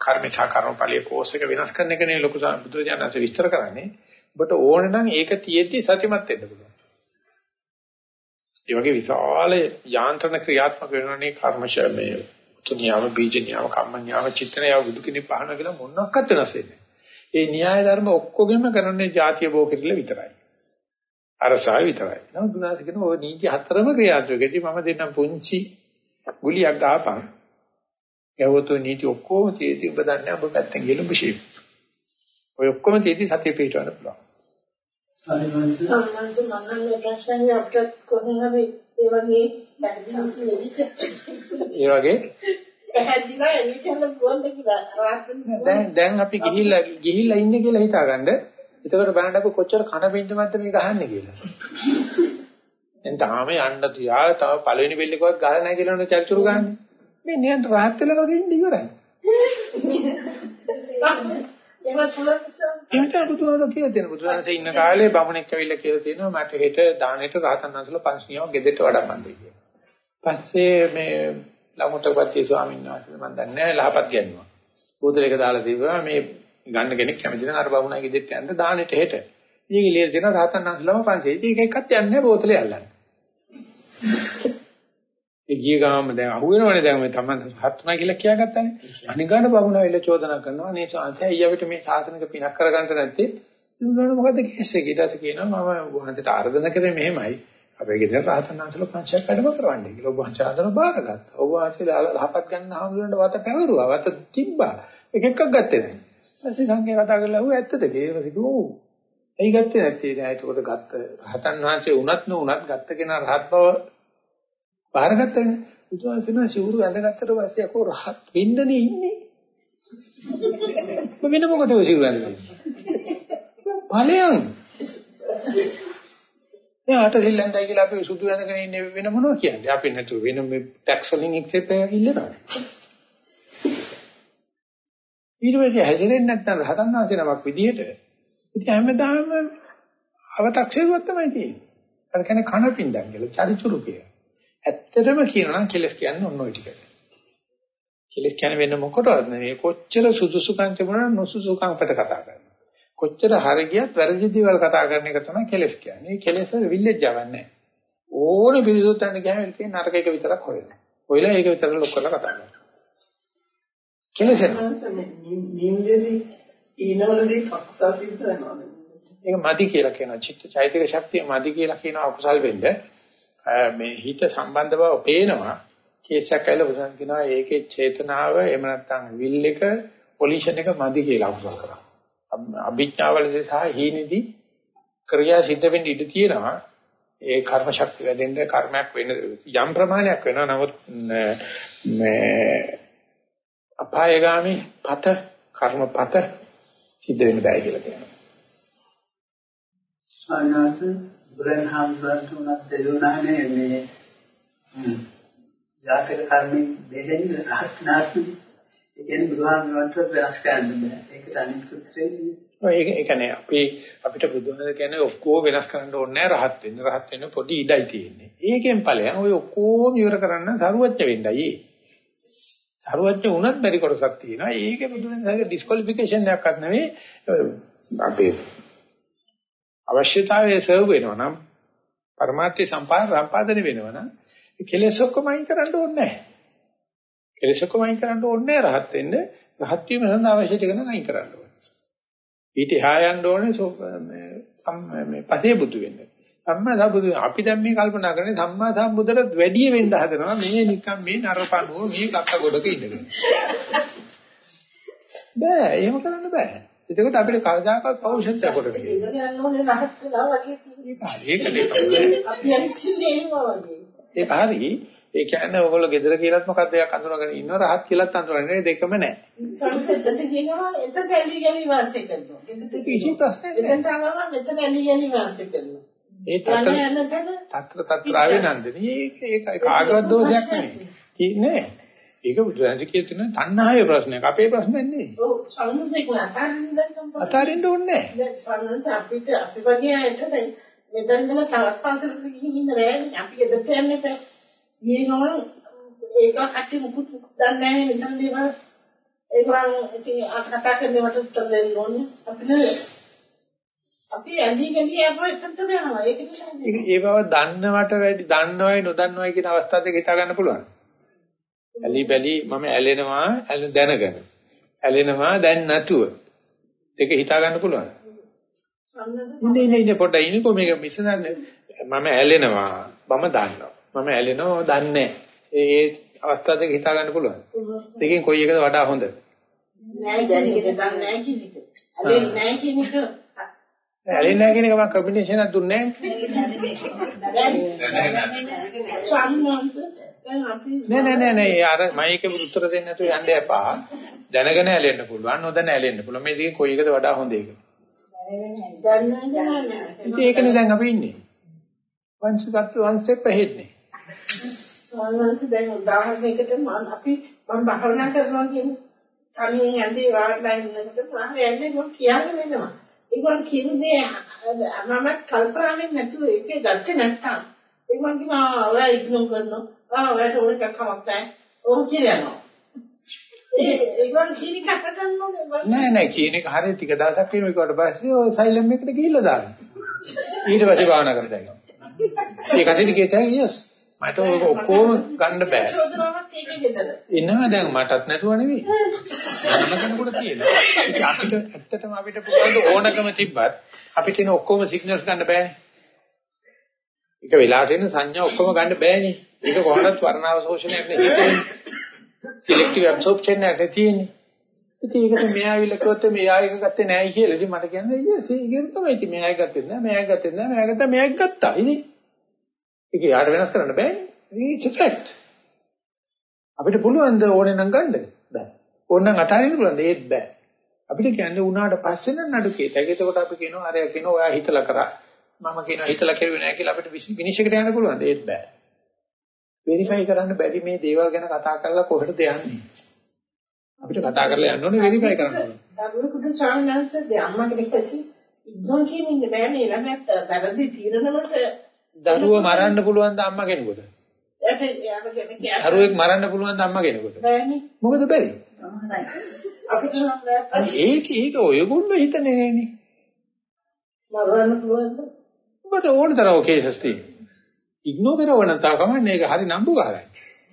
කර්මචා කර්මඵලයේ කෝස් එක වෙනස් කරන එක නේ ලොකු බුදුරජාණන්සේ විස්තර කරන්නේ. ඔබට ඕන නම් ඒක තියෙද්දි සත්‍යමත් වෙන්න පුළුවන්. ඒ වගේ විශාල යාන්ත්‍රණ ක්‍රියාත්මක වෙනවනේ කර්මශය මේ තුනියම බීජ නියම කම්ම නියම චිත්තනය බුදු කෙනෙක් පහන කියලා මොනක්වත් වෙනස් වෙන්නේ ඒ න්‍යාය ධර්ම ඔක්කොගෙම කරන්නේ ಜಾතිය භෝකෙදල විතරයි. අරසාව විතරයි. නමුත් දුනාස කියන ඔය නීති හතරම ක්‍රියාත්මකදී මම දෙන්නම් පුංචි ගුලියක් ආපන් යවතු නීති ඔක්කොම තේදී ඔබ දන්නේ ඔබ පැත්තෙන් ගිහලා ඔබ ෂේප්. ඔය ඔක්කොම තේදී සතිය පිටවන්න පුළුවන්. සාරිමන්ස සම්මන්ස මනන්නේ ප්‍රශ්නේ අපිට කොහොම හරි ඒ වගේ ඒ වගේ පැහැදිලිව එනිකන් බොන්ද කියලා දැන් දැන් අපි ගිහිල්ලා ගිහිල්ලා ඉන්නේ කියලා හිතාගන්න. එතකොට බලන්න අපි කොච්චර කන බින්දමක්ද මේ ගහන්නේ කියලා. දැන් තාම යන්න තියා තව පළවෙනි බෙල් එකවත් ගහලා නැහැ කියලා නේද චරිචුරු ගන්න. මේ නියන්ත රහත් වෙලා වගේ ඉන්න ඉවරයි. [laughs] ඒවත් පුළුවන් එන්ට බුදුහාම කියලා දෙන බුදුහාමසේ ඉන්න කාලේ බමුණෙක් ඇවිල්ලා කියලා තියෙනවා මට හෙට දානෙට රහතන් වහන්සේලා 500ක් ගෙදරට වඩම්මන්දේ කියලා. පස්සේ මේ ලමුටපත්ති ස්වාමීන් වහන්සේ මම දන්නේ නැහැ ලහපත් ගන්නවා. බෝතලයක දාලා තිබ්බා මේ ගන්න කෙනෙක් කැමති නම් අර බමුණා ගෙදරට යන්න දානෙට හෙට. ඉතින් ඉලිය දෙන රහතන් වහන්සේලාම 500. ඉතින් ඒක එකක්වත් යන්නේ නැහැ බෝතලේ අල්ලන්න. ඒ ගිය ගාම දැන් අහුවෙනවනේ දැන් මේ තමන් හත්ුණා කියලා කියාගත්තානේ. අනිගාන බමුණා වෙල චෝදනා කරනවා නේ සාන්තය ඊයවිත මේ සාසනික පිනක් කරගන්න නැත්තේ දුන්නාට මොකද කේස් එක ඊට පස්සේ කියනවා මම වහන්සේට ආර්දනා කරේ මෙහෙමයි. අපේ ගෙදර රහතන් වහන්සේලා පංචයක් වැඩම කරවන්නේ කියලා ඔබ වහන්සේ ආදර බාරගත්තා. ඔබ වහන්සේ ලහපත් ගන්න හාමුදුරන්ට වත පැවරුවා. වත තිබ්බා. එක එකක් ගත්තේ නැහැ. ඊපස්සේ සංඝයා කතා කරලා ඌ ඇත්තද කියලා කිව්වා. ඇයි ගත්තේ නැත්තේ? ඒකට ගත්ත රහතන් වහන්සේ උනත් නුනත් ගත්ත කෙනා රහත් බව බාරගත්තනේ. බුදුහාම සිවුරු ඇඳගත්තට පස්සේ අකෝ රහත් වෙන්නනේ ඉන්නේ. වෙන මොකටද ඔය සිවුරු ඇඳගන්නේ? ඵලයන්. දැන් අට සිල්ලන්ටයි කියලා අපි සුදු ඇඳගෙන ඉන්නේ වෙන මොනවා කියන්නේ? අපි නැතු වෙන මේ ටැක්ස් වලින් එක්සෙප් එකක් ඉල්ලනවා. ඊට පස්සේ හැදෙන්නේ නැත්නම් රහතන් වහන්සේ නමක් විදිහට ඉතින් හැමදාම අව탁සේරුවක් තමයි තියෙන්නේ. අර කියන්නේ කන පින්දන් කියලා චරිචුරු කියලා. ඇත්තටම කියනවා නම් කෙලස් කියන්නේ ඔන්න ඔය ටික. කෙලස් කියන්නේ වෙන මොකටවත් නෙවෙයි කොච්චර සුදුසුකම් තිබුණා නුසුසුකම් පිට කතා කරනවා. කොච්චර හරියට වැරදි දේවල් කතා කරන එක තමයි කෙලස් කියන්නේ. මේ කෙලස් වල විල්ලෙජ් යවන්නේ ඕනේ පිළිසොත් යන ගෑවෙල් කියන නරක එක විතරක් හොයනවා. හොයලා ඒක විතර ලොක් කරලා කතා කරනවා. කෙලස් නින්දේදී ඊනවලදී කක්සා සිද්ධ වෙනවා. ඒක මදි කියලා කියනවා. චිත්ත චෛතක ශක්තිය මදි කියලා කියනවා අකුසල් වෙන්නේ. මේ හිත සම්බන්ධ බව පේනවා කේසයක් ඇවිල්ලා බුදුන් කියනවා ඒකේ චේතනාව එහෙම නැත්නම් විල් එක පොලිෂන් එක මදි කියලා අකුසල් කරා. අභිඥාවලදී සහ හීනෙදී ක්‍රියා සිද්ධ වෙන්න ඉඩ තියෙනවා. ඒ කර්ම ශක්තිය වැඩෙන්න කර්මයක් වෙන යම් ප්‍රමාණයක් වෙනවා. නමුත් මේ අපායගාමි පත කර්මපත සිද්ධ වෙන්න බෑ කියලා කියනවා. අනාස බුදුන් හාමුදුරන්ට උනත් දෙලුණානේ මේ ජාතක කර්මෙන් දෙහෙන්න රහත් නාත්මි ඒ කියන්නේ බුදුහාමුදුරන්ට වෙනස් කරන්න බෑ ඒකට අනිත් සූත්‍රයේ ඒක ඒ කියන්නේ අපි අපිට බුදුහාමර කියන්නේ ඔක්කොම වෙනස් කරන්න ඕනේ නැහැ රහත් වෙන්න රහත් වෙන්න පොඩි ඉඩයි තියෙන්නේ. ඒකෙන් ඵලයන් ඔය ඔක්කොම ඉවර කරන්න සරුවච්ච වෙන්නයි. සරුවච්ච වුණත් බැරි කොටසක් තියෙනවා. ඒකේ බුදුරජාණන්ගේ ඩිස්කොලිෆිකේෂන් එකක්වත් නෙවෙයි අපේ අවශ්‍යතාවයේ සර්ව් වෙනවා නම් පරමාර්ථය සම්පාදනය වෙනවා නම් කෙලෙස් ඔක්කොම අයින් කරන්න ඕනේ නැහැ. කෙලෙස් ඔක්කොම අයින් කරන්න ඕනේ නැහැ රහත් වෙන්න. රහත් වීම සඳහා අවශ්‍ය ටික නම් අයින් කරන්න ඕනේ. ඊට එහා යන්න ඕනේ මේ පතේ බුදු වෙන්න. සම්මා සම්බුදු අපි දැන් මේ කල්පනා කරන්නේ සම්මා සම්බුදට වැඩි වෙන්න හදනවා මේ නිකන් මේ නරපණුව මේ කක්ක ගොඩක ඉඳගෙන. බෑ එහෙම කරන්න බෑ. එතකොට අපිට කවදාකවත් පෞරුෂත්වයක් කොට වෙන්නේ. ඉඳගෙන යන්න ඕනේ රහත් වෙලා වගේ තියෙනවා. ඒක. අපි අනිත්‍යනේ එහෙම වගේ. ඒක හරි. ඒ කියන්නේ ඔයගොල්ලෝ gedara කියලාත් මොකක්ද එකක් අඳුරගෙන ඉන්නව රහත් කියලාත් අඳුරන්නේ දෙකම නැහැ. සම්පෙත්තට කියනවා එතන ඇලි ගලි වාසය කරනවා. කිසි ප්‍රශ්නයක් නැහැ. එතන ආවම මෙතන ඇලි ගලි වාසය කරනවා. ඒ තත්ත්‍ර තත්ත්‍රාවේ නන්දනී ඒක ඒක කාගවත් දෝෂයක් නෙවෙයි. නෑ. ඒක බුදුරජාණන් කියන තණ්හාවේ ප්‍රශ්නයක්. අපේ ප්‍රශ්නයක් නෙවෙයි. ඔව් සංසේක අතාරින්න අතාරින්න ඕනේ නෑ. දැන් සංසස් අපිට අපි වගේ අයට දැන් මෙතන ඉඳලා තවත් පාසලකට ගිහින් ඉන්න බෑනේ. අපි ගෙදරට යන්න එපා. ගියනවනම් ඒක කටි මුකුත් දන්නේ නැහැ මෙතන දේවල්. ඒගොල්ලන් ඉතින් කතා කරනවට උත්තර දෙන්න ඕනේ. අපිට අපි ඇඳි ගැලි අපෝ එතනට යනවා. ඒක නිසා ඒ බව දන්නවට වැඩි දන්නවයි නොදන්නවයි කියන අවස්ථා දෙක හිතා ගන්න පුළුවන්. ඇලි බැලි මම ඇලෙනවා ඇල දැනගෙන. ඇලෙනවා දැන් නැතුව. දෙක හිතා ගන්න පුළුවන්. ඉන්නේ ඉන්නේ ඉන්නේ පොඩ්ඩක් ඉන්නකෝ මේක මිසනන්නේ මම ඇලෙනවා මම දන්නවා. මම ඇලෙනවා දන්නේ ඒ අවස්ථා දෙක හිතා ගන්න පුළුවන්. දෙකෙන් කොයි එකද වඩා හොඳ? නෑ ඒක දන්නේ නැහැ කියන එක. ඇලෙන්නේ නැහැ කියන එක ඇලෙන්නේ නැහැ කියන එක මම කම්බිනේෂන් එකක් දුන්නේ නෑ නෑ නෑ නෑ අර මම ඒකේ උත්තර දෙන්න නැතුව යන්න එපා. දැනගෙන ඇලෙන්න පුළුවන් නොදැන ඇලෙන්න පුළුවන්. මේ දෙකෙන් කොයි එකද වඩා හොඳ එක? ඒකනේ දැන් අපි ඉන්නේ. once got to one step ahead නේ. සාමාන්‍යයෙන් දැන් උදාහරණයකට මම අපි මම භාවනා කරනවා කියන්නේ තනියෙන් ඇඳේ වාඩිලා ඉන්නකොට මම යන්නේ මම කියන්නේ වෙනවා. ඒගොල්ලන් කියන්නේ මම කල්පනාවෙන් නැතුව ඒක ගත්තේ නැත්තම් ඒගොල්ලන් කියනවා ඔයා ඉග්නෝර් කරනවා. ආ ඔයාට ඕන එකක් කමක් නැහැ. ඕක අපතන්න ඕනේ. නෑ නෑ කියන එක හරිය ටික දවසක් කියන එකට පස්සේ ඔය සයිලම් එකට ගිහිල්ලා දාන්න. ඊට පස්සේ භාවනා කරලා ඉන්නවා. ඒක අදිට කියතයි yes. මට ඔක ඔක්කොම ගන්න බෑ. එනවා දැන් මටත් නැතුව නෙවෙයි. මොනම කෙනෙකුට තියෙනවා. ඒක අපිට ඇත්තටම අපිට පුළුවන් ඕනකම තිබ්බත් අපිට එන ඔක්කොම සිග්නල්ස් ගන්න බෑනේ. ඒක වෙලා තියෙන සංඥා ඔක්කොම ගන්න බෑනේ. ඒක කොහොමද වර්ණාවශෝෂණයක් නෙවෙයි. සිලෙක්ටිව් ඇබ්සෝප්ෂන් එකක් තියෙන්නේ. ඉතින් ඒකට මෙයා විලකුවත් මෙයා එක ගත්තේ නැහැ කියලා. ඉතින් මට කියන්නේ yes ඒකෙන් තමයි. ඉතින් මෙයා ගත්තේ නැහැ, මෙයා ගත්තේ නැහැ, මෙයා ගත්තා, මෙයා ගත්තා. ඉතින් ඒක යාට වෙනස් කරන්න බෑනේ. it's a fact. අපිට පුළුවන් ද ඕනේ නම් ගන්න බෑ. ඕනනම් අතාරින්න පුළුවන් ඒත් බෑ. අපිට කියන්නේ උනාට පස්සේ නම් නඩු කේතයි. ඒකකොට අපි කියනවා අරයා කියනවා ඔයා හිතලා කරා. මම කියනවා හිතලා කරුවේ නැහැ කියලා අපිට විනිශ්චයකට යන්න පුළුවන්. ඒත් බෑ. වෙරිෆයි කරන්න බැරි මේ දේවල් ගැන කතා කරලා කොහෙටද යන්නේ? අපිට කතා කරලා යන්න ඕනේ වෙරිෆයි කරන්න ඕනේ. දරුවෙකුට චානල්ස් දෙ අම්මා කෙනෙක් ඇසි ඉක්නෝ කියන්නේ බෑනේ ළමයාට වැරදි තීරණවලට දරුවෝ මරන්න පුළුවන් ද අම්මා කෙනෙකුට? දරුවෙක් මරන්න පුළුවන් ද අම්මා කෙනෙකුට? බෑනේ. මොකද බැරි? අපිට නම් බෑ. ඒක ඒක ඔයගොල්ලෝ හිතන්නේ නෑනේ. මරන්න පුළුවන්ද? ඔබට ඕන තරම් කේසස් තියෙනවා. ඉග්නෝ කරව නැතා කමන්නේ ඒක හරි නම්බුකාරයි.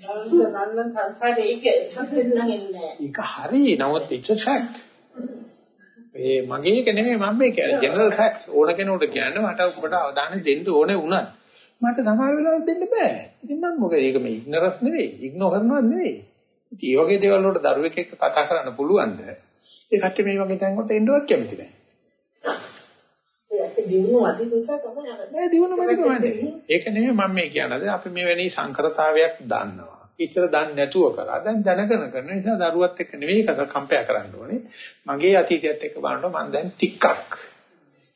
නන්න නන්න සංසාරේ ඒක එකක් දෙන්න එන්නේ ඒක හරි නමුත් it's a fact. ඒ මගේ එක නෙමෙයි මම මේ කියන්නේ ජෙනරල් ෆැක්ට්ස් ඕන කෙනෙකුට කියන්න මට ඔබට අවධානය දෙන්න ඕනේ වුණත් මට සමහර වෙලාවට දෙන්න බෑ. ඉතින් මම මොකද ඒක මේ ඉග්නොරන්ස් නෙවෙයි ඉග්නෝ කරනවා නෙවෙයි. ඉතින් මේ වගේ දේවල් වලට දරුවෙක් එක්ක කතා කරන්න පුළුවන්ද? ඒ කට්ටිය මේ වගේ තැන් වලට එන්නවත් කැමති නෑ. ඒක දිනුව අධි නිසා තමයි අර නෑ දිනුන මදිකමනේ. ඒක නෙමෙයි මම මේ කියන්නේ. අපි මේ වැනි සංකරතාවයක් දන්නවා. ඉස්සර දන්නේ නැතුව කරා. දැන් දැනගෙන කරන නිසා දරුවත් එක්ක නෙවෙයි කම්පයා කරන්න ඕනේ. මගේ අතීතයත් එක්ක බලනකොට මම දැන් ටිකක්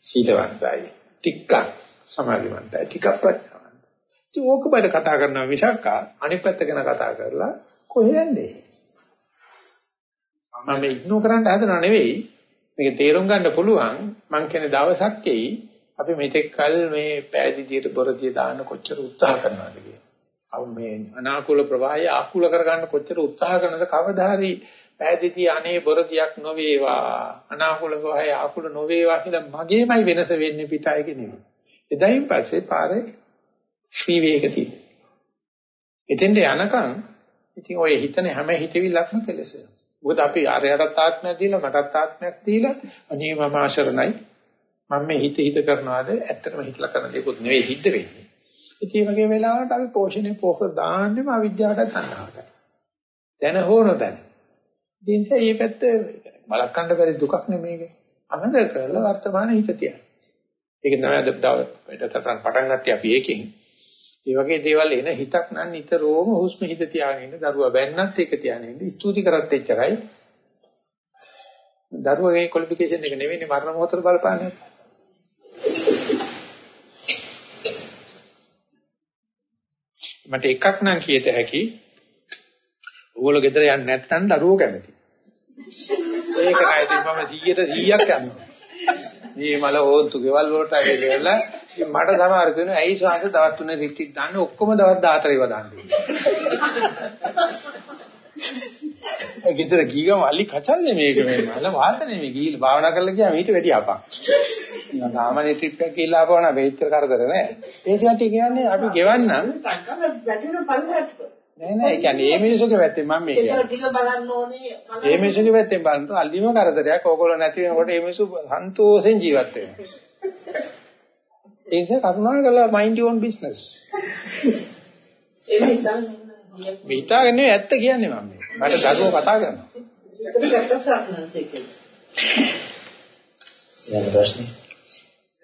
සීලවන්තයි. ටිකක් සමාධිමත්යි. ටිකක් ප්‍රඥාවන්තයි. ඉතින් ඕක බඩ කතා කරනවා මිසක් අනිත් පැත්ත ගැන කතා කරලා කොහෙන්ද? මම ඉග්නෝ කරන්න හදනව නෙවෙයි. මේක තේරුම් ගන්න පුළුවන් මං කියන්නේ දවසක් එයි අපි මෙතෙක් කල මේ පෑදීදියට බොරදිය දාන්න කොච්චර උත්සාහ කරනවද කියලා. අව මේ අනාකූල ප්‍රවාහය ආකූල කරගන්න කොච්චර උත්සාහ කරනද කවදා හරි පෑදීදී අනේ බොරදියක් නොවේවා අනාකූල ප්‍රවාහය ආකූල නොවේවා කියලා මගේමයි වෙනස වෙන්නේ පිටායක නෙවෙයි. එදායින් පස්සේ පාරේ විවේක තියෙනවා. එතෙන්ට යනකම් ඉතින් ඔය හිතන හැම හිතවිල්ලක්ම කෙලෙසෙනවා. මොකද අපි ආරයටත් ආත්මයක් දීලා මටත් ආත්මයක් දීලා අනේ මම ආශරණයි මම මේ හිත හිත කරනවාද ඇත්තටම හිතලා කරන දේකුත් නෙවෙයි සිද්ධ වෙන්නේ. ඉතින් මේ වගේ වෙලාවට අපි පෝෂණය පොක දාන්නෙම අවිද්‍යාවට තණ්හාවට. දැන හෝ නොදැන. ඉතින් මේ පැත්ත බලකන්න බැරි දුකක් නෙමේක. අනද කරලා වර්තමාන හිත තියන. ඒක තමයි අද වැඩසටහන් පටන් ගත්තේ අපි ඒකෙන්. මේ වගේ දේවල් එන හිතක් නම් නිතරම හුස්ම හිත තියාගෙන ඉන්න දරුවා බැන්නත් ඒක තියාගෙන ඉන්න ස්තුති කරත් එච්චරයි. දරුවගේ ක්වොලිෆිකේෂන් එක නෙවෙයි මරණ මොහොතට බලපාන්නේ. මට එකක් නම් කියත හැකි ඕගොල්ලෝ ගෙදර යන්නේ නැත්නම් දරුවෝ කැමති. ඒක නයිද මම 100ට 100ක් යනවා. මේ මල ඕන්තු ගෙවල් වලට ඇවිල්ලා මට සමහර කෙනෙක් ඇයි ශාන්ත දවස් තුනේ රිට්‍රීට් දාන්නේ ඔක්කොම දවස් 14 ඒවා දාන්නේ. ඒ ගෙදර ගියම අලි කචල්නේ මේක මේ මල වාතනේ මේ ගිහිල්ලා භාවනා කරලා ගියාම ඊට වැඩි අපක්. මම සාමාන්‍ය ට්‍රිප් එකක් ගිහිල්ලා ආපුවා නම් වෙච්චර කරදර නෑ. ඒ කට්ටිය කියන්නේ අපි ගෙවන්නම්. නෑ නෑ ඒ කියන්නේ මේ මිනිස්සුගේ පැත්තෙන් මම මේ කියන්නේ. මේ මිනිස්සුගේ පැත්තෙන් බලනකොට අල්ලිම කරදරයක් ඕගොල්ලෝ නැති වෙනකොට මේ මිනිස්සු සන්තෝෂෙන් ජීවත් වෙනවා. ඒ නිසා කරුණා කරලා mind your own business. එහෙම හිතන්නේ මේ හිතාගෙන ඇත්ත කියන්නේ මම මේ. මට දරුවෝ කතා කරනවා. ඒකට ගැටසක් නැන්සේ ඊළඟ ප්‍රශ්නේ.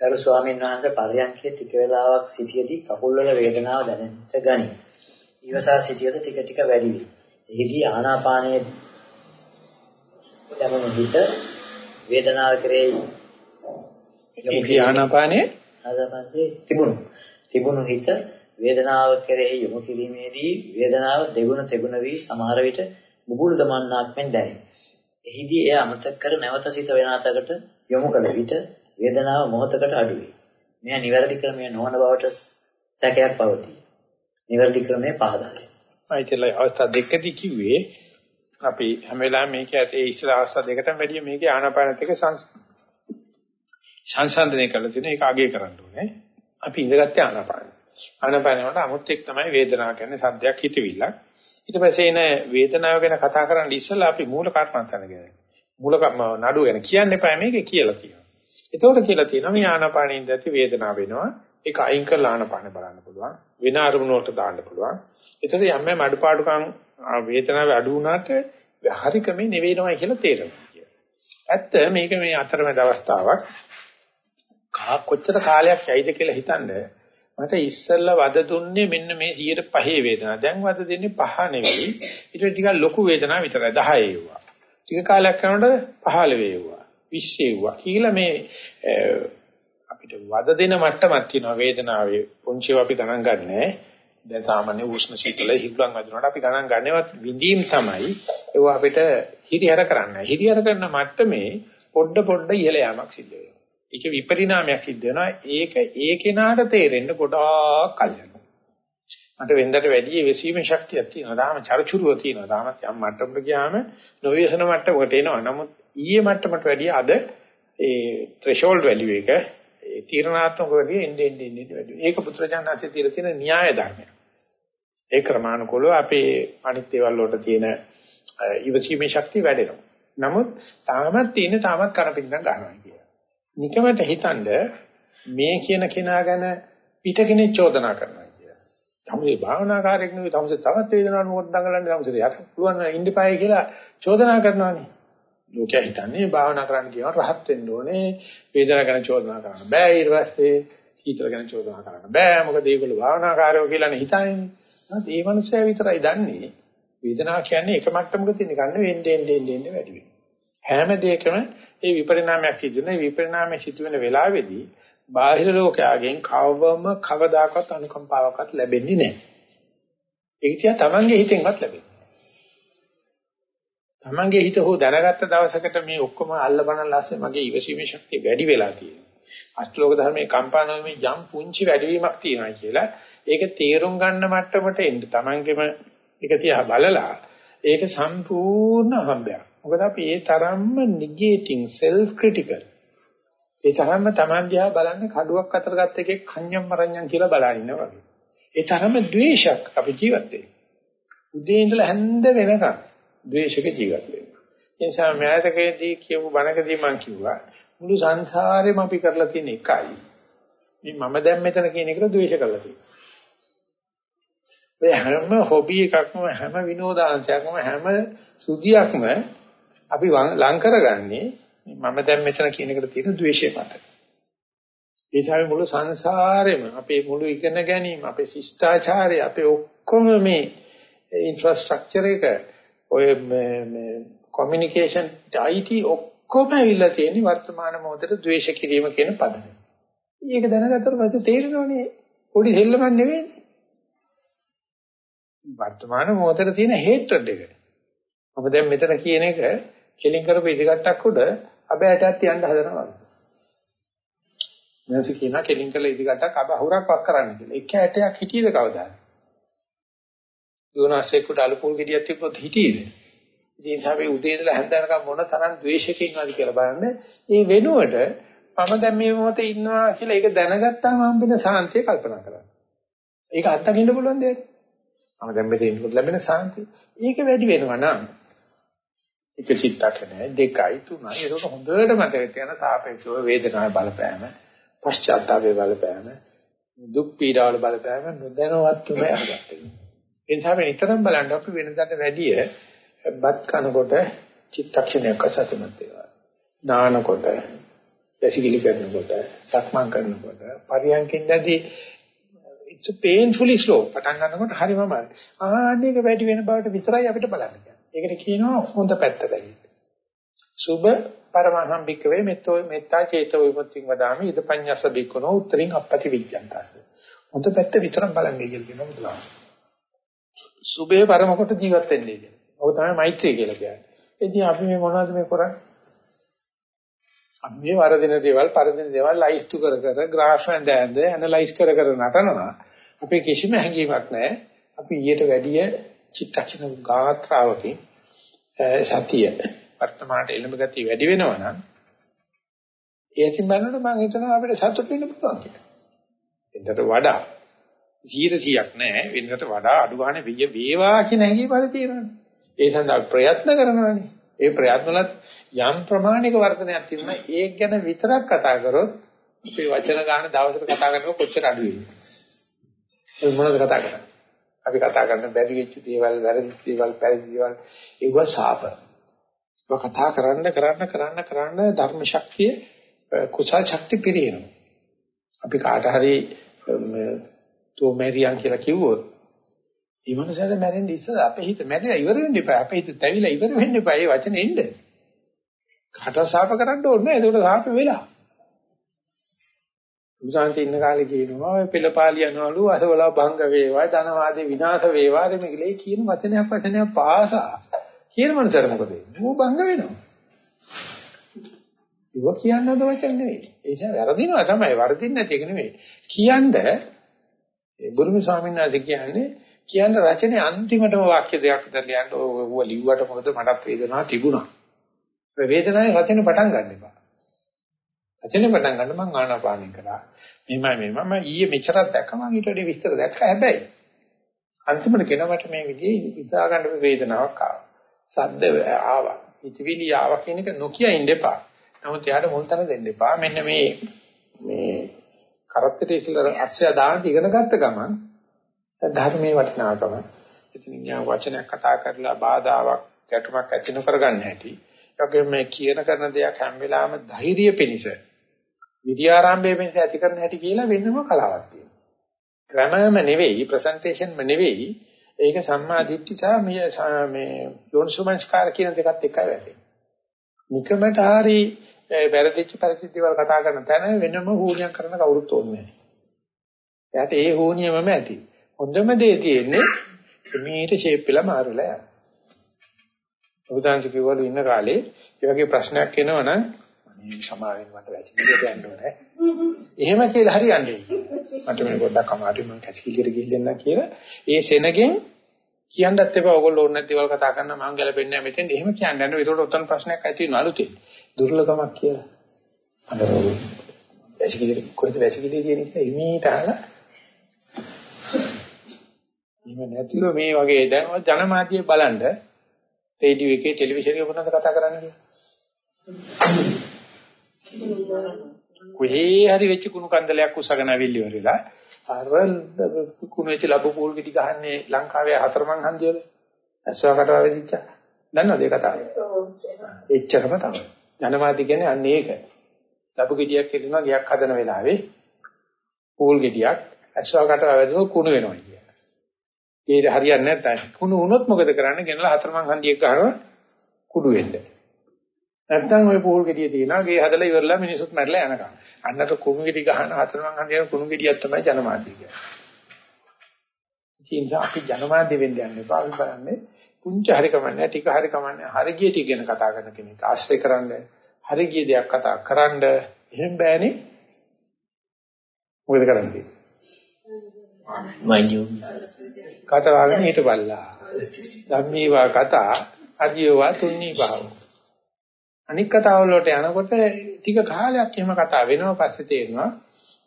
ගරු ස්වාමීන් වහන්සේ පරයන්කේ ටික වේලාවක් සිටියේදී කකුල් වල වේදනාව දැනෙන්නට ගනී. ඊවසා සිටියද ටික ටික වැඩි වේ. එහිදී ආනාපානයේ දැනුණු හිත වේදනාව කෙරෙහි ඒ ආනාපානයේ ආනාපානයේ තිබුණු තිබුණු හිත වේදනාව කෙරෙහි යොමු කිරීමේදී වේදනාව දෙගුණ තෙගුණ වී සමහර විට මුගුරු දමන්නාක් මෙන් දැනේ. එහිදී එය අමතක කර නැවත සිත වෙනාතකට යොමු කළ විට වේදනාව මොහොතකට අඩු වේ. මෙය නිවැරදි ක්‍රමය නොවන බවට සැකයක් පවතී. නිවැරදි ක්‍රමය පහදා දෙන්න. ආයිතලා අවස්ථා දෙකදී කිව්වේ අපි හැම වෙලාවෙම මේක ඇතේ ඉස්සර අවස්ථා දෙකටම වැඩිය මේකේ ආනාපානත් එක්ක සංසන්දනය කරලා තියෙන එක අගය කරන්න ඕනේ. අපි ඉඳගත්තේ ආනාපාන. ආනාපාන වලට අමුත් එක් තමයි වේදනාව කියන්නේ සද්දයක් හිතවිල්ලක්. ඊට පස්සේ එන වේදනාව ගැන කතා කරන්න ඉස්සෙල්ලා අපි මූල කර්මන්තන ගැන. මූල නඩු ගැන කියන්න එපා මේක කියලා කියනවා. එතකොට කියලා තියෙනවා මේ ආනාපානින් දැති වේදනාව වෙනවා. ඒක අයින් කරලා ආනාපාන බලන්න පුළුවන්. වෙන අරමුණ වලට දාන්න පුළුවන්. එතකොට යම් යම් අඩපාඩුකම් වේදනාව අඩු වුණාට හරි ක්‍රමේ නෙවෙයිනවා කියලා තේරෙනවා. ඇත්ත මේක මේ අතරමැද අවස්ථාවක්. කා කොච්චර කාලයක් යයිද කියලා හිතන්නේ මට ඉස්සෙල්ලා වද දුන්නේ මෙන්න මේ 105 වේදනාව. දැන් වද දෙන්නේ 5 නෙවෙයි. ඊට ටිකක් ලොකු වේදනාව විතරයි 10 ඒවා. ටික කාලයක් යනකොට 15 ඒවා. 20 ඒවා. කියලා මේ අපිට වද දෙන මට්ටමක් තියෙනවා වේදනාවේ. පුංචිව අපි ගණන් ගන්නෑ. දැන් සාමාන්‍ය උෂ්ණ සීතල හිග්ලන් වදිනකොට අපි ගණන් ගන්නවත් විඳීම් තමයි. ඒව අපිට හිරිහැර කරන්නේ. හිරිහැර කරන මට්ටමේ පොඩ පොඩ ඉහළ යාමක් සිද්ධ වෙනවා. ඒක විපරිණාමයක් සිද්ධ වෙනවා. ඒක ඒ කෙනාට තේරෙන්න ගොඩාක් කල් යනවා. මට වෙන්දට වැඩි වෙසීමේ ශක්තියක් තියෙනවා. තාම චරචුරුව තියෙනවා. තාමත් යම් මට්ටමකට ගියාම නොවේසන මට්ටමකට එනවා. නමුත් ඊයේ මට්ටමට වැඩිය අද ඒ threshold value එක ඒ තීරණාත්මක වැඩි එන්නේ එන්නේ එන්නේ වැඩි. ඒක පුත්‍රජානනාසේ තියලා තියෙන න්‍යාය ධර්මයක්. ඒ ක්‍රමානුකූලව අපේ අනිත් ඒවල් වලට තියෙන ඉවසීමේ ශක්තිය වැඩෙනවා. නමුත් තාමත් තියෙන තාමත් කරපින්නම් ගන්නවා කියන. නිකමට හිතනද මේ කියන කෙනා ගැන පිට කෙනෙක් චෝදනා කරනවා කියලා. තමුසේ භාවනාකාරයෙක් නෙවෙයි තමුසේ තවත් වේදනාවක් මොකද දඟලන්නේ තමුසේ යට පුළුවන් ඉන්නපායි කියලා චෝදනා කරනවානේ. ලෝකයා හිතන්නේ භාවනා කරන්න කියනවා රහත් වෙන්න ඕනේ වේදනාව ගැන චෝදනා කරන්න බෑ ඊට පස්සේ සීතල ගැන චෝදනා කරන්න බෑ මොකද ඒගොල්ලෝ භාවනාකාරයෝ කියලානේ හිතන්නේ. ඒ මනුස්සයා විතරයි දන්නේ වේදනාව කියන්නේ එක මට්ටමක තියෙන ගන්න වෙන්නේ එන්නේ එන්නේ වැඩි වෙනවා. හැම දෙයකම ඒ විපරිණාමයක් සිදු වෙන විපරිණාමය සිදු වෙන වෙලාවේදී බාහිර ලෝකයෙන් කවවම කවදාකවත් අනුකම්පාවක්වත් ලැබෙන්නේ නැහැ. ඒක තියා තමන්ගේ හිතෙන්වත් ලැබෙන්නේ. තමන්ගේ හිත හෝ දැනගත්ත දවසකට මේ ඔක්කොම අල්ලබන ලස්සේ මගේ ඉවසීමේ ශක්තිය වැඩි වෙලා තියෙනවා. අෂ්ටලෝක ධර්මයේ කම්පානෝමේ යම් පුංචි වැඩිවීමක් තියෙනවා කියලා ඒක තේරුම් ගන්න මට්ටමට එන්න තමන්ගේම ඒක තියා බලලා ඒක සම්පූර්ණ හම්බයක්. මොකද අපි ඒ තරම්ම නිගේටිං self critical. ඒ තරම්ම Taman දිහා බලන්නේ කඩුවක් අතර ගත්ත එකේ කන්‍යම් මරණ්‍යම් කියලා බලන ඉන්නවා වගේ. ඒ තරම්ම ද්වේෂයක් අපි ජීවත් වෙන්නේ. උදේ ඉඳලා හැන්ද වෙනකන් ද්වේෂක ජීවත් වෙනවා. ඒ නිසා මෑතකදී කියපු බණකදී මම කිව්වා මුළු සංසාරෙම අපි කරලා තියෙන එකයි. මේ මම දැන් මෙතන කියන එකට ද්වේෂ කරලා තියෙනවා. ඔය හැම හොබි එකක්ම හැම විනෝදාංශයක්ම හැම සුදියක්ම අපි ලං කරගන්නේ මම දැන් මෙතන කියන එකට තියෙන ද්වේෂය මත. ඒ නිසා මුළු සංසාරෙම අපේ මුළු ඉගෙන ගැනීම, අපේ ශිෂ්ටාචාරය, අපේ ඔක්කොම මේ ඉන්ෆ්‍රාස්ට්‍රක්චර් එක ඔය මේ කොමියුනිකේෂන් IT ඔක්කොම ඇවිල්ලා තියෙන වර්තමාන මොහොතේ ද්වේෂ කිරීම කියන පදනම. මේක දැනගත්තට පස්සේ තේරෙනවනේ පොඩි දෙල්ලමක් නෙවෙයි. වර්තමාන මොහොතේ තියෙන හේට්‍රඩ් එක. අප දැන් මෙතන කියන එක කෙලින් කරපු ඉදිකටක් උඩ අබෑටක් තියන්න හදනවා වගේ. මනස කියනවා කෙලින් කළ ඉදිකටක් අබ අහුරක් වක් කරන්න කියලා. එක ඇටයක් හිටියද කවදාද? යෝනාසෙකුට අලුපුල් ගෙඩියක් තිබ්බොත් හිටියේද? ඉතින් අපි උදේ ඉඳලා හැන්දනකම් මොන තරම් ද්වේෂයක ඉන්නවද කියලා බලන්න. ඒ වෙනුවට මම දැන් මේ මොහොතේ ඉන්නවා කියලා ඒක දැනගත්තාම හම්බෙන සාන්තිය කල්පනා කරන්න. ඒක අත්දකින්න පුළුවන් දෙයක්. මම දැන් මෙතන ඉන්නකොට ලැබෙන සාන්තිය. ඒක වැඩි වෙනවා නම් එක චිත්තක්ෂණය දෙකයි තුනයි ඒක හොඳට මතක තියාගන්න සාපේක්ෂව වේදනාවේ බලපෑම පශ්චාත්තාපයේ බලපෑම දුක් පීඩාවල බලපෑම නොදැනවත්වම අරගත්තා. ඒ නිසා අපි නිතරම බලන්න අපි වෙනදාට වැඩිය බත් කනකොට චිත්තක්ෂණයක් අසතුටුමත් වෙනවා. නානකොට දැසිකිලි කරනකොට සක්මන් කරනකොට පරියන්කින්දදී it's a painfully slow පටන් ගන්නකොට හරිම අමාරුයි. ආන්නේක වැඩි වෙන බවට විතරයි අපිට බලන්න. ඒකට කියනවා හොඳ පැත්ත බැලීම. සුභ පරමහම් භික්කවේ මෙත්තෝ මෙත්තා චේතෝ විමුක්තිං වදාමි ඉද පඤ්ඤස්ස භික්කනෝ උත්තරින් අපපති විඥාන්තස්ස. හොඳ පැත්ත විතරක් බලන්නේ කියලා කියනවා බුදුහාම. සුභේ පරම කොට ජීවත් වෙන්නේ කියලා. ඔක තමයි මෛත්‍රිය කියලා කියන්නේ. ඉතින් අපි මේ මොනවද මේ කරන්නේ? අපි මේ වරදින දේවල්, පරදින දේවල් ලයිස්තු කර කර, ග්‍රාෆ් ඇඳ ඇඳ ඇනලයිස් කර කර නටනවා. අපේ කිසිම හැඟීමක් නැහැ. අපි ඊට වැඩිය චිත්තක්ෂණ ගාත්‍රාවකින් සතිය වර්තමානට එළඹ ගතිය වැඩි වෙනවා නම් ඒකින් බලනකොට මම හිතනවා අපිට සතුට වෙන්න පුළුවන් කියලා. එතකට වඩා 100ක් නෑ වෙනකට වඩා අඩු ගන්න වෙය වේවා කියන හැඟීම හරි තියෙනවානේ. ඒ සඳහා ප්‍රයත්න කරනවානේ. ඒ ප්‍රයත්නවලත් යම් ප්‍රමාණික වර්ධනයක් තියෙනවා. ඒක ගැන විතරක් කතා කරොත් අපේ වචන ගන්න දවසට කතා කරනකොට කොච්චර අඩු වෙන්නේ. ඒ මොනවද කතා කරන්නේ? අපි කතා කරන බැරි වෙච්ච දේවල්, වැරදි දේවල්, පැරදි දේවල් ඒව සාප. ඒක කතා කරන්න කරන්න කරන්න කරන්න ධර්ම ශක්තිය කුසල ශක්තිය පිරිනව. අපි කාට හරි තෝමෙරියන් කියලා කිව්වොත් ඒ මනුස්සයාට මැරෙන්න ඉස්සෙල්ලා අපේ හිත මැරිලා ඉවර වෙන්න එපා. අපේ හිත තැවිලා ඉවර වෙන්න එපා. ඒ වචනේ එන්න. කාට සාප කරන්න ඕනේ නෑ. ඒකට සාප වෙලා. බුදුසාන්ති ඉන්න කාලේ කියනවා ඔය පෙළපාලියනවලු අසවල භංග වේවා ධනවාදී විනාශ වේවා මේ කියන වචනයක් වචනයක් පාසා කියන මනසට මොකද වෙන්නේ? ඌ භංග වෙනවා. ඒක කියන්නද වචන නෙවෙයි. ඒ නිසා වැරදිනවා තමයි. වරදින්න නැති එක නෙවෙයි. කියන්න බුදුම ස්වාමීන් වහන්සේ කියන්නේ කියන්න රචනයේ අන්තිමටම වාක්‍ය දෙකක් විතර ලියන්න ඕව ලිව්වට මොකද මටත් වේදනාවක් තිබුණා. ඒ වේදනාවේ රචන පටන් ගන්න එපා. රචන පටන් ගන්න මම ආනාපානෙ කරා. මෙහෙමයි මේ මම ඊයේ මෙච්චරක් දැක්කම මම ඊට වඩා විස්තර දැක්කා හැබැයි අන්තිමට කෙනවට මේ විදිහේ හිතා ගන්න වේදනාවක් ආවා. සද්ද ආවා. ඉතිවිලි ආවා කියන එක නොකිය ඉන්න එපා. නමුත් යාට මුල් තැන දෙන්න එපා. මෙන්න මේ මේ කරත්තේ ඉස්සලා අස්සය දාන්න ඉගෙන ගත්ත ගමන් ධර්මයේ වටිනාකම ඉතින් ඥා වචනයක් කතා කරලා බාධාවක් ගැටුමක් ඇති නොකර ගන්න හැටි. ඒගොල්ලෝ මේ කියන කරන දෙයක් හැම වෙලාවෙම ධෛර්යය පිණිස විද්‍යාරම්භයේ වෙනස ඇති කරන හැටි කියලා වෙනම කලාවක් තියෙනවා. ක්‍රමම නෙවෙයි, ප්‍රසන්ටේෂන්ම නෙවෙයි. ඒක සම්මා දිට්ඨි සහ මේ යෝනිසුමංස්කාර කියන දෙකත් එකයි වැටෙන්නේ. නිකමට හරි වැරදිච්ච පරිస్థితి වල කතා කරන තැන වෙනම හෝනියක් කරන කවුරුත් ඕනේ නැහැ. එයාට ඒ හෝනියමම ඇති. හොඳම දේ තියෙන්නේ මේට ෂේප් වෙලා මාරුලා යනවා. ඔබ තාංශ කිව්වලු ඉන්න කාලේ ඒ වගේ ප්‍රශ්නයක් එනවනම් සමාවෙන් මට වැසිකිලියට යන්න ඕනේ. එහෙම කියලා හරියන්නේ. මට මේ පොඩ්ඩක් අමාරුයි මම කැසිකිලියට ගිහින් කියලා ඒ සෙනගෙන් කියන්නත් එපා ඕගොල්ලෝ ඕන නැති දේවල් කතා කරන මම ගැලපෙන්නේ නැහැ මෙතෙන් එහෙම කියන්නේ නැහැ. ඒකට උත්තර ප්‍රශ්නයක් ඇති වෙනවා අලුතෙන්. දුර්ලභමක් කියලා. අර වැසිකිලියට කොහෙද වැසිකිලිය කියන්නේ කියලා ඉමීට අහලා එහෙම නැතිව මේ වගේ දැන් ජනමාධ්‍ය බලන්න රේඩියෝ එකේ ටෙලිවිෂන් එකේ මොනවද කතා කරන්නේ කොහේ හරි වෙච්ච කුණු කන්දලයක් උසගෙන අවිල්ල ඉවරලා අර කුණු වෙච්ච ලැබු පූල් කිටි ගහන්නේ ලංකාවේ හතරමං හන්දියල ඇස්සවකට වෙදිච්ච දන්නවද ඒ කතාව එච්චරම තමයි ජනමාධ්‍ය කියන්නේ අන්න ඒක ලැබු ගෙඩියක් හිටිනවා ගියක් හදන වෙලාවේ පූල් ගෙඩියක් ඇස්සවකට වැදුනොත් කුණු වෙනවා කිය. ඒක හරියන්නේ නැත්නම් කුණු වුණොත් මොකද කරන්නේ? ගෙනලා හතරමං හන්දියක් ගහනවා කුඩු වෙන්න. නැත්නම් ওই පූල් ගෙඩිය තියනවා ගේ හදලා ඉවරලා මිනිසුත් මැරලා යනකම්. අන්නතර කුණු ගෙඩි ගහන හතරමං හන්දියන කුණු ගෙඩියක් තමයි ජනමාධ්‍ය කියන්නේ. අපි ජනමාධ්‍ය වෙන්න යන්න එපා. අපි බලන්නේ පුංචි හරි කමන්නේ ටික හරි කමන්නේ හරි ගිය ටික ගැන කතා කරන කෙනෙක් ආශ්‍රය කරන්න හරි ගිය දෙයක් කතා කරන්න එහෙම බෑනේ. මොකද කරන්නේ? මයින්ඩ් යූ කතාවගෙන හිටපල්ලා ධම්මීවා කතා අදියවා තුන්නී භාව අනික් කතාවල වලට යනකොට ටික කාලයක් එහෙම කතා වෙනවා පස්සේ තේරෙනවා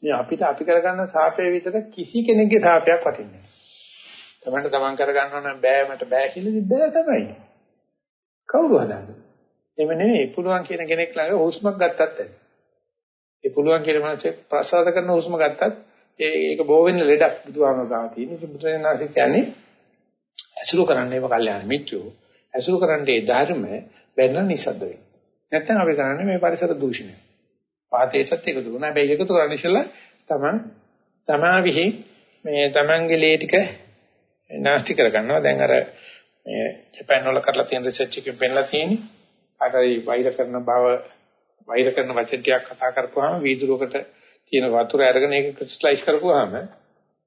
මේ අපිට අපි කරගන්න සාපේ විතර කිසි කෙනෙක්ගේ සාපයක් වටින්නේ නැහැ තමන්ට තමන් කරගන්නව නම් බෑ මට බෑ කියලා බෑ තමයි කවුරු හදන්නේ එහෙම නෙමෙයි පුළුවන් කියන කෙනෙක් ළඟ හුස්මක් ගත්තත් ඇති ඒ පුළුවන් කියන මනසේ ප්‍රසාද කරන හුස්ම ගත්තත් ඒක බෝ වෙන ලෙඩක් බුදුහාම ගාව තියෙන. ඉතින් බුදුරජාණන්සේ කියන්නේ ඇසුරු කරන්නේ මේ කල්යාණ මිත්‍රෝ. ඇසුරු කරන්නේ ධර්ම බැන්න නිසද්ද වෙයි. නැත්නම් අපි කරන්නේ මේ පරිසර දූෂණය. පාතේටත් එකතු කරනවා. හැබැයි එකතු කරන්නේ ඉස්සෙල්ලා තමන් තමා විහි මේ තමන්ගේ ලේ ටික නාස්ති කරගන්නවා. දැන් අර මේ ජපාන් වල කරලා තියෙන රිසර්ච් එකෙන් පෙන්නලා තියෙන්නේ. අරයි වෛර කරන බව වෛර කරන වචන ටිකක් කතා කරපුවාම වීදුරුවකට තියෙන වතුර අරගෙන ඒක ක්‍රිස්ටලයිස් කරපුවාම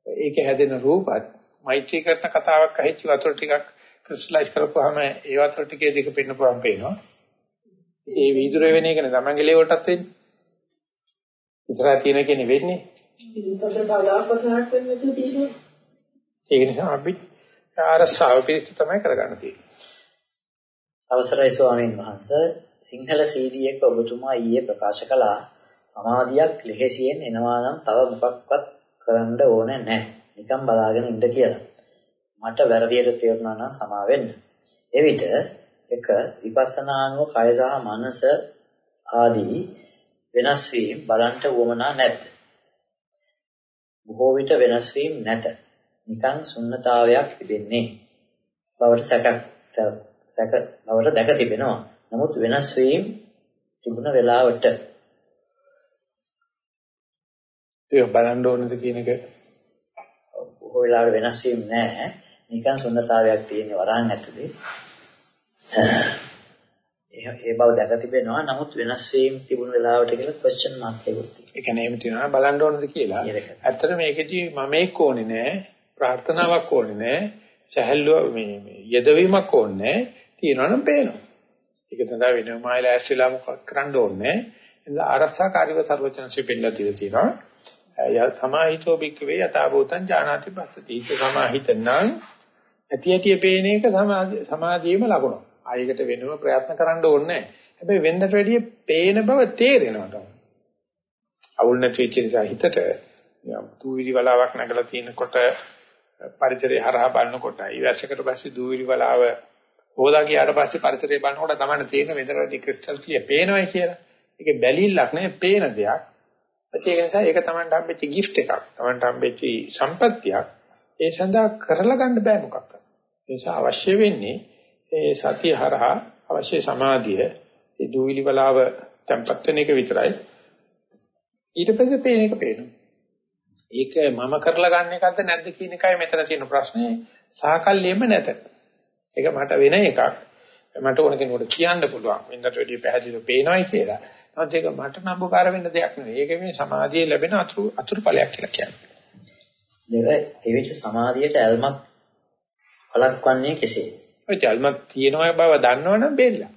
ඒකේ හැදෙන රූපත් මෛත්‍රී කරන කතාවක් අහිච්ච වතුර ටිකක් ක්‍රිස්ටලයිස් කරපුවාම ඒ වතුර ටිකේ දෙක පෙන්නපුවාම පේනවා. ඒ වීදුර වෙන එකනේ තමන්ගේ ලේ වලටත් වෙන්නේ. ඉස්සරහ තියෙන කෙනේ වෙන්නේ. ඒක නිසා අපි ආරසාව පිළිස්ස තමයි කරගන්න තියෙන්නේ. අවසරයි ස්වාමීන් වහන්සේ සිංහල CD එක ඔබතුමා ඊයේ ප්‍රකාශ කළා සමාධියක් ලෙහෙසියෙන් එනවා නම් තව මොකක්වත් කරන්න ඕනේ නැහැ. නිකන් බලාගෙන ඉන්න කියලා. මට වැරදියට තේරුණා නම් සමා වෙන්න. එවිට එක විපස්සනානුව කය සහ මනස ආදී වෙනස් වීම බලන්ට වමනා නැද්ද? බොහෝ විට වෙනස් වීම නැත. නිකන් ශුන්්‍යතාවයක් තිබෙන්නේ. බවට සැක සැක බවට දැක තිබෙනවා. නමුත් වෙනස් වීම තිබුණ වෙලාවට ඒක බලන්න ඕනද කියන එක බොහෝ වෙලාවට වෙනස් වීම නැහැ. නිකන් සුන්නතාවයක් තියෙන වරහන් ඇතුලේ. ඒ බව දැක තිබෙනවා. නමුත් වෙනස් වීම තිබුණු වෙලාවට කියලා question mark එකක් තියෙනවා. ඒ කියන්නේ එහෙම තියෙනවා බලන්න ඕනද කියලා. ඇත්තට මේකෙදි මම ඒක ඕනේ නැහැ. ප්‍රාර්ථනාවක් ඕනේ නැහැ. සහැල්ලුව මේ යෙදවීමක් ඕනේ නැහැ. තියෙනවනම් පේනවා. ඒක තමයි වෙනම ආයලා ඇස්සිලා මොකක් කරන්න ඕනේ. එඳ ආරක්ෂාකාරීව සර්වචනසෙ පෙන්නලා දීලා තියෙනවා. සමාහිතෝ බික්කවේ යථාභූතං ඥානාති පස්සති. ඒක සමාහිතනම් ඇති ඇති පේන එක සමාධියේම ලකුණ. ආයෙකට වෙනම ප්‍රයත්න කරන්න ඕනේ නැහැ. හැබැයි වෙන්නට වැඩිය පේන බව තේරෙනවා තමයි. අවුල් නැති වෙච්ච නිසා හිතට දූවිලි වලාවක් නැගලා තිනකොට පරිසරය හරහා බලනකොට ඊවැසකට පස්සේ දූවිලි වලාව හොදා ගියාට පස්සේ පරිසරය බලනකොට තමයි තේරෙන වෙනදට ක්‍රිස්ටල් කිය පේනවයි කියලා. ඒක බැලිල්ලක් නෙවෙයි පේන දෙයක්. ඒක නිසා ඒක Tamanට හම්බෙච්ච gift එකක්. Tamanට හම්බෙච්ච සම්පත්තියක්. ඒ සඳහා කරලා ගන්න බෑ මොකක්ද. ඒ නිසා අවශ්‍ය වෙන්නේ ඒ සතිය හරහා අවශ්‍ය සමාධිය ඒ දුවිලි බලාව tempat වෙන එක විතරයි. ඊට පස්සේ පේන එක පේනවා. ඒක මම කරලා ගන්න එකක්ද නැද්ද කියන එකයි මෙතන තියෙන ප්‍රශ්නේ. සාකල්යෙම නැත. ඒක මට වෙන එකක්. මට ඕන කෙනෙකුට කියන්න පුළුවන්. වෙනකට වැඩිය පැහැදිලිව පේනවායි කියලා. නමුත් ඒක මට නම්බුකාර වෙන්න දෙයක් නෙවෙයි. ඒක මේ සමාධියේ ලැබෙන අතුරු අතුරු ඵලයක් කියලා කියන්නේ. දෙක එවිට සමාධියට ඇල්මක් වළක්වන්නේ කෙසේද? ඔය ඇල්මක් තියෙනවා බව දන්නවනම් බෙල්ලා.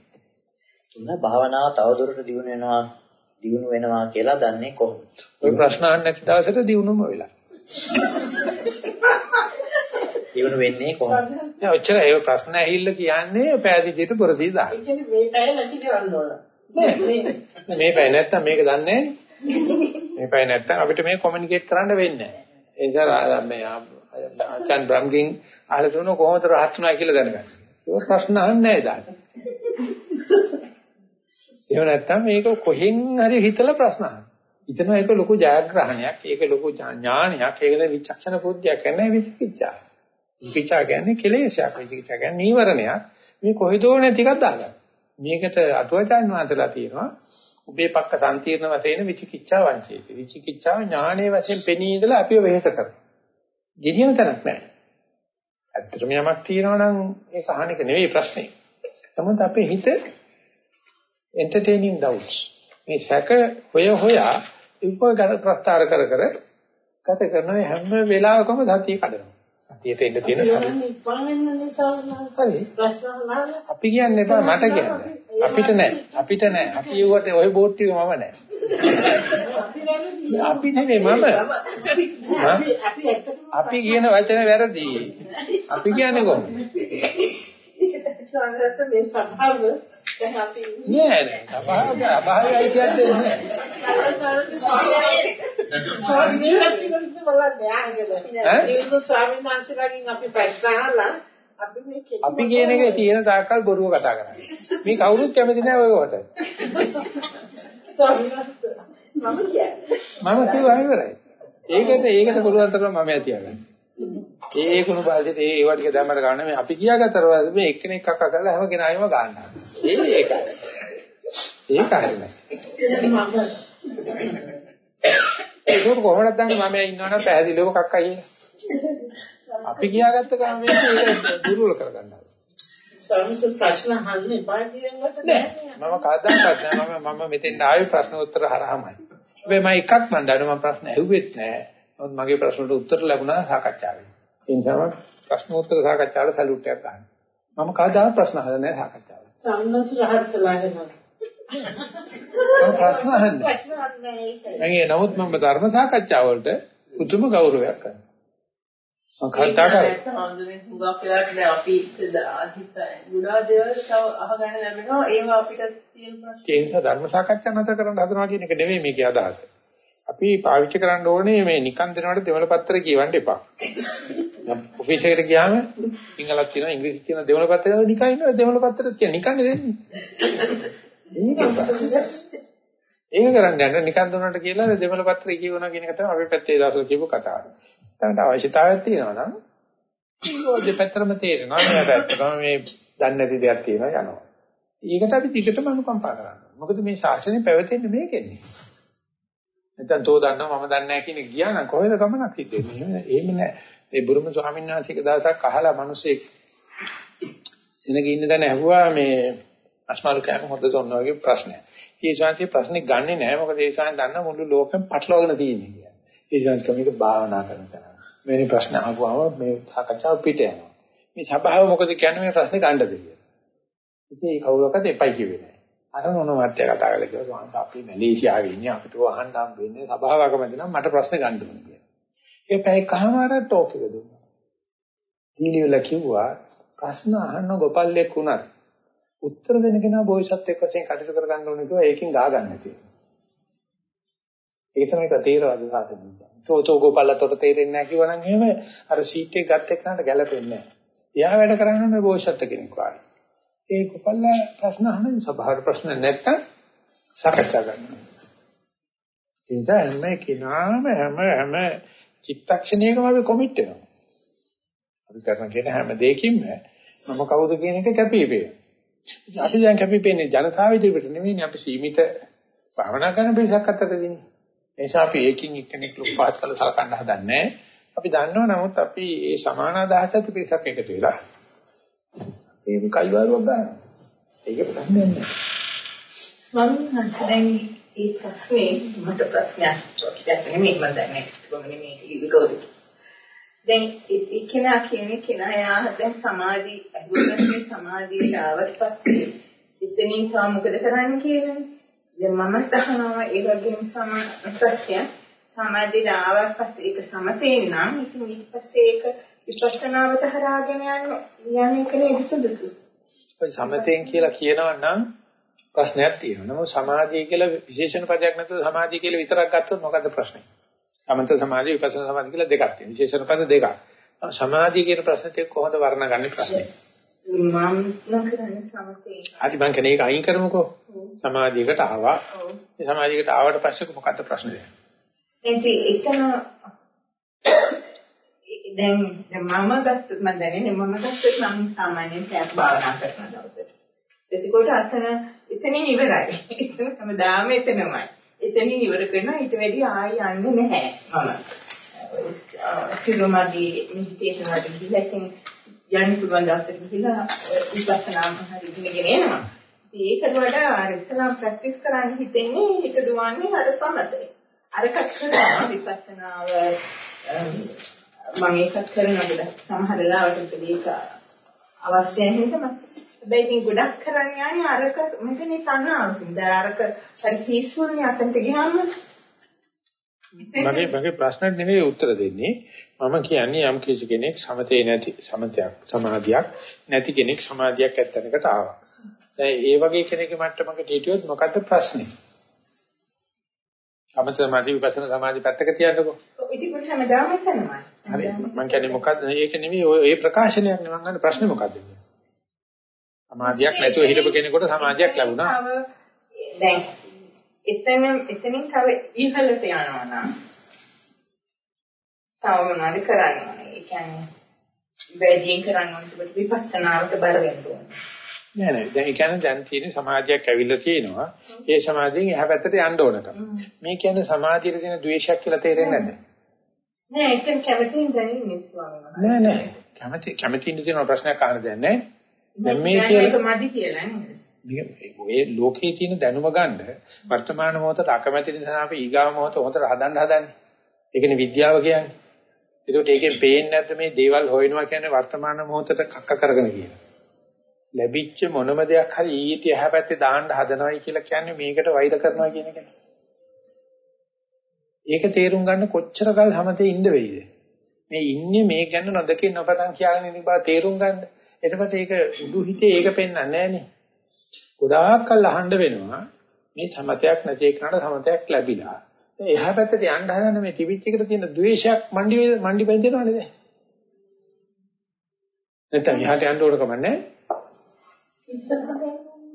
තුන භාවනාව තවදුරට දියුණු වෙනවා දියුණු වෙනවා කියලා දන්නේ කොහොමද? ඔය ප්‍රශ්න අහන්න නැති දවසට දියුණුම වෙලා. දියුණු වෙන්නේ කොහොමද? නෑ ඔච්චර ඒ ප්‍රශ්න ඇහිල්ල කියන්නේ පෑදීජිට පොරදී දාන්න. ඒ කියන්නේ මේ පැය නැති කරන්න ඕන. නෑ මේ පැය නැත්තම් මේක දන්නේ මේ පැය නැත්තම් අපිට මේ කොමියුනිකේට් කරන්න වෙන්නේ නෑ. ඒ නිසා මේ ආචාන් බ්‍රම්ගින් අහලා තුන කොහොමද රහත් වුණා කියලා දැනගන්න. ඒක ප්‍රශ්න අහන්නේ නෑ දාන්න. එහෙම නැත්තම් මේක කොහෙන් හරි හිතලා ප්‍රශ්න අහන්න. හිතනවා ඒක ලොකු ජයග්‍රහණයක්, ඒක ලොකු ඥානයක්, ඒකල විචක්ෂණ බුද්ධියක් නැහැ විචිකිච්ඡා. විචිකිච්ඡා කියන්නේ කෙලෙසයක්, විචිකිච්ඡා කියන්නේ නීවරණයක්. මේ කොහෙදෝ නැති එකක් දාගන්න. මේකට අටුවචාන් වහන්සේලා තියෙනවා උබේ පක්ක සම්තිර්ණ වශයෙන් විචිකිච්ඡා වංචේති. විචිකිච්ඡාව ඥානයේ වශයෙන් පෙනී ඉඳලා අපිව වෙහෙස කරනවා. ගෙනියන තැනක් නැහැ. ඇත්තටම යමක් තියෙනවා නම් ඒක අහන එක නෙවෙයි ප්‍රශ්නේ. නමුත් අපේ හිත entertaining doubts. මේ සැක හොය හොයා උපගත ප්‍රස්තාර කර කර ගත කරන හැම වෙලාවකම සතිය කඩනවා. සතියට එන්න තියෙන සතිය. අපි කියන්නේ බා මට කියන්නේ. අපිට නෑ. අපිට නෑ. අපි ඒවට ওই බෝට් එක මම නෑ. අපි නෙමෙයි මම. අපි කියන වචන වැරදි. අපි කියන්නේ කොහොමද? මේ සභාව දැන් අපි නෑ නෑ. අභාවය අභාවයයි කියන්නේ ස්වාමීන් වහන්සේ බලන්නේ ආගෙන ස්වාමීන් වහන්සේලාගෙන් අපි ප්‍රශ්න අහලා අපි කියන එකේ තියෙන තාක්කල් බොරුව කතා කරන්නේ. මේ කවුරුත් කැමති නෑ ඔයවට. මම කියන්නේ මම කිව්වා ඉවරයි. ඒකට ඒකට පුළුවන් තරම් මම ඇතියගන්න. ඒ කුණු පාල්දේ ඒ ඒවා ටික දැම්මට ගන්න මේ අපි කියාගත්තට පස්සේ මේ එක්කෙනෙක් අක්ක කරලා හැම කෙනාම ගන්නවා. ඒ ඒකයි. ඒකයි. ඒක කොහොමද දන්නේ මම ඉන්නවනම් පැහැදිලිව කක්ක අයියේ. අපි කියාගත්ත ගමන් මේක දුර්වල කරගන්නවා. ස්වාමීන් ප්‍රශ්න අහන්න එපා කියනකොට නෑ මම කවදාකවත් නෑ මම මම මෙතෙන් ආවේ ප්‍රශ්න උත්තර හරහාමයි. හැබැයි මම එකක් මන් දන්නවා මම ප්‍රශ්න ඇහුවෙත් නෑ. නමුත් මගේ ප්‍රශ්නට උත්තර ලැබුණා සාකච්ඡාවෙන්. ඒ නිසා ප්‍රශ්නෝත්තර සාකච්ඡාවට සැලුට් එකක් ගන්න. මම කවදාවත් ප්‍රශ්න අහලා නැහැ සාකච්ඡාවට. සම්මත රහත් ප්‍රශ්න අහන්නේ. ප්‍රශ්න අහන්නේ නමුත් මම ධර්ම සාකච්ඡා වලට පුදුම ගෞරවයක් කරනවා. කල්තාවට හඳුනේ හුඟක් වෙලාවට දැන් අපි අහිත ගුණා දේවල් තව අහගන්න ලැබෙනවා ඒවා අපිට තියෙන ප්‍රශ්න. ඒ නිසා ධර්ම සාකච්ඡා නැතර කරන්න හදනවා කියන එක නෙවෙයි මේකේ අදහස. අපි පාවිච්චි කරන්න ඕනේ මේ නිකන් දෙනවට දෙවල පත්‍ර කියවන්න එපා. [laughs] ඔෆිස් එකට ගියාම සිංහලක් කියනවා ඉංග්‍රීසි කියනවා දෙවල පත්‍රය නිකන් ඉන්නවා දෙවල පත්‍රෙත් කියන නිකන් දෙන්නේ. [laughs] ඒක කරන්න යන්න නිකන් දුන්නට කියලා දෙවල පත්‍රය කියවනවා කියන එක තමයි අපි පැත්තේ දවසක කියපු කතාව. තමයි අවශ්‍යතාවයක් තියෙනවා නම් ඔය දෙපැත්තම තේරෙනවා. මේකට ඇත්තටම මේ දන්නේ නැති දෙයක් තියෙනවා යනවා. ඒකට අපි ටිකටම අනුකම්පා කරන්න. මොකද මේ ශාසනය පැවතෙන්නේ මේකෙන්නේ. නැත්නම් තෝ දන්නවා මම දන්නේ නැහැ කියන ගියා නම් කොහෙද ගමනක් හිටින්නේ? එහෙම නෑ. ඒ බුරුම ස්වාමීන් වහන්සේ එක දවසක් අහලා මිනිස්සෙක් සෙනග ඉන්න තැන ඇහුවා මේ අස්මාල් කෑම හොද්දට ඔන්න වගේ ප්‍රශ්නයක්. ඒ ශාන්තිය ප්‍රශ්නේ ගන්නෙ නෑ මොකද ඒ ශාන්තිය දන්න මුළු ලෝකෙම පටලවාගෙන තියෙන්නේ කියලා. ඒ ශාන්තිය කමික භාවනා කරන තැන. මේ ප්‍රශ්න අහුවාම මේ සාකච්ඡාව පිට යනවා. මේ සභාව මොකද කියන්නේ මේ ප්‍රශ්නේ ගන්නද කියලා. ඉතින් ඒ කවුරක්වත් එපයි කිව්වේ නෑ. අර මොන මාත්‍ය කතා කරලා කිව්වා ස්වාමීන් අපි මැලේසියාවේ ඉන්නේ අපිට අහන්න හම් වෙන්නේ සභාවක මැද නම් මට ප්‍රශ්න ගන්න ඕනේ කියලා. ඒ පැය කහමාර ටෝක් එක දුන්නා. දීලිවල කිව්වා ප්‍රශ්න අහන්න ගොපල්ලෙක් වුණත් උත්තර දෙන කෙනා බෝසත් එක්ක වශයෙන් කටයුතු කර ගන්න ඕනේ කිව්වා ඒකෙන් ගා ගන්න තියෙනවා. ඒක තමයි තේරවාද සාසනය. තෝතෝ ගෝපල්ලතොට තේරෙන්නේ නැහැ කිව්වනම් එහෙම අර සීට් එක ගත් එක්කනට ගැලපෙන්නේ නැහැ. එයා වැඩ කරන්නේ බෝසත් කෙනෙක් වගේ. ඒ ගෝපල්ල ප්‍රශ්න අහන සභාවට ප්‍රශ්න නැත්තම් සාකච්ඡා කරනවා. ඒ නිසා හැම කෙනාම හැම හැම චිත්තක්ෂණයකම අපි කොමිට් වෙනවා. අපි කරන කියන හැම දෙයකින්ම මම කවුද කියන එක කැපිපේ. අපි දැන් කැපිපේන්නේ ජනතාව ඉදිරියට නෙවෙයි අපි සීමිත භාවනා කරන පිරිසක් අතරදී. නිසා අපි ඒකින් එක්කෙනෙක් ලොකු පහත් කළ සලකන්න හදන්නේ අපි දන්නව නමුත් අපි මේ සමාන අදහසත් පිටසක් එකතු වෙලා ඒක කයිවාරුවක් ගන්න. ඒක ප්‍රශ්නයක් නෑ. ස්වාමීන් වහන්සේ දැන් මේ ප්‍රශ්නේ මට ප්‍රශ්නයක් ටිකක් නෙමෙයි මම දන්නේ කොහොමද මේ ඉවිකෝද දැන් ඒ කෙනා කියන්නේ කෙනා යා දැන් සමාධි අහුවෙන්නේ සමාධියට ආවට පස්සේ? ඉතින් තා මොකද කරන්නේ කියන්නේ? දැන් මම තහනවා ඒ වගේම සම ප්‍රශ්නය සමාධියට ආවට පස්සේ ඒක සමතේ නම් ඉතින් ඊට පස්සේ ඒක විපස්සනාවට හරාගෙන යන යන එක නේද සුදුසු ඔය සමතෙන් කියලා කියනවා නම් ප්‍රශ්නයක් තියෙනවා. නමුත් සමාධිය කියලා විශේෂණ පදයක් නැතුව සමාධිය කියලා විතරක් ගත්තොත් මොකද්ද ප්‍රශ්නේ? සමත සමාධිය විපස්සනා සමාධිය කියලා දෙකක් තියෙනවා. විශේෂණ පද දෙකක්. සමාධිය කියන ප්‍රශ්නෙට කොහොමද වර්ණගන්නේ ප්‍රශ්නේ? හරි මං කියන්නේ ඒක අයින් කරමුකෝ. සමාධියකට ආවා. මේ සමාධියකට ආවට පස්සේ මොකද්ද ප්‍රශ්නේ? එතන [coughs] දැන් මම ගත්තොත් මම දැනන්නේ මම ගත්තොත් මම සාමාන්‍යයෙන් සෑහක් භාවනා කරන දවසට. එතකොට අතන එතනින් ඉවරයි. එතන හැමදාම එතනමයි. එතනින් ඉවර කරනවා ඊට වැඩි ආයි යන්නේ නැහැ මම. සිරුමදී මෙඩිටේෂන් වලට ඉතින් යන්න පුළුවන් දවසට ගිහිල්ලා විපස්සනාම හරි ඉගෙනගෙන එනවා. ඒකට වඩා අර ඉස්සලා ප්‍රැක්ටිස් කරන්න හිතෙන්නේ හිත දුවන්නේ අර සමතේ. අරකට කරනවා විපස්සනාව මම ඒකත් කරනකොට සමහර වෙලාවට ඒක අවශ්‍ය හින්දා හැබැයි ඉතින් ගොඩක් කරන්න යන්නේ අරක මෙතන තනාවකින්. දැන් අරක හරි පීස්ෆුල් නේ අතන්ට ගියාම මගේ මගේ ප්‍රශ්නට නෙවෙයි උත්තර දෙන්නේ. මම කියන්නේ යම් කිසි කෙනෙක් සමතේ නැති සමතයක් සමාධියක් නැති කෙනෙක් සමාධියක් ඇත්තනකට ආවා. දැන් ඒ වගේ කෙනෙක්ගේ මට්ටමකට හිටියොත් මොකද්ද ප්‍රශ්නේ? සමත සමාධි විපස්සනා සමාධි පැත්තක තියන්නකෝ. ඉතින් කොහොමද හැමදාම එතනමයි. හරි මම කියන්නේ මොකද්ද? ඒක නෙවෙයි ඔය ප්‍රකාශනයක් නෙවෙයි මම ගන්න ප්‍රශ්නේ මොකද්ද? සමාධියක් නැතුව හිටපු කෙනෙකුට සමාධියක් ලැබුණා. දැන් එතන එතනින් තව ඉහළට යනවා නම් තව මොනවද කරන්න ඕනේ? ඒ කියන්නේ වැඩියෙන් කරන්න ඕනේ විපස්සනාවට බර වෙන්න ඕනේ. නෑ නෑ දැන් ඒ කියන්නේ දැන් තියෙන සමාධියක් ඇවිල්ලා තියෙනවා. ඒ සමාධියෙන් එහා පැත්තට යන්න ඕනකම. මේ කියන්නේ සමාධියට තියෙන ද්වේෂයක් කියලා තේරෙන්නේ නැද්ද? නෑ ඒක කැමතිින් දැනෙන්නේ ස්වාමීන් වහන්සේ. නෑ නෑ කැමති කැමතිින් තියෙන ප්‍රශ්නයක් අහන්න දෙයක් නෑ. දැන් මේ කියලා මදි කියලා නේද? මේ ලෝකයේ තියෙන දැනුම ගන්න වර්තමාන මොහොතට අකමැති නිසා අපි ඊගාව මොහොත හොතට හදන්න හදන්නේ. ඒකනේ විද්‍යාව කියන්නේ. ඒකට ඒකෙන් පේන්නේ නැද්ද මේ දේවල් හොයනවා කියන්නේ වර්තමාන මොහොතට කක්ක කරගෙන කියන. ලැබිච්ච මොනම දෙයක් හරි ඊට එහා පැත්තේ දාන්න හදනවයි කියලා කියන්නේ මේකට වෛර කරනවා කියන එක. ඒක තේරුම් ගන්න කොච්චර කල් හැමතේ ඉන්න වෙයිද? මේ ඉන්නේ මේ ගැන නොදකින් නොපතන් කියලාගෙන ඉන්න බව තේරුම් ගන්න. එතකොට ඒක උඩු හිතේ ඒක පෙන්වන්නේ නැහනේ. ගොඩාක් කල් අහන්න වෙනවා මේ සමතයක් නැති එකනට සමතයක් ලැබිලා. එහා පැත්තට යන්න හදන මේ තිබිච්ච එකට තියෙන ද්වේෂයක් මණ්ඩි මණ්ඩි බැඳෙනවනේ දැන්. නැත්නම් එහාට යන්න ඕන කමන්නේ.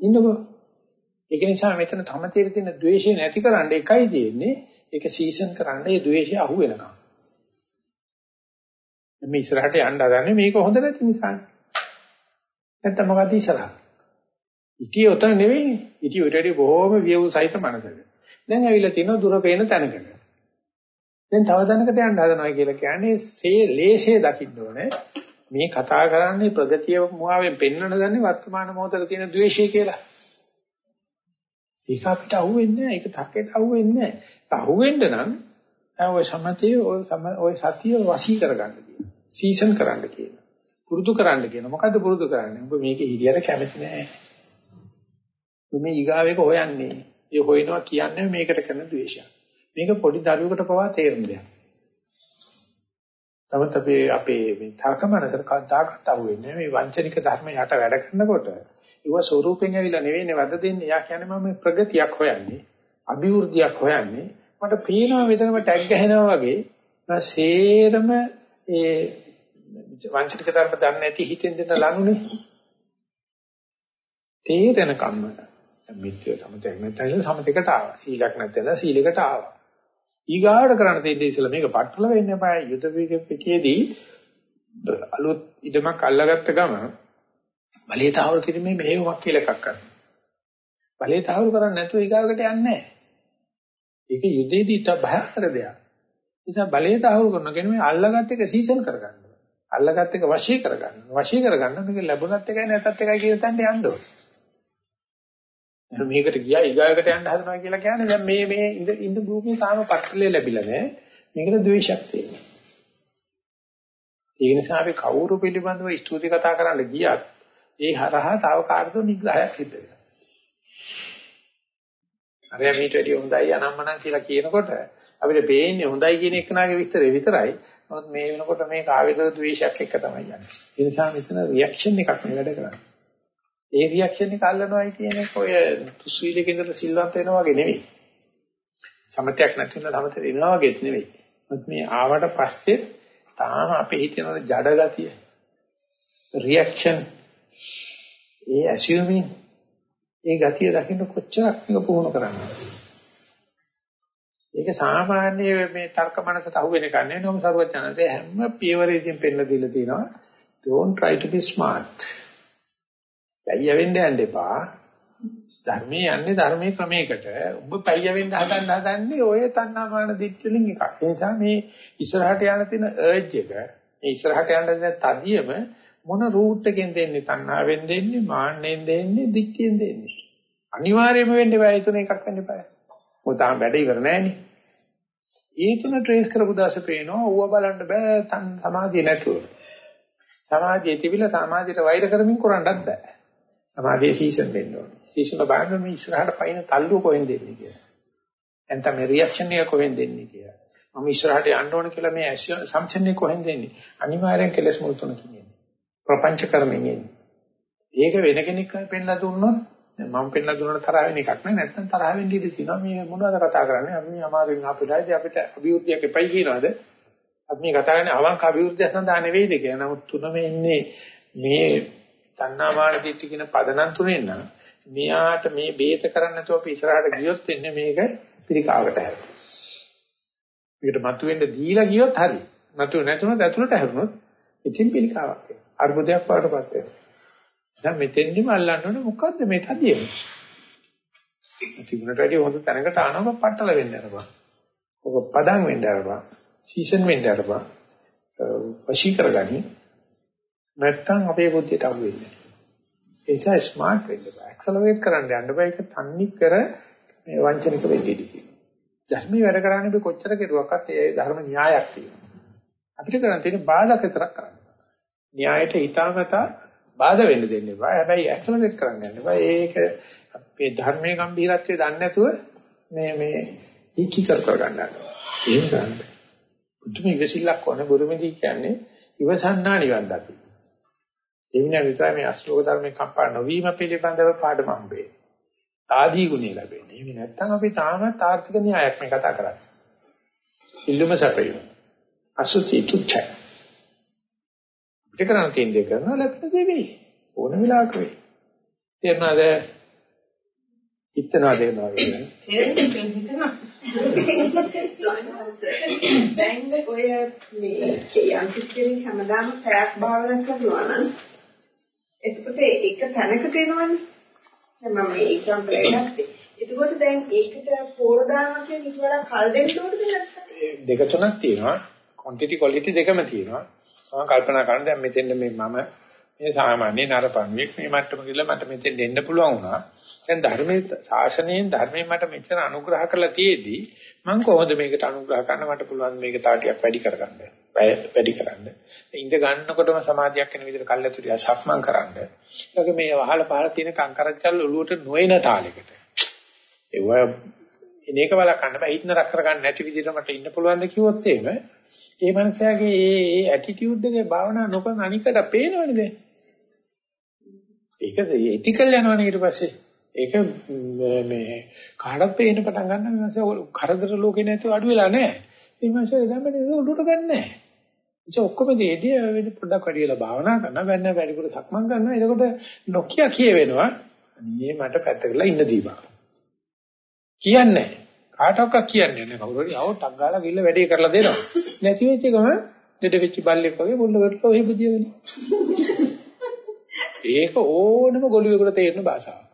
ඉන්නකෝ. ඒක නිසා මෙතන තමතේට තියෙන ද්වේෂය නැති කරන්න එකයි තියෙන්නේ. ඒක සීසන් කරන්න ඒ ද්වේෂය අහු වෙනකම්. මේ ඉස්සරහට යන්න හදන්නේ මේක හොඳ නැති නිසානේ. නැත්නම් මොකද ඉස්සරහ? ඉතිය උතන නෙවෙයි. ඉතිය උඩට බොහොම වියවු සහිත මනසක. දැන් ඇවිල්ලා තියෙනවා දුර පේන තැනකට. දැන් තව තැනකට යන්න හදනවා කියලා කියන්නේ සේ ලේෂේ දකින්න ඕනේ. මේ කතා කරන්නේ ප්‍රගතිය මුවාවෙන් පෙන්වන දන්නේ වර්තමාන මොහොතේ තියෙන ද්වේෂය කියලා. ඒක අපිට අහුවෙන්නේ නැහැ. ඒක තක්කේට අහුවෙන්නේ නැහැ. අහුවෙන්න නම් ඔය සමතේ ඔය ඔය සතිය වශී කරගන්න කියනවා. සීසන් කරන්න කියනවා. පුරුදු කරන්න කියනවා. මොකද්ද පුරුදු කරන්නේ? ඔබ මේකේ හිරියට කැමති නැහැ. ඔබ මේ ඊගාවෙක හොයන්නේ. ඒ හොයනවා කියන්නේ මේකට කරන ද්වේෂයක්. මේක පොඩි දරුවෙකුට පවා තේරෙන දෙයක්. තමත් අපේ අපේ මේ තර්කමනතර කතාකට අහුවෙන්නේ මේ වංචනික ධර්ම යට වැඩ කරනකොට ඒව ස්වරූපෙන් ඇවිල්ලා නෙවෙයිනේ වද දෙන්නේ. යා කියන්නේ මම ප්‍රගතියක් හොයන්නේ, අභිවෘද්ධියක් හොයන්නේ. මට පේනවා මෙතනම ටැග් ගහනවා වගේ මම සේරම ඒ වංචනික ධර්ම දන්නේ නැති හිතෙන් දෙන ලනුනේ. තේරෙන කම්ම මිත්‍ය සමතයක් නැත්නම් සමතයකට ආවා. සීලයක් නැත්නම් සීලයකට ආවා. ඊගාවට කරන්න තියෙන්නේ ඉතල මේක පටල වෙන්න එපා. යුද පිටියේදී අලුත් ඉදමක් අල්ලගත්ත ගම බලේ තාවර කිරීමේ මෙහෙයුමක් කියලා එකක් කරනවා. බලේ තාවර කරන්නේ නැතුව ඊගාවකට යන්නේ නැහැ. ඒක යුදෙදී තා භයානක දෙයක්. නිසා බලයේ තහවුරු කරන කෙනෙක් මේ අල්ලගත් එක සීසන් කරගන්න. අල්ලගත් එක වශී කරගන්න. වශී කරගන්න මේක ලැබුණත් එකයි නැතත් එකයි කියන තැනට යන්න ඕනේ. මේකට ගියා ඊගායකට යන්න හදනවා කියලා කියන්නේ දැන් මේ මේ ඉඳ ඉඳ භූමියේ තාම පත්‍රලේ ලැබිලා නැහැ. මේකට ද්වේෂයක් තියෙනවා. ඒ නිසා අපි කවුරු පිළිබඳව ස්තුති කතා කරන්න ගියත් ඒ හරහා තව කාර්යෝ නිග්‍රහයක් සිද්ධ වෙනවා. අර මීට වැඩි හොඳයි අනම්මනම් කියලා කියනකොට අපිට පේන්නේ හොඳයි කියන එකනාගේ විස්තරේ විතරයි. නමුත් මේ වෙනකොට මේ කාව්‍යද ද්වේෂයක් එක තමයි යන්නේ. ඒ නිසා මෙතන රියැක්ෂන් එකක් නේ වැඩ කරන්නේ. ඒ රියැක්ෂන් එක අල්ලනවායි කියන එක ඔය තුස්විලක ඉඳලා සිල්වත් වෙනවා වගේ නෙවෙයි. සමතයක් නැති වෙන සමතේ ඉන්නවා වගේත් නෙවෙයි. මොකද මේ ආවට පස්සේ තාම අපේ හිතේ තියෙන ජඩ ගතිය රියැක්ෂන් ඒ ඇසියුමින් ඒ ගතිය දකින්න කොච්චරක් මේක පුහුණු කරන්නද ඒක සාමාන්‍ය මේ තර්ක මනසට අහු වෙන එකක් නෙවෙයි නෝම සරුවචනසේ හැම පියවරකින් පෙන්න දීලා තියෙනවා don't try to be smart පැය වෙන්න යන්න එපා. ධර්මයේ යන්නේ ධර්මයේ ක්‍රමයකට. ඔබ පැය වෙන්න හදන්න හදන්නේ ඔය තණ්හාමාන දිට්ඨියලින් එකක්. ඒ නිසා මේ ඉස්සරහට යන තියෙන urge එක, මේ ඉස්සරහට යන තියෙන තදියම මොන රූට් එකෙන් දෙන්නේ? තණ්හාවෙන් දෙන්නේ, මාන්නෙන් දෙන්නේ, දිට්ඨියෙන් දෙන්නේ. අනිවාර්යයෙන්ම වෙන්නේ බෑ ඒ තුන එකක් වෙන්න බෑ. මොකද තාම වැඩ ඉවර නෑනේ. ඒ තුන ට්‍රේස් කරපු දාසේ පේනවා ඌව බලන්න බෑ සමාධිය නැතුව. සමාධිය තිබිලා සමාධියට වෛර කරමින් කරන්නත් බෑ. සමාධියේ සීසන් දෙන්න ඕනේ. සීසන බලන්න මේ ඉස්සරහට පයින් තල්ලුව කොහෙන් දෙන්නේ කියලා. එතන මේ රියැක්ෂන් එක කොහෙන් දෙන්නේ කියලා. මම ඉස්සරහට යන්න ඕන කියලා මේ සම්චන්නේ කොහෙන් දෙන්නේ? අනිවාර්යෙන් කෙලස් මුල් තුන කියන්නේ ප්‍රපංච කරමින් ඉන්නේ. ඒක වෙන කෙනෙක් පෙන්ලා දුන්නොත් මම පෙන්ලා දුන්නට තරහ වෙන එකක් නෑ නැත්නම් තරහ වෙන්න ඉඩ තියෙනවා. මේ මොනවද කතා කරන්නේ? අපි මේ අමාරුවෙන් ආපෙලාදී අපිට අභිවෘද්ධියක් එපයි කියනවාද? අපි මේ කතා කරන්නේ අවංක අභිවෘද්ධිය සඳහා නෙවෙයිද කියලා. නමුත් තුනම ඉන්නේ මේ තණ්හාමාන දිට්ඨි කියන පදනම් තුනෙන් නම් මෙයාට මේ බේත කරන්න නැතුව අපි ඉස්සරහට ගියොත් එන්නේ මේක පිළිකාවට හැරෙනවා මේකට මතුවෙන්න දීලා ගියොත් හරි මතුව නැතුනොත් ඇතුළට හැරුණොත් ඉතින් පිළිකාවක් වෙනවා අර්බුදයක් වඩටපත් වෙනවා. දැන් මෙතෙන්දිම අල්ලන්න ඕනේ මොකද්ද මේ තදියම? තිබුණට වැඩි හොඳ තැනකට ආනම පట్టල වෙන්න අරපන්. ඔක පදම් වෙන්න අරපන්. සීසන් වෙන්න අරපන්. වශී කරගනි. නැත්තම් අපේ බුද්ධියට අහු වෙන්නේ. ඒ නිසා ස්මාර්ට් වෙන්න බෑ. ඇක්සලරේට් කරන්න යන්න බෑ. ඒක තන්නේ කර මේ වංචනික වෙන්න ඉඩ තියෙනවා. ධර්මී වැඩ කරන්නේ අපි කොච්චර කෙරුවක්වත් ඒ ධර්ම න්‍යායක් තියෙනවා. අපිට කරන්න තියෙන්නේ බාධා විතරක් කරන්න. න්‍යායට හිතාමතා බාධා වෙන්න දෙන්න එපා. හැබැයි ඇක්සලරේට් කරන්න යන්න එපා. ඒක අපේ ධර්මයේ ගැඹීරත්වය දන්නේ නැතුව මේ මේ ඉක්කි කර කර ගන්නවා. එහෙම ගන්න. පුදුම ඉවසිල්ලක් වන බුරුමේදී කියන්නේ ඉවසන්නා නිවන් දකි. ඒ විනා විතරයි මේ අශ්ලෝක ධර්මේ කම්පා නොවීම පිළිබඳව පාඩම හම්බෙන්නේ. ආදී ගුණය ලැබෙන්නේ. එහෙම නැත්නම් අපි තාමත් ආර්ථික න්‍යායක් මේ කතා කරන්නේ. ඉල්ලුම සැපයීම. අසුචි තුච්චයි. අපිට කරන්න තියෙන දේ කරනවා ලැබෙන දේ වෙයි. ඕන වෙලාවක වෙයි. තේරුණාද? හිතනවා දෙනවා කියන්නේ. තේරෙන්නේ හිතනවා. දැන් ඔය මේ යම් කිසි හැමදාම පැයක් භාවනා කරනවා නම් එතකොට එක තැනක තියෙනවනේ. දැන් මම මේ එක්සැම්පල් එකක් ගත්තේ. එතකොට දැන් ඒකට පෝර දානවා කියන්නේ ඊට වඩා කල් දෙන්න ඕනද නැත්නම්? දෙක තුනක් තියෙනවා. quantity quality දෙකම තියෙනවා. මම කල්පනා කරන දැන් මෙතෙන්ද මේ මම මේ සාමාන්‍ය නරපණුවෙක් මේ මට්ටම කියලා මට මෙතෙන් දෙන්න පුළුවන් වුණා. දැන් ධර්මයේ ශාසනයෙන් ධර්මයෙන් මට මෙච්චර අනුග්‍රහ කරලා තියේදී මම කොහොමද මේකට අනුග්‍රහ කරන්න මට පුළුවන් මේක තව ටිකක් වැඩි කරගන්න. වැඩි කරන්න. ඉඳ ගන්නකොටම සමාධියක් වෙන විදිහට කල්ැතුරිය සක්මන් කරන්න. ඒක මේ වහල පහල තියෙන කංකරච්චල් ඔලුවට නොයන තාලයකට. ඒව එනේක බලකන්න බෑ හිටනරක් කරගන්න නැති විදිහට මට ඉන්න පුළුවන් ද කිව්වොත් එහෙම ඒ මනුස්සයාගේ ඒ ඒ ඇටිටියුඩ් එකේ භාවනා නොකරන අනිකට පේනවනේ දැන්. ඒක එතිකල් යනවනේ ඊට පස්සේ. ඒක මේ කාටවත් පේන්න පටන් ගන්න මනුස්සයා කරදර ලෝකේ නැතුව අඩු වෙලා නැහැ. මේ මනුස්සයා දැම්මනේ උඩට ගන්නෑ. ඒ ඔක්කොම දෙයදී වෙන පොඩ්ඩක් වැඩි වෙලා භාවනා කරනවා වෙන වැඩිපුර සක්මන් කරනවා. එතකොට නොකිය කියවෙනවා. අනේ මට පැත්තකලා ඉන්න දීපන්. කියන්නේ කාටවත් කියන්නේ නැහැ කවුරු හරි ආව ටක් ගාලා ගිල්ල වැඩේ කරලා දෙනවා නැති වෙච්ච ගම දෙඩ වෙච්ච බල්ලෙක් වගේ මුල්ල වලට ඔහෙ බුදියගෙන [laughs] ඒක ඕනම ගොළුවෙකුට තේරෙන භාෂාවක්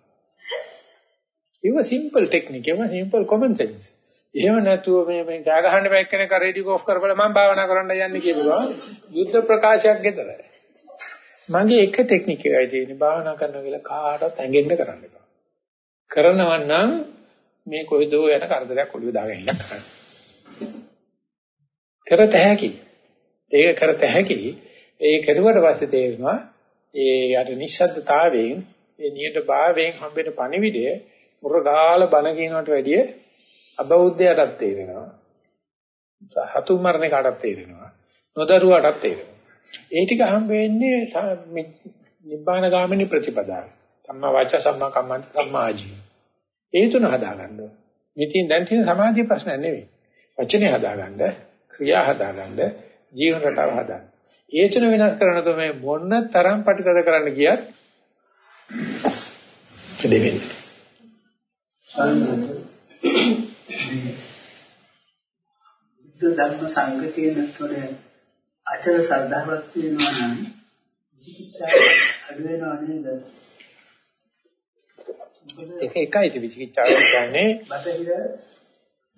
ඒක සිම්පල් ටෙක්නික් ඒක සිම්පල් කොමන් සෙන්ස් එහෙම නැතුව මේ මේ ගා ගහන්න බෑ කෙනෙක් රේඩියෝ ඔෆ් කරපළ මම භාවනා කරන්න යන්නේ කියනවා. යුද්ධ ප්‍රකාශයක් ගෙදර. මගේ එක ටෙක්නික් එකයි තියෙන්නේ භාවනා කරන වෙලාව කාටවත් ඇඟෙන්න කරන්න එපා. කරනවා නම් මේ කොයිදෝ යන කරදරයක් ඔළුවේ දාගෙන ඉන්න කරන්න. කරත හැකි. ඒක කරත හැකි. ඒ කෙරුවට පස්සේ තේරෙනවා ඒ අර නිශ්ශබ්දතාවයෙන් ඒ නියත භාවයෙන් හම්බෙන පණිවිඩය මුරගාල බණ කියනකට වැඩිය අබෞද්ධයටත් තේරෙනවා. හතුන් මරණ කාටත් තේරෙනවා. නොදරුවාටත් තේරෙනවා. ඒ ටික හම්බ වෙන්නේ නිබ්බාන ගාමිනී ප්‍රතිපදාව. සම්මා වාචා සම්මා කම්මන්ත සම්මා ආජීව. ඒ තුන හදාගන්න ඕන. මෙතින් දැන් තියෙන සමාධිය ප්‍රශ්නයක් නෙවෙයි. වචනේ හදාගන්න, ක්‍රියා හදාගන්න, ජීවන රටාව හදාගන්න. ඒ තුන වෙනස් කරන තමයි මොන තරම් ප්‍රතිතද කරන්න ගියත් දෙවෙනි. බුද්ධ ධර්ම සංඝ කියන තොර අචල ශ්‍රද්ධාවක් තියෙනවා නම් විචිකිච්ඡාව අඩු වෙනව නේද? ඒක එකයි විචිකිච්ඡාව කියන්නේ බටහිර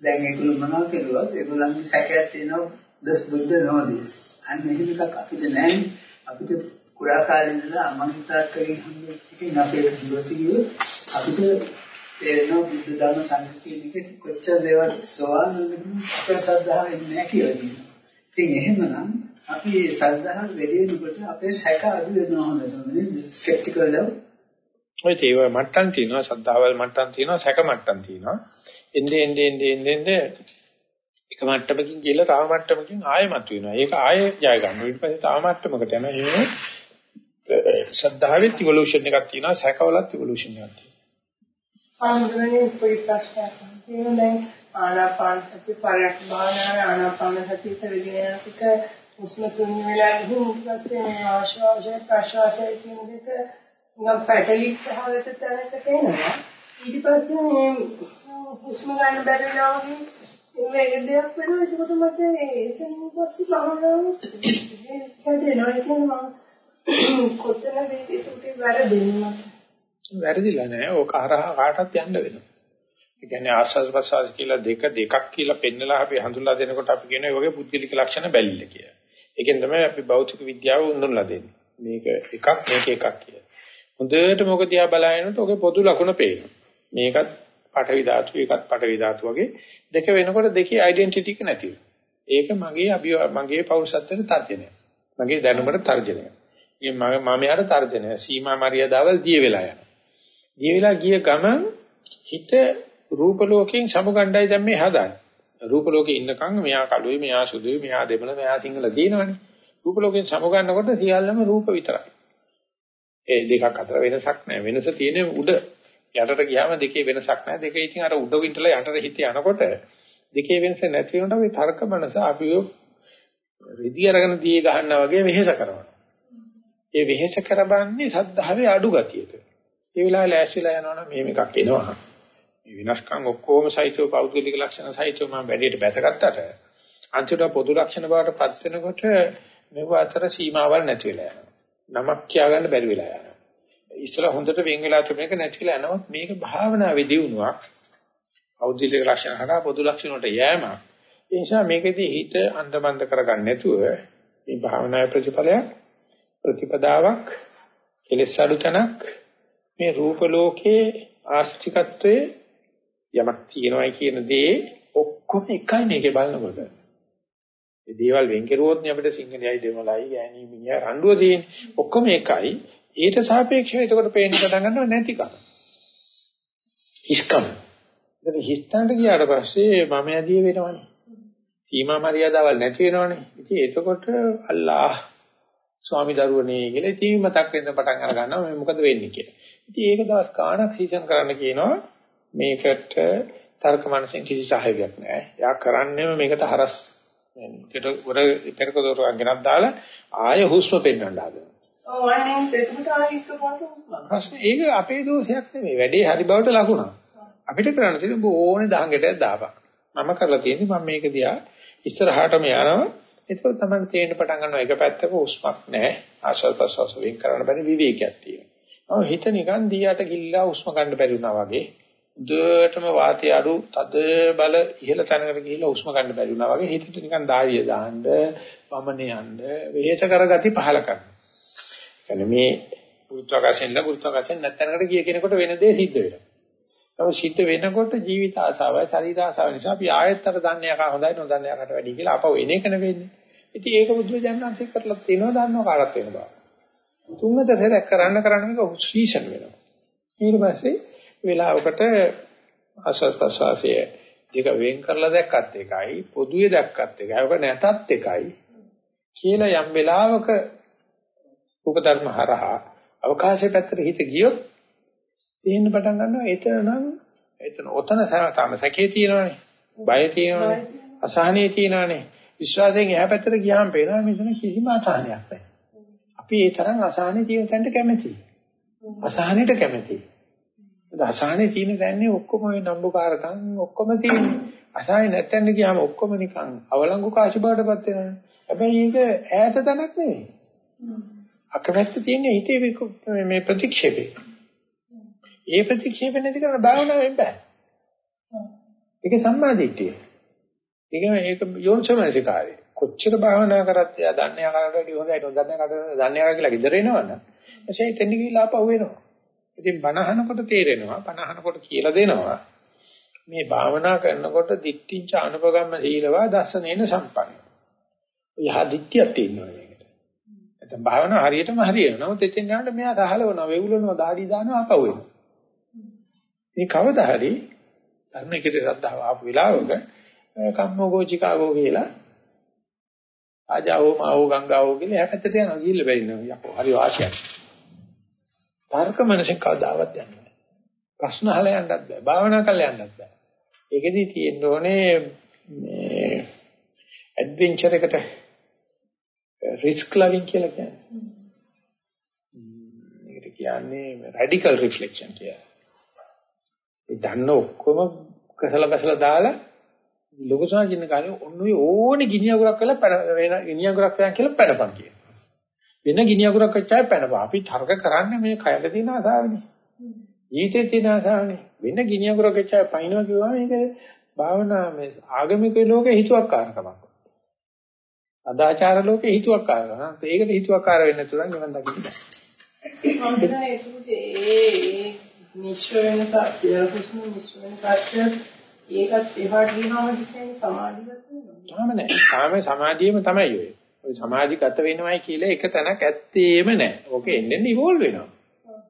දැන් ඒගොල්ලෝ මොනවද කියලාවත් ඒගොල්ලන්ගේ සැකයක් තියෙනවා දස් බුද්ධ නොදෙස්. අන්න එහෙම එකක් අපිට නැහැ. අපිට කුඩා කාලේ ඉඳලා අම්මගේ තාත්තගේ හම්බෙකින් අපේ ජීවිතයේ අපිට තේරෙනවා බුද්ධ ධර්ම සංඝ කියන එක කොච්චර දේවල් සෝවාන් වෙනකම් අචල ශ්‍රද්ධාව එන්නේ නැහැ කියලා කියනවා. ඉතින් එහෙමනම් අපි මේ ශ්‍රද්ධාව වැඩි වෙනකොට අපේ සැක අඩු වෙනවා හොඳට. ස්කෙප්ටිකල් ලෙවල් ඔය තේව මට්ටම් තියෙනවා ශ්‍රද්ධාවල් මට්ටම් තියෙනවා සැක මට්ටම් තියෙනවා. එන්නේ එන්නේ එන්නේ එන්නේ එක මට්ටමකින් ගිහලා තව මට්ටමකින් ආයෙමත් වෙනවා. ඒක ආයෙ ජය ගන්නවා. ඊට පස්සේ තව මට්ටමකට යනවා. එහෙම ශ්‍රද්ධාවෙත් ඉවොලුෂන් එකක් තියෙනවා සැකවලත් ඉවොලුෂන් එකක් තියෙනවා. ආන්දරනේ පොඩි ප්‍රශ්නයක් තියෙනවා. දැන් ආනාපාන සති පරයක් භාවනාවේ ආනාපාන සති ඉස්සරගෙන යනකොට උස්ම තුන් වෙලා ගිහින් ඊපස්සේ මේ ආශ්වාසය ප්‍රශ්වාසය කියන දෙක නිකන් පැටලික් සහගත තැනකට එනවා ඊට පස්සේ මේ උස්ම ගන්න බැරි වෙනවා වගේ මේක දෙයක් වෙනවා. ඒකත් මට ඒකෙන් පස්සේ භාවනාව හැදෙනවා. ඒක මම කොතනද ඒක වැරදෙන්නේ වැරදිලා නෑ. ඕක හරහා කාටවත් යන්න වෙනවා. ඒ කියන්නේ ආස්වාද ප්‍රසවාස කියලා දෙක දෙකක් කියලා පෙන්නලා අපි හඳුන්ලා දෙනකොට අපි කියන ඒ වගේ පුද්ගලික ලක්ෂණ බැලිල්ල කියලා. ඒකෙන් තමයි අපි භෞතික විද්‍යාව උඳුන්ලා දෙන්නේ. මේක එකක් මේක එකක් කියලා. හොඳට මොකද දිහා බලනකොට ඔගේ පොදු ලක්ෂණ පේනවා. මේකත් පඨවි ධාතු එකත් පඨවි ධාතු වගේ දෙක වෙනකොට දෙකේ ඩෙන්ටිටි එක නැති ඒක මගේ අභි මගේ පෞරුෂත්වයට තර්ජනය. මගේ දැනුමට තර්ජනය. ඉතින් මම මම යාට තර්ජනය. සීමා මරියදාවල් දිය වෙලා යනවා. ගියවිලා ගිය ගමන් හිත රූප ලෝකයෙන් සමුගණ්ඩයි දැන් මේ හදාන්නේ. රූප ලෝකේ ඉන්නකම් මෙයා කළුයි මෙයා සුදුයි මෙයා දෙමළ මෙයා සිංහල දිනවනේ. රූප ලෝකයෙන් සමුගන්නකොට සියල්ලම රූප විතරයි. ඒ දෙකක් අතර වෙනසක් නැහැ. වෙනස තියෙන්නේ උඩ. යටට ගියාම දෙකේ වෙනසක් නැහැ. දෙකේ ඉතින් අර උඩ වින්ටලා යටට හිත යනකොට දෙකේ වෙනස නැති වෙනකොට අපි තර්ක මනස අපි රිදි අරගෙන දී ගහන්නා වගේ වෙහෙස කරනවා. ඒ වෙහෙස කරබන්නේ සද්ධාවේ අඩු ගතියක. ඒ වෙලාවේ ලෑස්තිලා යනවනම් මෙහෙම එකක් එනවා. මේ විනාශකම් ඔක්කොම සහිතව පෞද්ගලික ලක්ෂණ සහිතව මම වැඩියට බැසගත්තට අන්තිමට පොදු ලක්ෂණ බවට පත් වෙනකොට මේව අතර සීමාවල් නැති වෙලා යනවා. නමක් කියාගන්න බැරි වෙලා යනවා. ඉස්සලා හොඳට වෙන් වෙලා තිබුණ එක නැති වෙලා යනවත් මේක භාවනාවේ දියුණුවක්. පෞද්ගලික ලක්ෂණ හරහා පොදු ලක්ෂණ වලට යෑමක්. ඒ නිසා මේකෙදී හිත අන්දමන්ද කරගන්න නැතුව මේ භාවනාවේ ප්‍රතිඵලයක් ප්‍රතිපදාවක් කෙලෙස් අඩු තැනක් මේ රූප ලෝකයේ ආස්තිකත්වයේ යමක් තියෙනවයි කියන දේ ඔක්කොම එකයි මේකේ බලනකොට. මේ දේවල් වෙන් කෙරුවොත් නේ අපිට සිංහලයි දෙමළයි ගෑණි මිනිහා රණ්ඩුව තියෙන්නේ. ඔක්කොම එකයි. ඊට සාපේක්ෂව එතකොට පේන්න පටන් ගන්නව නැතිකම. හිස්කම. ඉතින් හිස්තන්ට ගියාට පස්සේ මම ඇදී වෙනවනේ. සීමා මරියාදාවල් නැති වෙනවනේ. ඉතින් එතකොට අල්ලාහ් ස්වාමි දරුවනේ කියලා ඉතින් මතක් වෙන්න පටන් අර ගන්නවා මේ මොකද වෙන්නේ කියලා. ඉතින් ඒක දවස් ගාණක් සීසන් කරන්න කියනවා මේකට තර්ක මනසෙන් කිසි සහයෝගයක් නැහැ. යා කරන්නේම මේකට හරස් මේකට උර පෙරක දොරක් ගෙනත් දාලා ආය හුස්ම පෙන්වන්න හදනවා. ඔව් අනේ? ඒක අපේ දෝෂයක් නෙමෙයි. වැඩේ හරි බවට ලකුණක්. අපිට කරන්න තියෙන්නේ ඕනේ දහංගටයක් දාපන්. මම කරලා තියෙන්නේ මම මේක දිහා ඉස්සරහටම යනවා එතකොට තමයි තේරෙන්න පටන් ගන්නවා එක පැත්තක උස්මක් නැහැ. ආශ්වාස ප්‍රශ්වාස වෙන් කරන්න බැරි විවේකයක් තියෙනවා. නම හිත නිකන් දියට ගිල්ලා උස්ම ගන්න බැරි වුණා වගේ. උදේටම වාතය අඩු තද බල ඉහළ තැනකට ගිහිලා උස්ම ගන්න බැරි වුණා වගේ හිතට නිකන් ධාර්ය දාන්න, වමනේ යන්න, වෙහෙස කරගති පහල කරනවා. මේ ගුරුත්වාකර්ෂණ ලා ගුරුත්වාකර්ෂණ නැත්නම්කට ගිය කෙනෙකුට වෙන දේ සිද්ධ වෙනවා. තව සිද්ධ වෙනකොට ජීවිත ආසාවයි ශරීර ආසාව නිසා අපි ආයෙත් අර දන්නේ යකා හොඳයි නොදන්නේ යකට වැඩි කියලා අපව එන එක නෙවෙන්නේ. ඉතින් ඒක බුද්ධ ජනනාංශික කරලා තියෙනවා දන්නව කාටත් වෙන බව. තුන්වද සැරයක් කරන්න කරන්න මේක සීසන් වෙනවා. ඊට පස්සේ වෙලාවකට ආස්වාද ප්‍රසවාසය දෙක වෙන් කරලා දැක්කත් එකයි පොදුවේ දැක්කත් එකයි ඔක නැතත් එකයි කියලා යම් වෙලාවක උපධර්ම හරහා අවකාශයේ පැත්තට හිත ගියොත් තේින්න පටන් ගන්නවා එතන නම් එතන ඔතන තම සැකේ තියෙනවනේ බය තියෙනවනේ අසහනේ තියෙනවනේ විශ්වාසයෙන් එහා පැත්තට ගියාම පේනවා මෙතන කිසිම අසහනයක් නැහැ අපි ඒ තරම් අසහනේ තියෙන තැනට කැමතියි අසහනෙට කැමතියි අසහනේ තියෙන දැන්නේ ඔක්කොම ඔය නම්බුකාරකම් ඔක්කොම තියෙන්නේ. අසහනේ නැත්තෙන් ගියාම ඔක්කොම නිකන් අවලංගු කාශි බවටපත් වෙනවා. හැබැයි ඒක ඈත තැනක් නෙවෙයි. අකමැත්ත තියෙන්නේ හිතේ මේ ප්‍රතික්ෂේපේ. ඒ ප්‍රතික්ෂේප නැති කරන භාවනාවෙන් බෑ. ඒක සම්මාදිට්ඨිය. ඒක ඒක යෝනිසමනසිකාරය. කොච්චර භාවනා කරත් එයා දන්නේ ආකාරයට වැඩි හොඳයි නොදන්නේ ආකාරයට දන්නේ ආකාර කියලා ගෙදර එනවනම් එසේ එතන ගිහිල්ලා ආපහු වෙනවා. ඉතින් බණහනකොට තේරෙනවා බණහනකොට කියලා දෙනවා මේ භාවනා කරනකොට දික්ටිංච අනුපගම්ම සීලවා දස්සනේන සම්පන්න. යහ දික්තියක් තියෙනවා මේකට. නැත්නම් භාවනා හරියටම හරියනවා. නමුත් එතෙන් යනකොට මෙයා රහලවනවා, වෙවුලනවා, দাঁඩි දානවා, අපව වෙනවා. මේ කවදා හරි ධර්මයේ ශ්‍රද්ධාව ආපු වෙලාවක කම්මෝගෝචිකාගෝ කියලා ආජාවෝ මාවෝ ගංගාවෝ කියලා හැපැත්තට යනවා ගිහිල්ලා බැරිනවා. යකෝ හරි වාසියක්. තර්ක මනසෙන් කවදාවත් යන්නේ නැහැ. ප්‍රශ්න අහලා යන්නත් බෑ. භාවනා කරලා යන්නත් බෑ. ඒකෙදි තියෙන්න ඕනේ මේ ඇඩ්වෙන්චර් එකට රිස්ක් ලවින් කියලා කියන්නේ. මේකට කියන්නේ රැඩිකල් රිෆ්ලෙක්ෂන් කියලා. ඒ දන්න ඔක්කොම කසල බසල දාලා ලොකු සාජින්න කාලේ ඔන්න ඔය ඕනේ ගිනි අගුරක් කරලා වෙන ගිනි අගුරක් වයන් කියලා පැනපන් කියන. වෙන ගිනි අගුරක් වෙච්චාය පැනපන්. අපි තර්ක කරන්නේ මේ කයට තියෙන ආසාවනේ. ජීවිතේ තියෙන ආසාවනේ. වෙන ගිනි අගුරක් වෙච්චාය පයින්නවා කිව්වම මේක භාවනා මේ ආගමික ලෝකේ හිතුවක්කාරකමක්. සදාචාර ලෝකේ හිතුවක්කාරකමක්. ඒකට හිතුවක්කාර වෙන්න තුරන් නිවන් දකින්න බෑ. මම ඒ නිශ්චය වෙන සත්‍යකුස්ම නිශ්චය වෙන සත්‍ය ඒකත් එහාට ගියවම කියන්නේ සමාධියත් නෙවෙයි. තාම නෑ. තාම සමාධියම තමයි ඔය. ඔය සමාධිගත වෙනවයි කියලා එක තැනක් ඇත්තේම නෑ. ඕක එන්නේ ඉවෝල්ව් වෙනවා.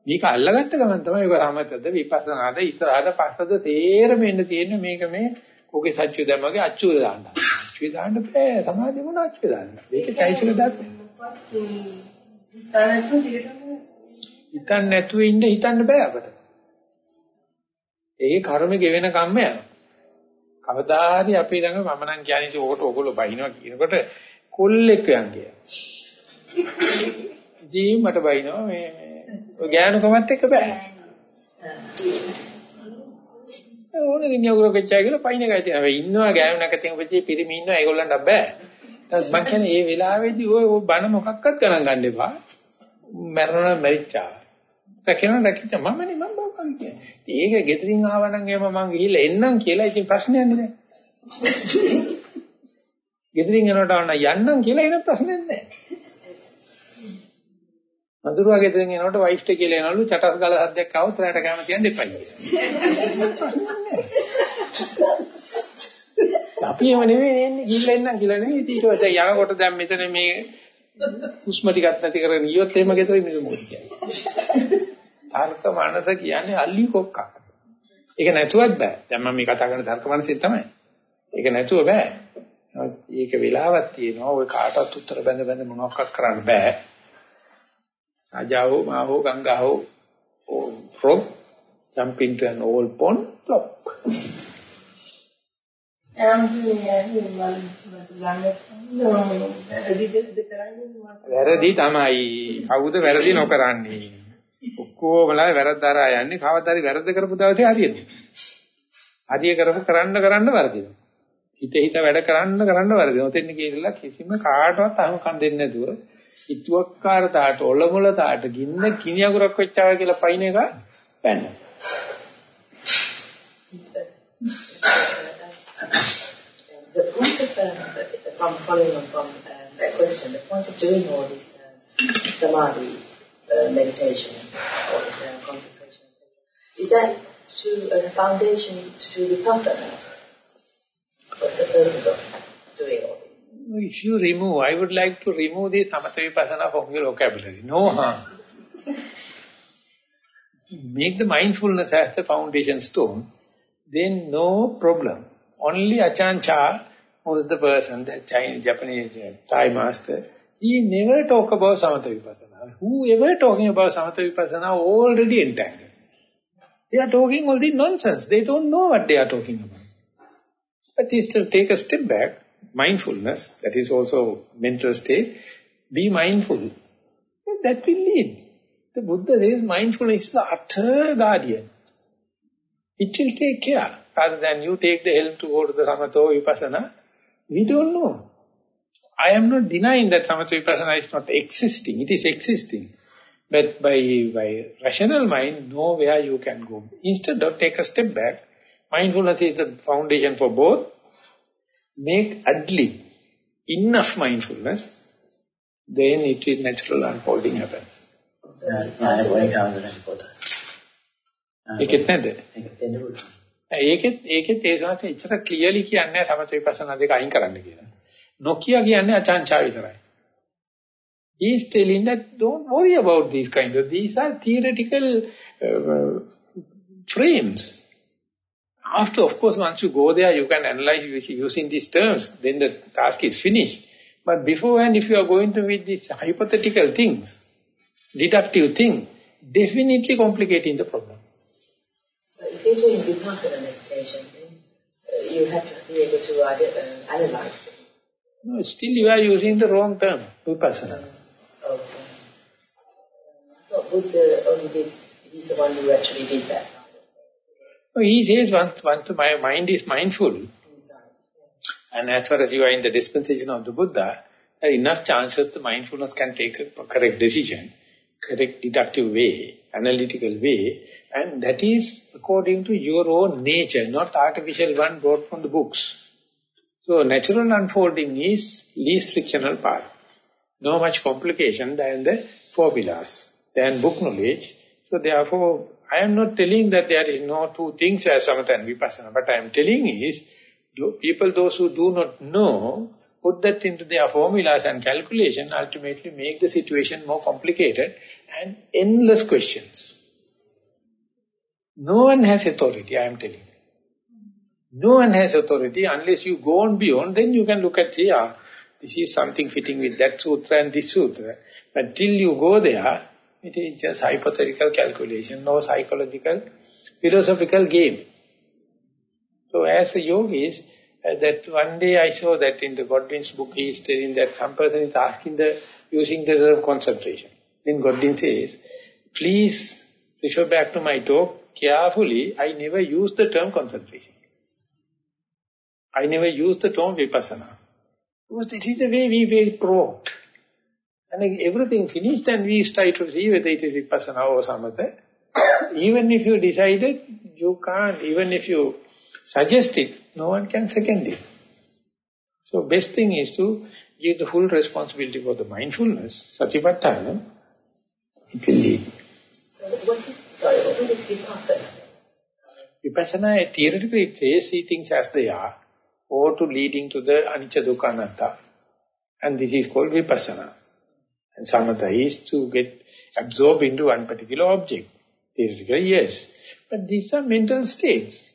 මේක අල්ලගත්ත ගමන් තමයි ඔය රමතද විපස්සනාද ඉස්සරහට පස්සද තේරෙම එන්න තියෙන්නේ මේක මේ ඔගේ සත්‍ය දැම්මගේ අච්චු දාන්න. අච්චු දාන්න බෑ. සමාධිය මොන අච්චු දාන්න. මේක චෛසික දාන්න. හිතන්න නැතුව ඉන්න හිතන්න බෑ අපට. ඒ කර්ම ගෙවෙන කම්ම යනවා. කවදා හරි අපි ළඟ මම නම් කියන්නේ ඕකට ඕගොල්ලෝ බයිනවා කියනකොට කොල්ලෙක් යන් කිය. ජී මට බයිනවා මේ ඔය ගෑනුකමත් එක්ක බෑ. ඕනේ ගිනියගුර කෙච්චා කියලා පයින් එකයි තියෙනවා. ඉන්නවා ගෑනු නැකතින් වෙච්චි පිරිමි ඉන්නවා ඒගොල්ලන්ට බෑ. මම කියන්නේ මේ වෙලාවේදී ඔය බණ මොකක්වත් ගණන් ගන්න එපා. මරණ මරිච්චා. රැකෙනවා රැකිච්ච මමනේ මම බබන් කියන්නේ. ඒක ගෙදරින් ආවනම් එහෙම මං ගිහිල්ලා එන්නම් කියලා ඉතින් ප්‍රශ්නයක් නෑ. ගෙදරින් එනකොට ආවනම් යන්නම් කියලා එන ප්‍රශ්නයක් නෑ. මధుරවා ගෙදරින් එනකොට වයිෆ්ට කියලා එනවලු චටස් ගල සද්දයක් ආවොත් රැට කැම තියන්න එපා අපි එම නෙවෙයි එන්නේ ගිහිල්ලා එන්නම් කියලා නෙවෙයි ඊට පස්සේ යනකොට දැන් මෙතන මේ හුස්ම ටිකක් නැති කරගෙන ගියොත් එහෙම ගෙදර ඉන්න මොකද කියන්නේ. තර්ක මනස කියන්නේ අලි කොක්කක්. ඒක නැතුවත් බෑ. දැන් මම මේ කතා කරන තර්ක මනසෙන් තමයි. ඒක නැතුව බෑ. ඒක වෙලාවක් තියෙනවා. ඔය කාටවත් උත්තර බඳ බඳ මොනවක්වත් කරන්න බෑ. අජාවෝ මාවෝ ගංගාවෝ frog jump into an old pond plop. වැරදි තමයි. කවුද වැරදි නොකරන්නේ? ඔක්කොමලා වැරද්දාරා යන්නේ කවදාද වැරද්ද කරපු දවසේ හරියන්නේ. හරිය කරපු කරන්න කරන්න වරදිනවා. හිත හිත වැඩ කරන්න කරන්න වරදිනවා. ඔතෙන් ගිහිල්ලා කිසිම කාටවත් අහුම්කම් දෙන්නේ නැතුව ඉතුවක්කාර තාට ඔලමුල තාට ගින්න කිනියගුරක් වෙච්චාව කියලා පයින් එක පැන්න. the point of, um, from following on from um, that question, the point of doing all this um, samadhi uh, meditation or uh, concentration, is that to a foundation to? What's the purpose of doing all? If you remove, I would like to remove the samatha vipassana from your vocabulary. No harm. Make the mindfulness as the foundation stone, then no problem. Only Achan Cha, is the person, the Chinese, Japanese uh, Thai master, he never talk about Samatha Vipassana. Whoever talking about Samatha Vipassana already entangled. They are talking all the nonsense. They don't know what they are talking about. But you still take a step back, mindfulness, that is also mental state, be mindful. That will lead. The Buddha says mindfulness is the utter guardian. It will take care. Rather than you take the helm to go to the Samatha Vipassana, we don't know. I am not denying that Samatha Vipassana is not existing. It is existing. But by, by rational mind, know where you can go. Instead of take a step back, mindfulness is the foundation for both. Make adli enough mindfulness, then it is natural unfolding happens. ඥාන පොයි කාමරේ පොත. ඒකෙත් නැද්ද? ඒක දෙන්න පුළුවන්. ඒකෙත් ඒකෙත් ඒ සමහර ඉච්ඡර ක්ලියර්ලි කියන්නේ සමථ විපස්සනා දෙක අයින් කරන්න කියලා. නොකිය කියන්නේ අචාන්චා විතරයි. He is telling that don't worry about these kinds of, these are theoretical uh, frames. After, of course, once you go there, you can analyze using these terms, then the task is finished. But beforehand, if you are going to with these hypothetical things, deductive thing, definitely complicating the problem. But if you're doing vipassana meditation, then uh, you have to be able to uh, analyze it. no, still you are using the wrong term, vipassana. Okay. Buddha only did, he's the one who actually did that. No, he says once, once my mind is mindful, and as far as you are in the dispensation of the Buddha, there are enough chances the mindfulness can take a correct decision, correct deductive way, analytical way, and that is according to your own nature, not artificial one brought from the books. So natural unfolding is least frictional path. No much complication than the formulas, than book knowledge. So therefore, I am not telling that there is no two things as Samatha and Vipassana. But I am telling is, people those who do not know, put that into their formulas and calculation, ultimately make the situation more complicated and endless questions. No one has authority, I am telling you. No one has authority unless you go on beyond, then you can look at, yeah, this is something fitting with that sutra and this sutra. But till you go there, it is just hypothetical calculation, no psychological, philosophical game. So as a yogis, uh, that one day I saw that in the Godwin's book he is telling that some person is asking the, using the term concentration. Then Godwin says, please refer back to my talk carefully, I never use the term concentration. I never use the term vipassana. Because it is the way we were provoked. And everything finished and we try to see whether it is vipassana or samatha. [coughs] even if you decided, you can't. Even if you suggest it, no one can second it. So best thing is to give the full responsibility for the mindfulness, satipatthana, it will lead. So what is, sorry, what is vipassana? Vipassana, theoretically it says, see things as they are, or to leading to the anicca dukkha anatta. And this is called vipassana. And samatha is to get absorbed into one particular object. Theoretically, yes. But these are mental states.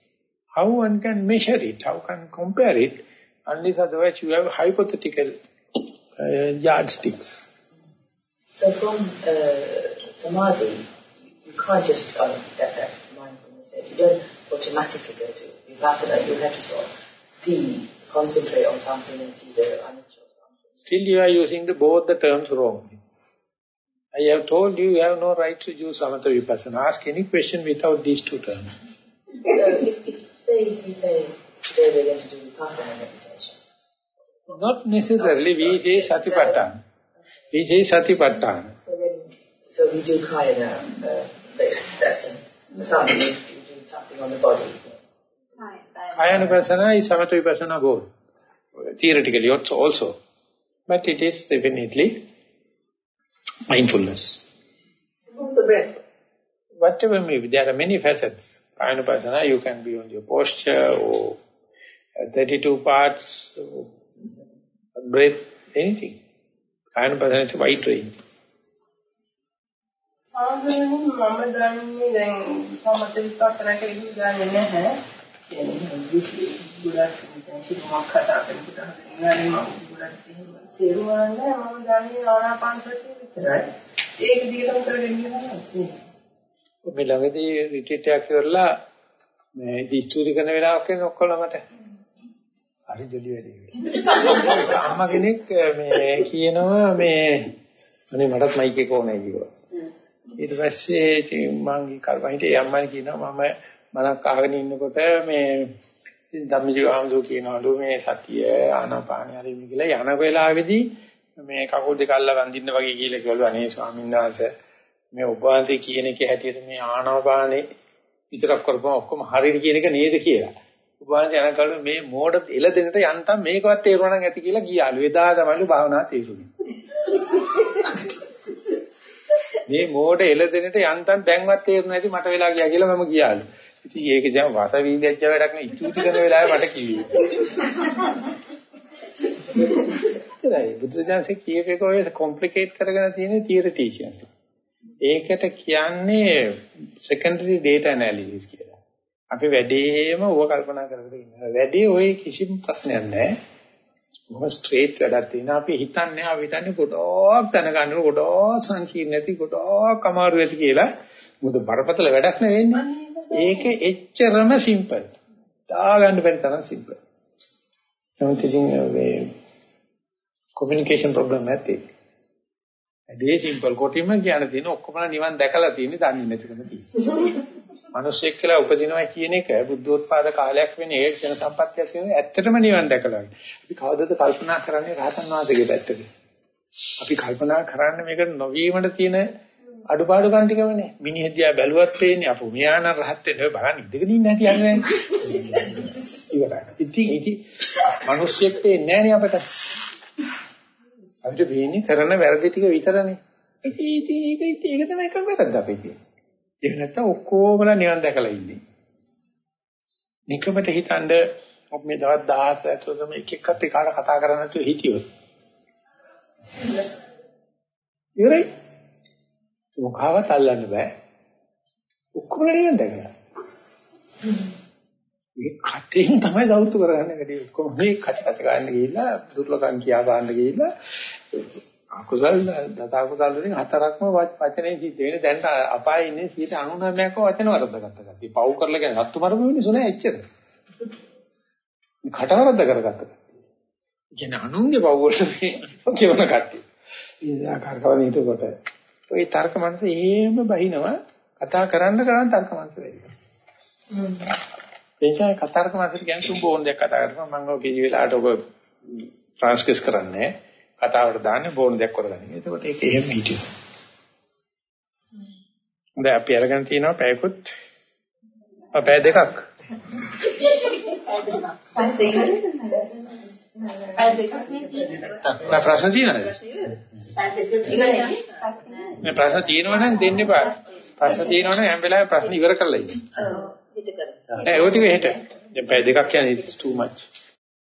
How one can measure it, how can compare it, unless otherwise you have hypothetical uh, yardsticks. So from uh, samadhi, you can't just, um, that, that mindfulness you don't automatically go to vipassana, you have to sort see, concentrate on something and see the anicca or something. Still you are using the, both the terms wrongly. I have told you, you have no right to use samatha vipassana. Ask any question without these two terms. So if, if say you say today we're going to do vipassana meditation. Not necessarily, we say satipatthana. We say satipatthana. So then, so we do kaya now, uh, that's something, you do something on the body. Kayanupasana is samatha vipassana both. Theoretically also. But it is definitely mindfulness. The breath. Whatever may be, there are many facets. Kayanupasana, you can be on your posture or 32 parts, breath, anything. Kayanupasana is a wide range. ආගමනේ මම දන්නේ දැන් සමත විපස්සනා කෙරෙහි දන්නේ නැහැ. කියන්නේ විශ් ගොඩක් කිසිමක් කතා කරනකොට හරියන්නේ මම ගොඩක් එහෙම තේරුවාන්නේ මම දන්නේ ආනාපාන සතිය විතරයි. ඒක දිගටම කරගෙන යනවා. මේ ළඟදී රිට්‍රීට් එකක් කරලා මේ ඉස්තුති කරන වෙලාවක ඔක්කොම මට හරි ජොලි වැඩි. අම්මා කෙනෙක් මේ කියනවා මේ අනේ මටත් මයික් එක ඕනේ කිව්වා. ඊට පස්සේ ඉතින් මං කල්පහිට අම්මා කියනවා මම මනක් අහගෙන ඉන්නකොට මේ ධම්මජීව ආමදෝ කියනවලු මේ සතිය ආනාපානිය හරි මේ කියලා යන වෙලාවේදී මේ කකුල් දෙක අල්ල වඳින්න වගේ කියලා කිව්වලු අනේ ස්වාමීන් වහන්සේ මේ ඔබ වහන්සේ කියන එක හැටියට මේ ආනාපානේ විතරක් කරපුවම ඔක්කොම හරියට කියන එක නේද කියලා. ඔබ වහන්සේ යනකල් මේ මෝඩ එළදෙනට යන්තම් මේකවත් තේරුණා නම් ඇති කියලා ගියාලු. එදා තමයිලු භාවනා තේරුනේ. මේ මෝඩ එළදෙනට යන්තම් දැන්වත් තේරුනේ නැති මට වෙලා ගියා කියලා මම ගියාලු. ඉතින් ඒක දැන් වාස වීදච්ච වැඩක් නෙවෙයි ඉතුරු කරන වෙලාවේ මට කිව්වේ. ඒයි බුදුදහමේ කියේක ඔය කොම්ප්ලිකේට් කරගෙන තියෙන තියරිටිෂියන්ස්. ඒකට කියන්නේ secondary data analysis කියලා. අපි වැඩේම ඕව කල්පනා කරගෙන ඉන්නවා. වැඩේ ඔය කිසිම ප්‍රශ්නයක් නැහැ. මොකද ස්ට්‍රේට් වැඩක් තියෙනවා. අපි හිතන්නේ අපි හිතන්නේ ගොඩක් දැනගන්න ගොඩක් සංකීර්ණ නැති ගොඩක් අමාරු ඇති කියලා. මොකද බරපතල වැඩක් නෙවෙන්නේ. ඒක එච්චරම සිම්පල්. දාගන්න බැරි තරම් සිම්පල්. නමුත් ඉතින් මේ කොමියුනිකේෂන් ප්‍රොබ්ලම් නැත්තේ. ඇදී සිම්පල් කොටිම කියන තියෙන ඔක්කොම නිවන් දැකලා තියෙන්නේ දන්නේ නැතිකම තියෙන්නේ. මිනිස්සෙක් කියලා උපදිනවා කියන එක බුද්ධෝත්පාද කාලයක් වෙන ඒ ජන සම්පත්තියක් වෙන ඇත්තටම නිවන් දැකලා. අපි කවදද කල්පනා කරන්නේ රහතන් වහන්සේගේ පැත්තට. අපි කල්පනා කරන්නේ මේක නොවීමට තියෙන අඩුපාඩුකම් ටිකමනේ. මිනිහදියා බැලුවත් පේන්නේ අපු මෙයාන රහත් වෙන්න ඔය බලන්න ඉඳගෙන ඉන්න හැටි යන්නේ නැහැ. ඉවරයි. ඉතින් ඉතින් මිනිස්සෙක් පේන්නේ නැහැ නේ අපට. අපිට වෙන්නේ කරන වැරදි ටික විතරනේ. ඉතින් ඉතින් ඒක ඒක තමයි එකම වැරද්ද අපේ තියෙන්නේ. ඒක නැත්තම් ඔක්කොමලා නිවන් දැකලා ඉන්නේ. නිකමට හිතනද අපි මේ දවස් 10 ඇතුළතම එක එක්කත් එකාට කතා කරන්න නැතුව හිටියොත්. ඉවරයි. මොකවත් අල්ලන්න බෑ. ඔක්කොම නිවන් දැකලා. මේ කටෙන් තමයි දවුතු කරගන්නේ වැඩි ඔක්කොම මේ කට කට ගන්න ගිහිල්ලා දුර්ලභම් කියා ගන්න ගිහිල්ලා අකුසල් දත අකුසල් වලින් හතරක්ම වචනේ සිද්ධ වෙන්නේ දැන් අපායේ ඉන්නේ 99ක වචන වරද්දාගත්ත කතිය. පව් කරලා කියන්නේ හත්තු මරපු මිනිස්සු නෑ එච්චර. කට වරද්ද කරගත්ත කතිය. කියන්නේ අනුන්ගේ පව් වලට මේ කියවන කතිය. ඒ ආකාරකවල හිටකොට ඔය තර්ක මනස එහෙම බහිනවා කතා කරන්න කරන් තර්ක මනස වෙයි. එනිසා කතරක මාසෙට කියන්නේ සුබ ඕන්දයක් කතා කරනවා මම ඔය කිසි වෙලාවට ඔබ ට්‍රාන්ස්ක්‍රිප්ට් කරන්නේ කතාවට දාන්නේ බෝන්දයක් කරගන්නේ. එතකොට ඒක එහෙම හිටියෝ. දැන් අපි අරගෙන තියෙනවා පැයකුත් පැය දෙකක්. ප්‍රශ්න තියෙනවද? මේ ප්‍රශ්න තියෙනවනම් දෙන්න එපා. ප්‍රශ්න තියෙනවනම් හැම වෙලාවෙම ප්‍රශ්න ඉවර කරලා ඉන්න. නෑ ඔය ටික හෙට. දැන් පැය දෙකක් කියන්නේ it's too much.